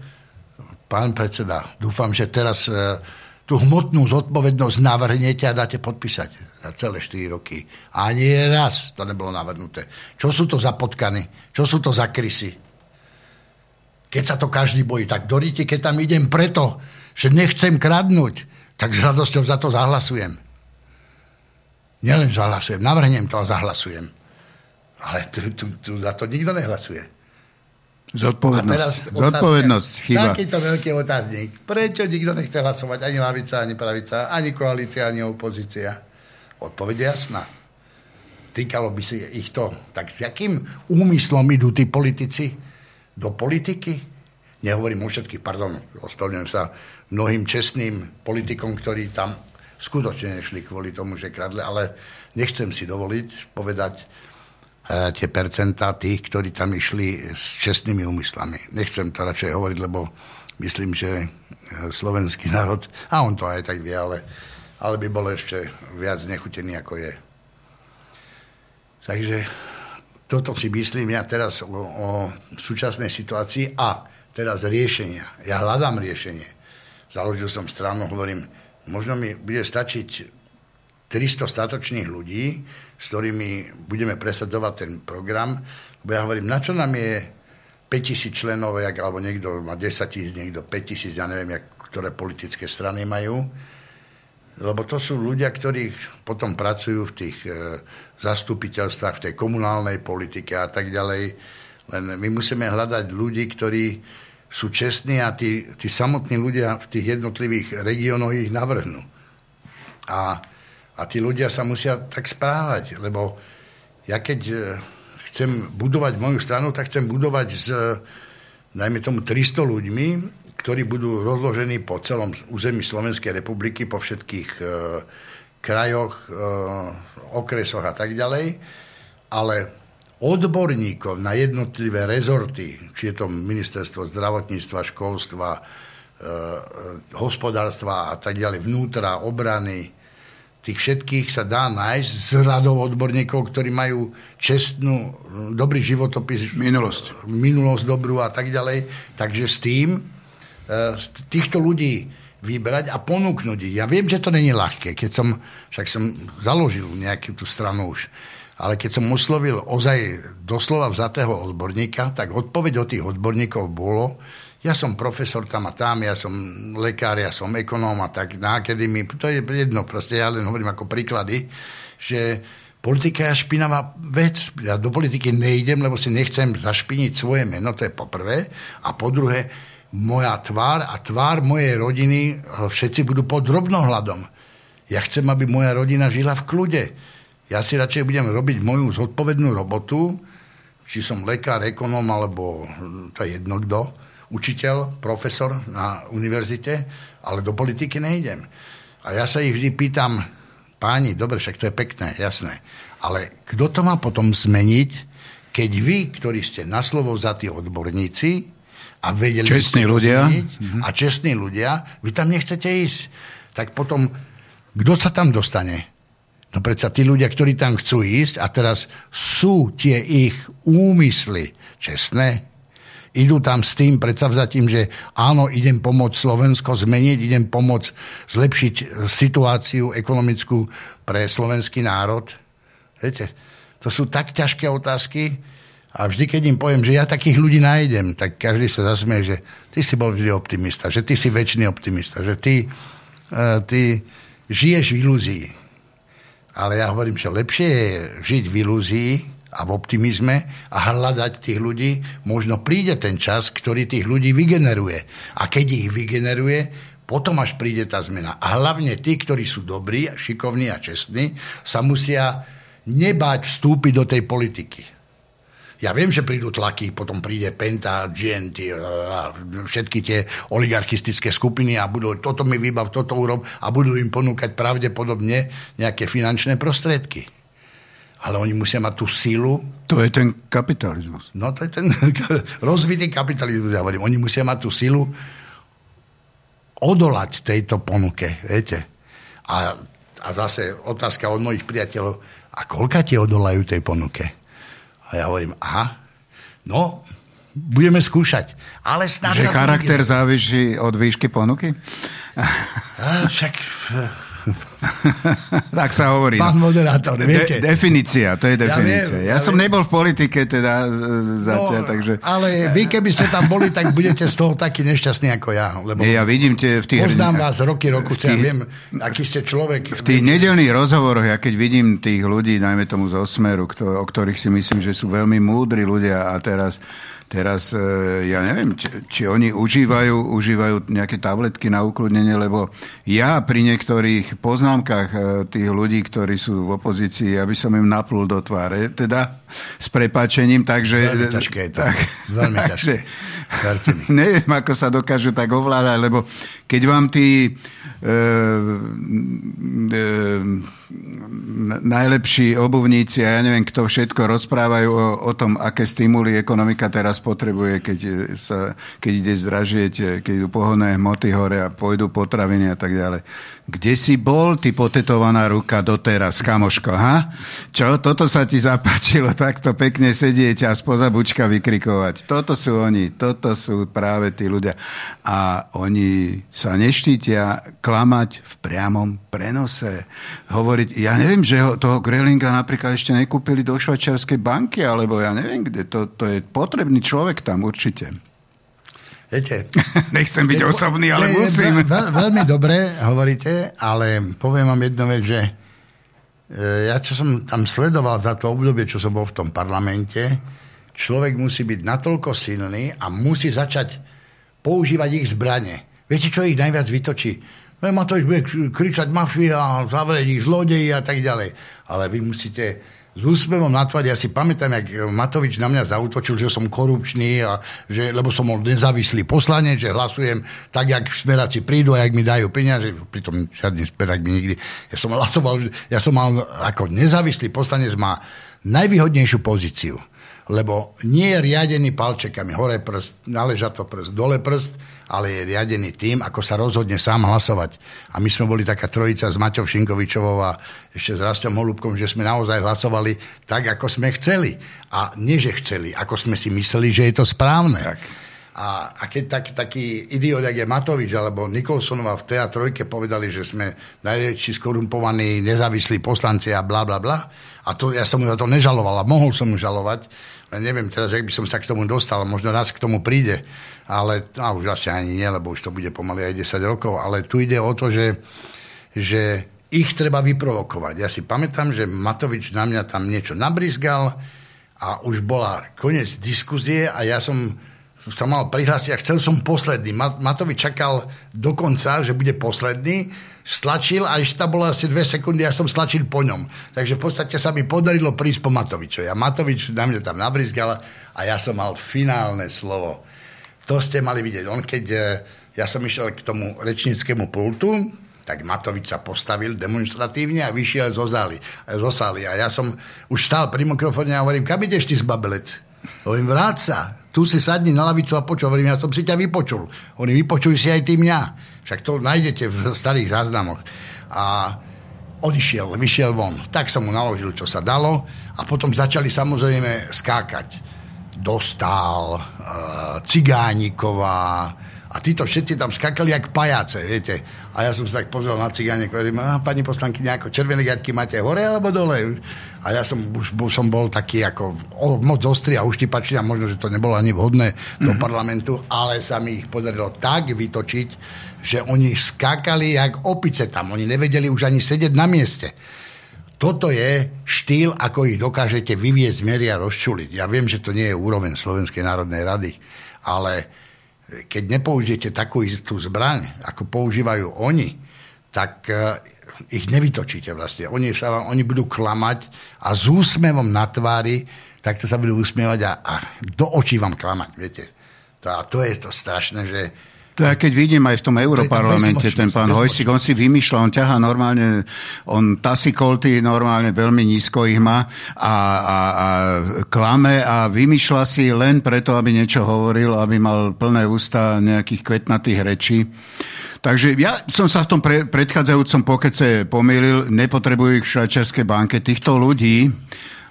pán predseda, dúfam, že teraz e, tú hmotnú zodpovednosť navrhnete a dáte podpísať za celé 4 roky. Ani raz to nebolo navrhnuté. Čo sú to za potkany? Čo sú to za krysy? Keď sa to každý bojí, tak doríte, keď tam idem preto, že nechcem kradnúť, tak s radosťou za to zahlasujem. Nielen zahlasujem, navrhnem to a zahlasujem. Ale tu, tu, tu za to nikto nehlasuje. Zodpovednosť. A teraz Zodpovednosť, chyba. Takýto veľký otáznik. Prečo nikto nechce hlasovať? Ani lavica, ani pravica, ani koalícia, ani opozícia. Odpoveď je jasná. Týkalo by si ich to. Tak s jakým úmyslom idú tí politici do politiky? Nehovorím o všetkých, pardon, ospravedlňujem sa mnohým čestným politikom, ktorí tam skutočne nešli kvôli tomu, že kradli, ale nechcem si dovoliť povedať e, tie percentá tých, ktorí tam išli s čestnými úmyslami. Nechcem to radšej hovoriť, lebo myslím, že e, slovenský národ, a on to aj tak vie, ale, ale by bol ešte viac nechutený, ako je. Takže toto si myslím ja teraz o, o súčasnej situácii a teraz riešenia. Ja hľadám riešenie. Založil som stranu, hovorím, možno mi bude stačiť 300 statočných ľudí, s ktorými budeme presadzovať ten program. Bo ja hovorím, na čo nám je 5000 členov, jak, alebo niekto má 10 tisíc, niekto 5 tisíc, ja neviem, jak, ktoré politické strany majú. Lebo to sú ľudia, ktorí potom pracujú v tých e, zastupiteľstvách, v tej komunálnej politike a tak ďalej. Len my musíme hľadať ľudí, ktorí sú čestní a tí, tí samotní ľudia v tých jednotlivých regiónoch ich navrhnú. A a tí ľudia sa musia tak správať, lebo ja keď e, chcem budovať moju stranu, tak chcem budovať s, najmä tomu, 300 ľuďmi, ktorí budú rozložení po celom území Slovenskej republiky, po všetkých e, krajoch, e, okresoch a tak ďalej. Ale odborníkov na jednotlivé rezorty, či je to ministerstvo zdravotníctva, školstva, e, e, hospodárstva a tak ďalej, vnútra, obrany, tých všetkých sa dá nájsť z radov odborníkov, ktorí majú čestnú, dobrý životopis. Minulosť. Minulosť dobrú a tak ďalej. Takže s tým, e, z týchto ľudí vybrať a ponúknuť ich. Ja viem, že to není ľahké, keď som, však som založil nejakú tú stranu už, ale keď som oslovil ozaj doslova vzatého odborníka, tak odpoveď od tých odborníkov bolo, ja som profesor tam a tam, ja som lekár, ja som ekonóm a tak na akadémii, to je jedno, proste ja len hovorím ako príklady, že politika je špinavá vec. Ja do politiky nejdem, lebo si nechcem zašpiniť svoje meno, to je po prvé. A po druhé, moja tvár a tvár mojej rodiny, všetci budú pod drobnohľadom. Ja chcem, aby moja rodina žila v kľude. Ja si radšej budem robiť moju zodpovednú robotu, či som lekár, ekonóm, alebo to je jedno kto, učiteľ, profesor na univerzite, ale do politiky nejdem. A ja sa ich vždy pýtam, páni, dobre, však to je pekné, jasné, ale kto to má potom zmeniť, keď vy, ktorí ste na slovo za tí odborníci a vedeli... Čestní ľudia. Zmeniť, mhm. a čestní ľudia, vy tam nechcete ísť. Tak potom, kto sa tam dostane? No predsa tí ľudia, ktorí tam chcú ísť a teraz sú tie ich úmysly čestné, idú tam s tým predsavzatím, že áno, idem pomôcť Slovensko zmeniť, idem pomôcť zlepšiť situáciu ekonomickú pre slovenský národ. Viete, to sú tak ťažké otázky a vždy, keď im poviem, že ja takých ľudí nájdem, tak každý sa zasmie, že ty si bol vždy optimista, že ty si väčší optimista, že ty, uh, ty žiješ v ilúzii. Ale ja hovorím, že lepšie je žiť v ilúzii, a v optimizme a hľadať tých ľudí, možno príde ten čas, ktorý tých ľudí vygeneruje. A keď ich vygeneruje, potom až príde tá zmena. A hlavne tí, ktorí sú dobrí, šikovní a čestní, sa musia nebáť vstúpiť do tej politiky. Ja viem, že prídu tlaky, potom príde Penta, GNT a všetky tie oligarchistické skupiny a budú toto mi vybav, toto urob a budú im ponúkať pravdepodobne nejaké finančné prostriedky ale oni musia mať tú sílu. To je ten kapitalizmus. No to je ten [LAUGHS] rozvitý kapitalizmus, ja hovorím. Oni musia mať tú sílu odolať tejto ponuke, viete. A, a zase otázka od mojich priateľov, a koľka ti odolajú tej ponuke? A ja hovorím, aha, no, budeme skúšať. Ale snáď Že charakter bude... závisí od výšky ponuky? A, však tak sa hovorí. Pán no. moderátor, viete. De- definícia, to je definícia. Ja, viem, ja, ja som viem. nebol v politike teda e, zatiaľ, no, takže... Ale vy keby ste tam boli, tak budete z toho taký nešťastný ako ja. Lebo Nie, ja vidím tie v tých... Poznám vás roky, roku, tých, ja viem, aký ste človek. V tých nedelných rozhovoroch, ja keď vidím tých ľudí, najmä tomu z Osmeru, o ktorých si myslím, že sú veľmi múdri ľudia a teraz Teraz e, ja neviem, či, či oni užívajú, užívajú nejaké tabletky na ukludnenie, lebo ja pri niektorých poznámkach e, tých ľudí, ktorí sú v opozícii, aby som im naplul do tváre, teda s prepáčením, takže... Veľmi ťažké je to. Tak, Veľmi [LAUGHS] ťažké. [LAUGHS] Neviem, ako sa dokážu tak ovládať, lebo keď vám tí e, e, najlepší obuvníci a ja neviem, kto všetko rozprávajú o, o tom, aké stimuly ekonomika teraz potrebuje, keď, sa, keď ide zdražieť, keď idú pohonné hmoty hore a pôjdu potraviny a tak ďalej. Kde si bol, ty potetovaná ruka doteraz, kamoško, ha? Čo, toto sa ti zapáčilo, takto pekne sedieť a spoza bučka vykrikovať. Toto sú oni, toto sú práve tí ľudia. A oni sa neštítia klamať v priamom prenose. Hovoriť, ja neviem, že ho, toho Grelinga napríklad ešte nekúpili do švajčiarskej banky, alebo ja neviem, kde. To, to je potrebný človek tam určite. Viete, [LAUGHS] Nechcem byť osobný, ale musím. Veľ, veľmi dobre hovoríte, ale poviem vám jednu vec, že e, ja čo som tam sledoval za to obdobie, čo som bol v tom parlamente, človek musí byť natoľko silný a musí začať používať ich zbranie. Viete, čo ich najviac vytočí? No, Matovič bude kričať mafia, zavrieť ich zlodeji a tak ďalej. Ale vy musíte s úsmevom na. Ja si pamätám, jak Matovič na mňa zautočil, že som korupčný, a že, lebo som bol nezávislý poslanec, že hlasujem tak, jak smeráci prídu a jak mi dajú peniaze. Pritom žiadny smerák mi nikdy... Ja som hlasoval, ja som mal ako nezávislý poslanec má najvýhodnejšiu pozíciu lebo nie je riadený palčekami, hore prst, to prst, dole prst, ale je riadený tým, ako sa rozhodne sám hlasovať. A my sme boli taká trojica s Maťou Šinkovičovou a ešte s Rastom Holubkom, že sme naozaj hlasovali tak, ako sme chceli. A nie, že chceli, ako sme si mysleli, že je to správne. Tak. A, a keď tak, taký idiot, jak je Matovič alebo Nikolsonová v TA3 povedali, že sme najväčší skorumpovaní nezávislí poslanci a bla bla bla, a to, ja som mu za to nežaloval a mohol som mu žalovať, neviem teraz, jak by som sa k tomu dostal, možno raz k tomu príde, ale a už asi ani nie, lebo už to bude pomaly aj 10 rokov, ale tu ide o to, že, že ich treba vyprovokovať. Ja si pamätám, že Matovič na mňa tam niečo nabrizgal a už bola koniec diskuzie a ja som sa mal prihlásiť a chcel som posledný. Matovič čakal do konca, že bude posledný stlačil a ešte tam bola asi dve sekundy, ja som stlačil po ňom. Takže v podstate sa mi podarilo prísť po Matovičovi. A Matovič na mňa tam nabrizgal a ja som mal finálne slovo. To ste mali vidieť. On keď, e, ja som išiel k tomu rečníckému pultu, tak Matovič sa postavil demonstratívne a vyšiel zo, zály, zo sály. A ja som už stál pri mikrofóne a hovorím, kam ideš ty zbabelec? Hovorím, vráť tu si sadni na lavicu a počul. Hovorím, ja som si ťa vypočul. Oni vypočuj si aj ty mňa. Však to nájdete v starých záznamoch. A odišiel, vyšiel von. Tak som mu naložil, čo sa dalo a potom začali samozrejme skákať. Dostal, e, Cigániková, a títo všetci tam skakali jak pajace, viete. A ja som sa tak pozrel na cigáne, hovorím, pani poslanky, ako červené gaťky máte hore alebo dole? A ja som už som bol taký ako o, moc ostrý a uštipačný a možno, že to nebolo ani vhodné mm-hmm. do mhm. parlamentu, ale sa mi ich podarilo tak vytočiť, že oni skákali jak opice tam. Oni nevedeli už ani sedieť na mieste. Toto je štýl, ako ich dokážete vyviezť z a rozčuliť. Ja viem, že to nie je úroveň Slovenskej národnej rady, ale keď nepoužijete takú istú zbraň, ako používajú oni, tak uh, ich nevytočíte vlastne. Oni, sa, oni budú klamať a s úsmevom na tvári takto sa budú usmievať a, a do očí vám klamať, viete. To, a to je to strašné, že to ja keď vidím aj v tom Europarlamente, ten pán Hojsik, on si vymýšľa, on ťaha normálne, on tasí kolty normálne veľmi nízko ich má a, a, a klame a vymýšľa si len preto, aby niečo hovoril, aby mal plné ústa nejakých kvetnatých rečí. Takže ja som sa v tom pre, predchádzajúcom pokece pomýlil, nepotrebujú ich v švajčiarskej banke. Týchto ľudí,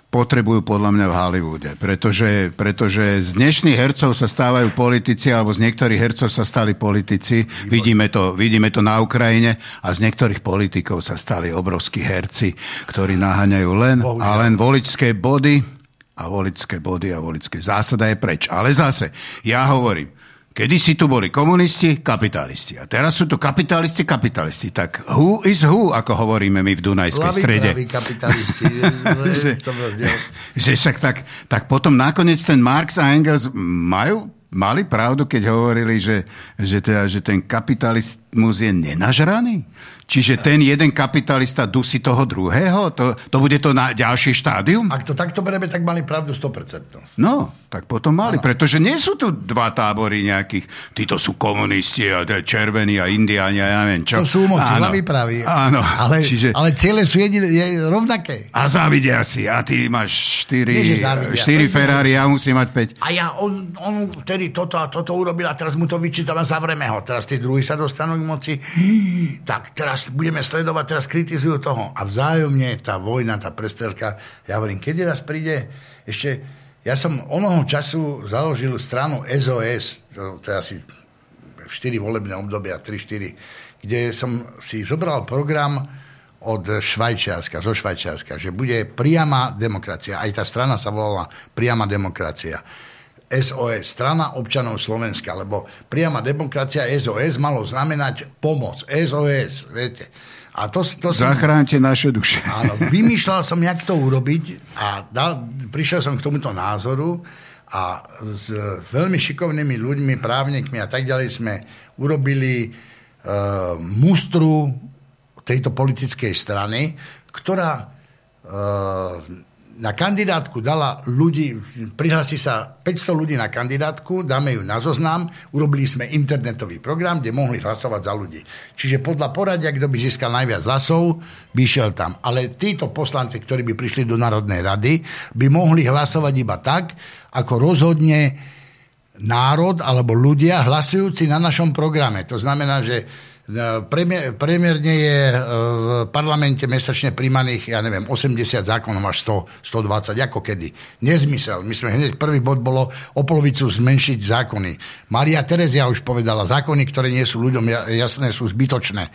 potrebujú podľa mňa v Hollywoode. Pretože, pretože z dnešných hercov sa stávajú politici, alebo z niektorých hercov sa stali politici. Vidíme to, vidíme to na Ukrajine. A z niektorých politikov sa stali obrovskí herci, ktorí naháňajú len Bohužiaľ. a len voličské body a voličské body a voličské zásada je preč. Ale zase, ja hovorím, Kedy si tu boli komunisti, kapitalisti. A teraz sú tu kapitalisti, kapitalisti. Tak who is who, ako hovoríme my v Dunajskej Lavi, strede. kapitalisti. [LAUGHS] že, že však tak, tak potom nakoniec ten Marx a Engels majú mali pravdu, keď hovorili, že, že, teda, že ten kapitalizmus je nenažraný? Čiže ten jeden kapitalista dusí toho druhého? To, to bude to na ďalšie štádium? Ak to takto bereme, tak mali pravdu 100%. No, tak potom mali, pretože nie sú tu dva tábory nejakých, títo sú komunisti a červení a indiáni a ja neviem čo. To sú moci, praví. Áno. Ale, čiže... ale ciele sú jediné, je rovnaké. A závidia si, a ty máš 4, 4 Ferrari, ja musím mať 5. A ja, on, on vtedy toto a toto urobil a teraz mu to vyčítam a zavreme ho. Teraz tí druhí sa dostanú k moci, tak teraz budeme sledovať, teraz kritizujú toho. A vzájomne tá vojna, tá prestrelka, ja hovorím, kedy raz príde, ešte, ja som onoho času založil stranu SOS, to, to je asi 4 volebné obdobia, 3-4, kde som si zobral program od Švajčiarska, zo Švajčiarska, že bude priama demokracia. Aj tá strana sa volala priama demokracia. SOS, strana občanov Slovenska, lebo priama demokracia SOS malo znamenať pomoc. SOS, viete. A to, to som, Zachránte naše duše. Áno, vymýšľal som, jak to urobiť a dal, prišiel som k tomuto názoru a s veľmi šikovnými ľuďmi, právnikmi a tak ďalej sme urobili uh, mustru tejto politickej strany, ktorá uh, na kandidátku dala ľudí, prihlási sa 500 ľudí na kandidátku, dáme ju na zoznam, urobili sme internetový program, kde mohli hlasovať za ľudí. Čiže podľa poradia, kto by získal najviac hlasov, by šiel tam. Ale títo poslanci, ktorí by prišli do Národnej rady, by mohli hlasovať iba tak, ako rozhodne národ alebo ľudia hlasujúci na našom programe. To znamená, že Premier, premierne je e, v parlamente mesačne príjmaných, ja neviem, 80 zákonov až 100, 120, ako kedy. Nezmysel. My sme hneď prvý bod bolo o polovicu zmenšiť zákony. Maria Terezia už povedala, zákony, ktoré nie sú ľuďom jasné, sú zbytočné.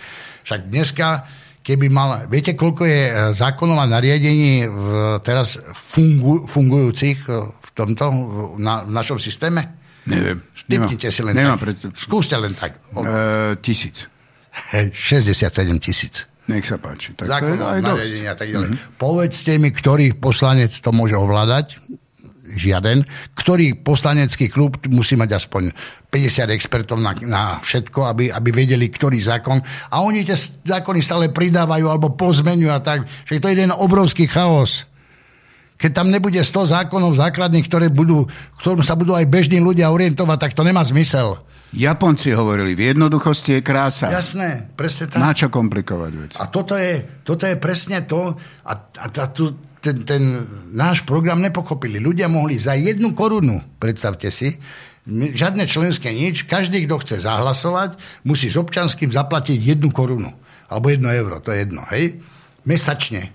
Však dneska keby mal, viete, koľko je e, zákonov a nariadení v, teraz fungu, fungujúcich e, v tomto, v, na, v našom systéme? Neviem. Stipnite si len nemám tak. Pre... Skúste len tak. E, tisíc. 67 tisíc. Nech sa páči. Tak Zákonov, nariadenia a tak ďalej. Mm-hmm. Povedzte mi, ktorý poslanec to môže ovládať, žiaden, ktorý poslanecký klub musí mať aspoň 50 expertov na, na všetko, aby, aby vedeli, ktorý zákon. A oni tie zákony stále pridávajú alebo pozmeňujú a tak. Že to je jeden obrovský chaos. Keď tam nebude 100 zákonov základných, ktoré budú, ktorom sa budú aj bežní ľudia orientovať, tak to nemá zmysel. Japonci hovorili, v jednoduchosti je krása. Jasné, presne tak. Na čo komplikovať veci? A toto je, toto je presne to, a, a, a tu, ten, ten náš program nepochopili. Ľudia mohli za jednu korunu, predstavte si, žiadne členské nič, každý, kto chce zahlasovať, musí s občanským zaplatiť jednu korunu. Alebo jedno euro, to je jedno, hej? Mesačne.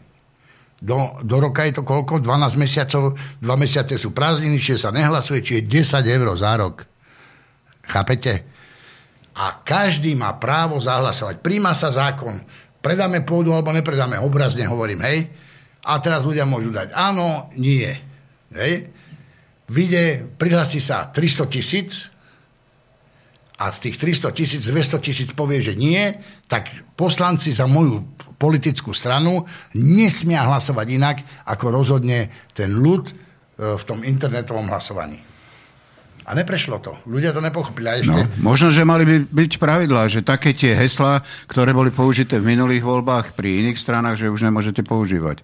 Do, do roka je to koľko? 12 mesiacov, 2 mesiace sú prázdniny, čiže sa nehlasuje, čiže 10 eur za rok. Chápete? A každý má právo zahlasovať. Príjma sa zákon. Predáme pôdu alebo nepredáme. Obrazne hovorím, hej? A teraz ľudia môžu dať áno, nie. Hej? Vyjde, prihlasí sa 300 tisíc a z tých 300 tisíc, 200 tisíc povie, že nie, tak poslanci za moju politickú stranu nesmia hlasovať inak, ako rozhodne ten ľud e, v tom internetovom hlasovaní. A neprešlo to. Ľudia to nepochopili. A ešte... No, možno, že mali by byť pravidlá, že také tie heslá, ktoré boli použité v minulých voľbách pri iných stranách, že už nemôžete používať.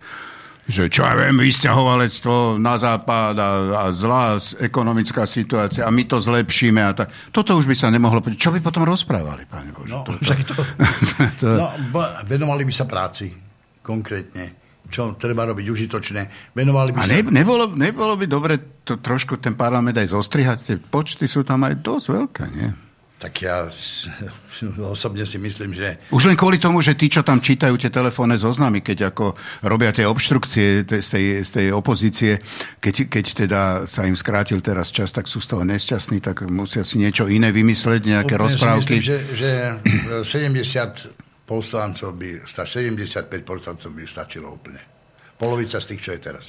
Že čo ja viem, vysťahovalectvo na západ a, a zlá ekonomická situácia a my to zlepšíme a tak. Toto už by sa nemohlo... Čo by potom rozprávali, pane Bože? No, to, to, [LAUGHS] to, to... no venovali by sa práci konkrétne čo treba robiť užitočné. Venovali by a ne, sa... nebolo, nebolo by dobre to trošku ten parlament aj zostrihať? Tie počty sú tam aj dosť veľké, nie? Tak ja [LAUGHS] osobne si myslím, že... Už len kvôli tomu, že tí, čo tam čítajú tie telefónne zoznamy, keď ako robia tie obštrukcie z tej, z tej opozície, keď, keď teda sa im skrátil teraz čas, tak sú z toho nešťastní, tak musia si niečo iné vymysleť, nejaké Úplne rozprávky. Myslím, že, že [CLEARS THROAT] 70 poslancov by, 75% by stačilo úplne. Polovica z tých, čo je teraz.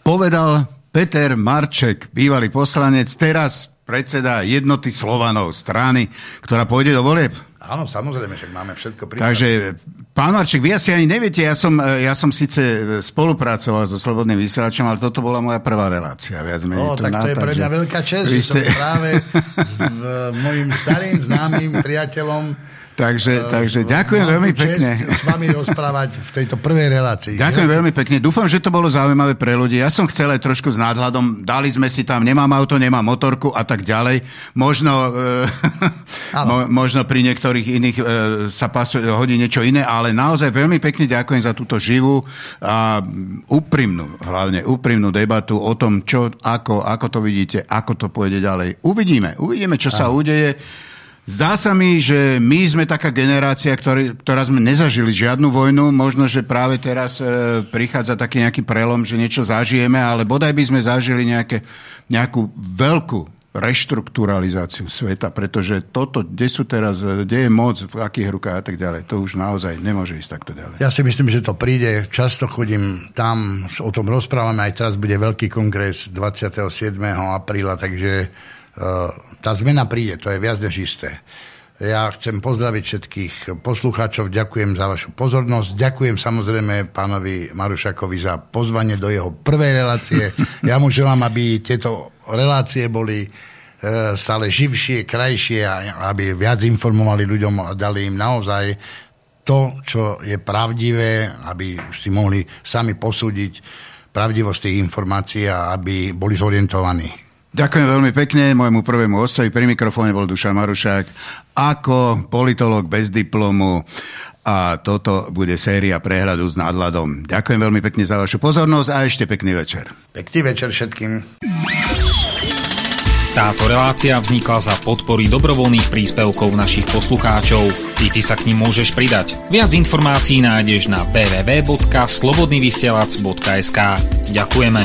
Povedal Peter Marček, bývalý poslanec, teraz predseda jednoty Slovanov strany, ktorá pôjde do volieb. Áno, samozrejme, že máme všetko pripravené. Takže, pán Marček, vy asi ani neviete, ja som, ja som síce spolupracoval so Slobodným vysielačom, ale toto bola moja prvá relácia. Viac menej no, tak to je pre mňa veľká čest, že ste... som práve s mojim starým známym priateľom Takže, uh, takže ďakujem veľmi pekne. s vami [LAUGHS] rozprávať v tejto prvej relácii. Ďakujem ja? veľmi pekne. Dúfam, že to bolo zaujímavé pre ľudí. Ja som chcel aj trošku s nadhľadom. Dali sme si tam, nemám auto, nemám motorku a tak ďalej. Možno, [LAUGHS] uh, mo, možno pri niektorých iných uh, sa pasu, hodí niečo iné, ale naozaj veľmi pekne ďakujem za túto živú a úprimnú, hlavne úprimnú debatu o tom, čo, ako, ako to vidíte, ako to pôjde ďalej. Uvidíme, uvidíme, čo sa udeje. Zdá sa mi, že my sme taká generácia, ktorý, ktorá sme nezažili žiadnu vojnu. Možno, že práve teraz e, prichádza taký nejaký prelom, že niečo zažijeme, ale bodaj by sme zažili nejaké, nejakú veľkú reštrukturalizáciu sveta, pretože toto, kde sú teraz, kde je moc, v akých rukách a tak ďalej, to už naozaj nemôže ísť takto ďalej. Ja si myslím, že to príde. Často chodím tam, o tom rozprávame, aj teraz bude veľký kongres 27. apríla, takže tá zmena príde, to je viac než isté. Ja chcem pozdraviť všetkých poslucháčov, ďakujem za vašu pozornosť, ďakujem samozrejme pánovi Marušakovi za pozvanie do jeho prvej relácie. [LAUGHS] Ja mu želám, aby tieto relácie boli e, stále živšie, krajšie a aby viac informovali ľuďom a dali im naozaj to, čo je pravdivé, aby si mohli sami posúdiť pravdivosť tých informácií a aby boli zorientovaní. Ďakujem veľmi pekne môjmu prvému hostovi. Pri mikrofóne bol Dušan Marušák ako politolog bez diplomu a toto bude séria prehľadu s nadhľadom. Ďakujem veľmi pekne za vašu pozornosť a ešte pekný večer. Pekný večer všetkým. Táto relácia vznikla za podpory dobrovoľných príspevkov našich poslucháčov. I ty sa k ním môžeš pridať. Viac informácií nájdeš na www.slobodnyvysielac.sk Ďakujeme.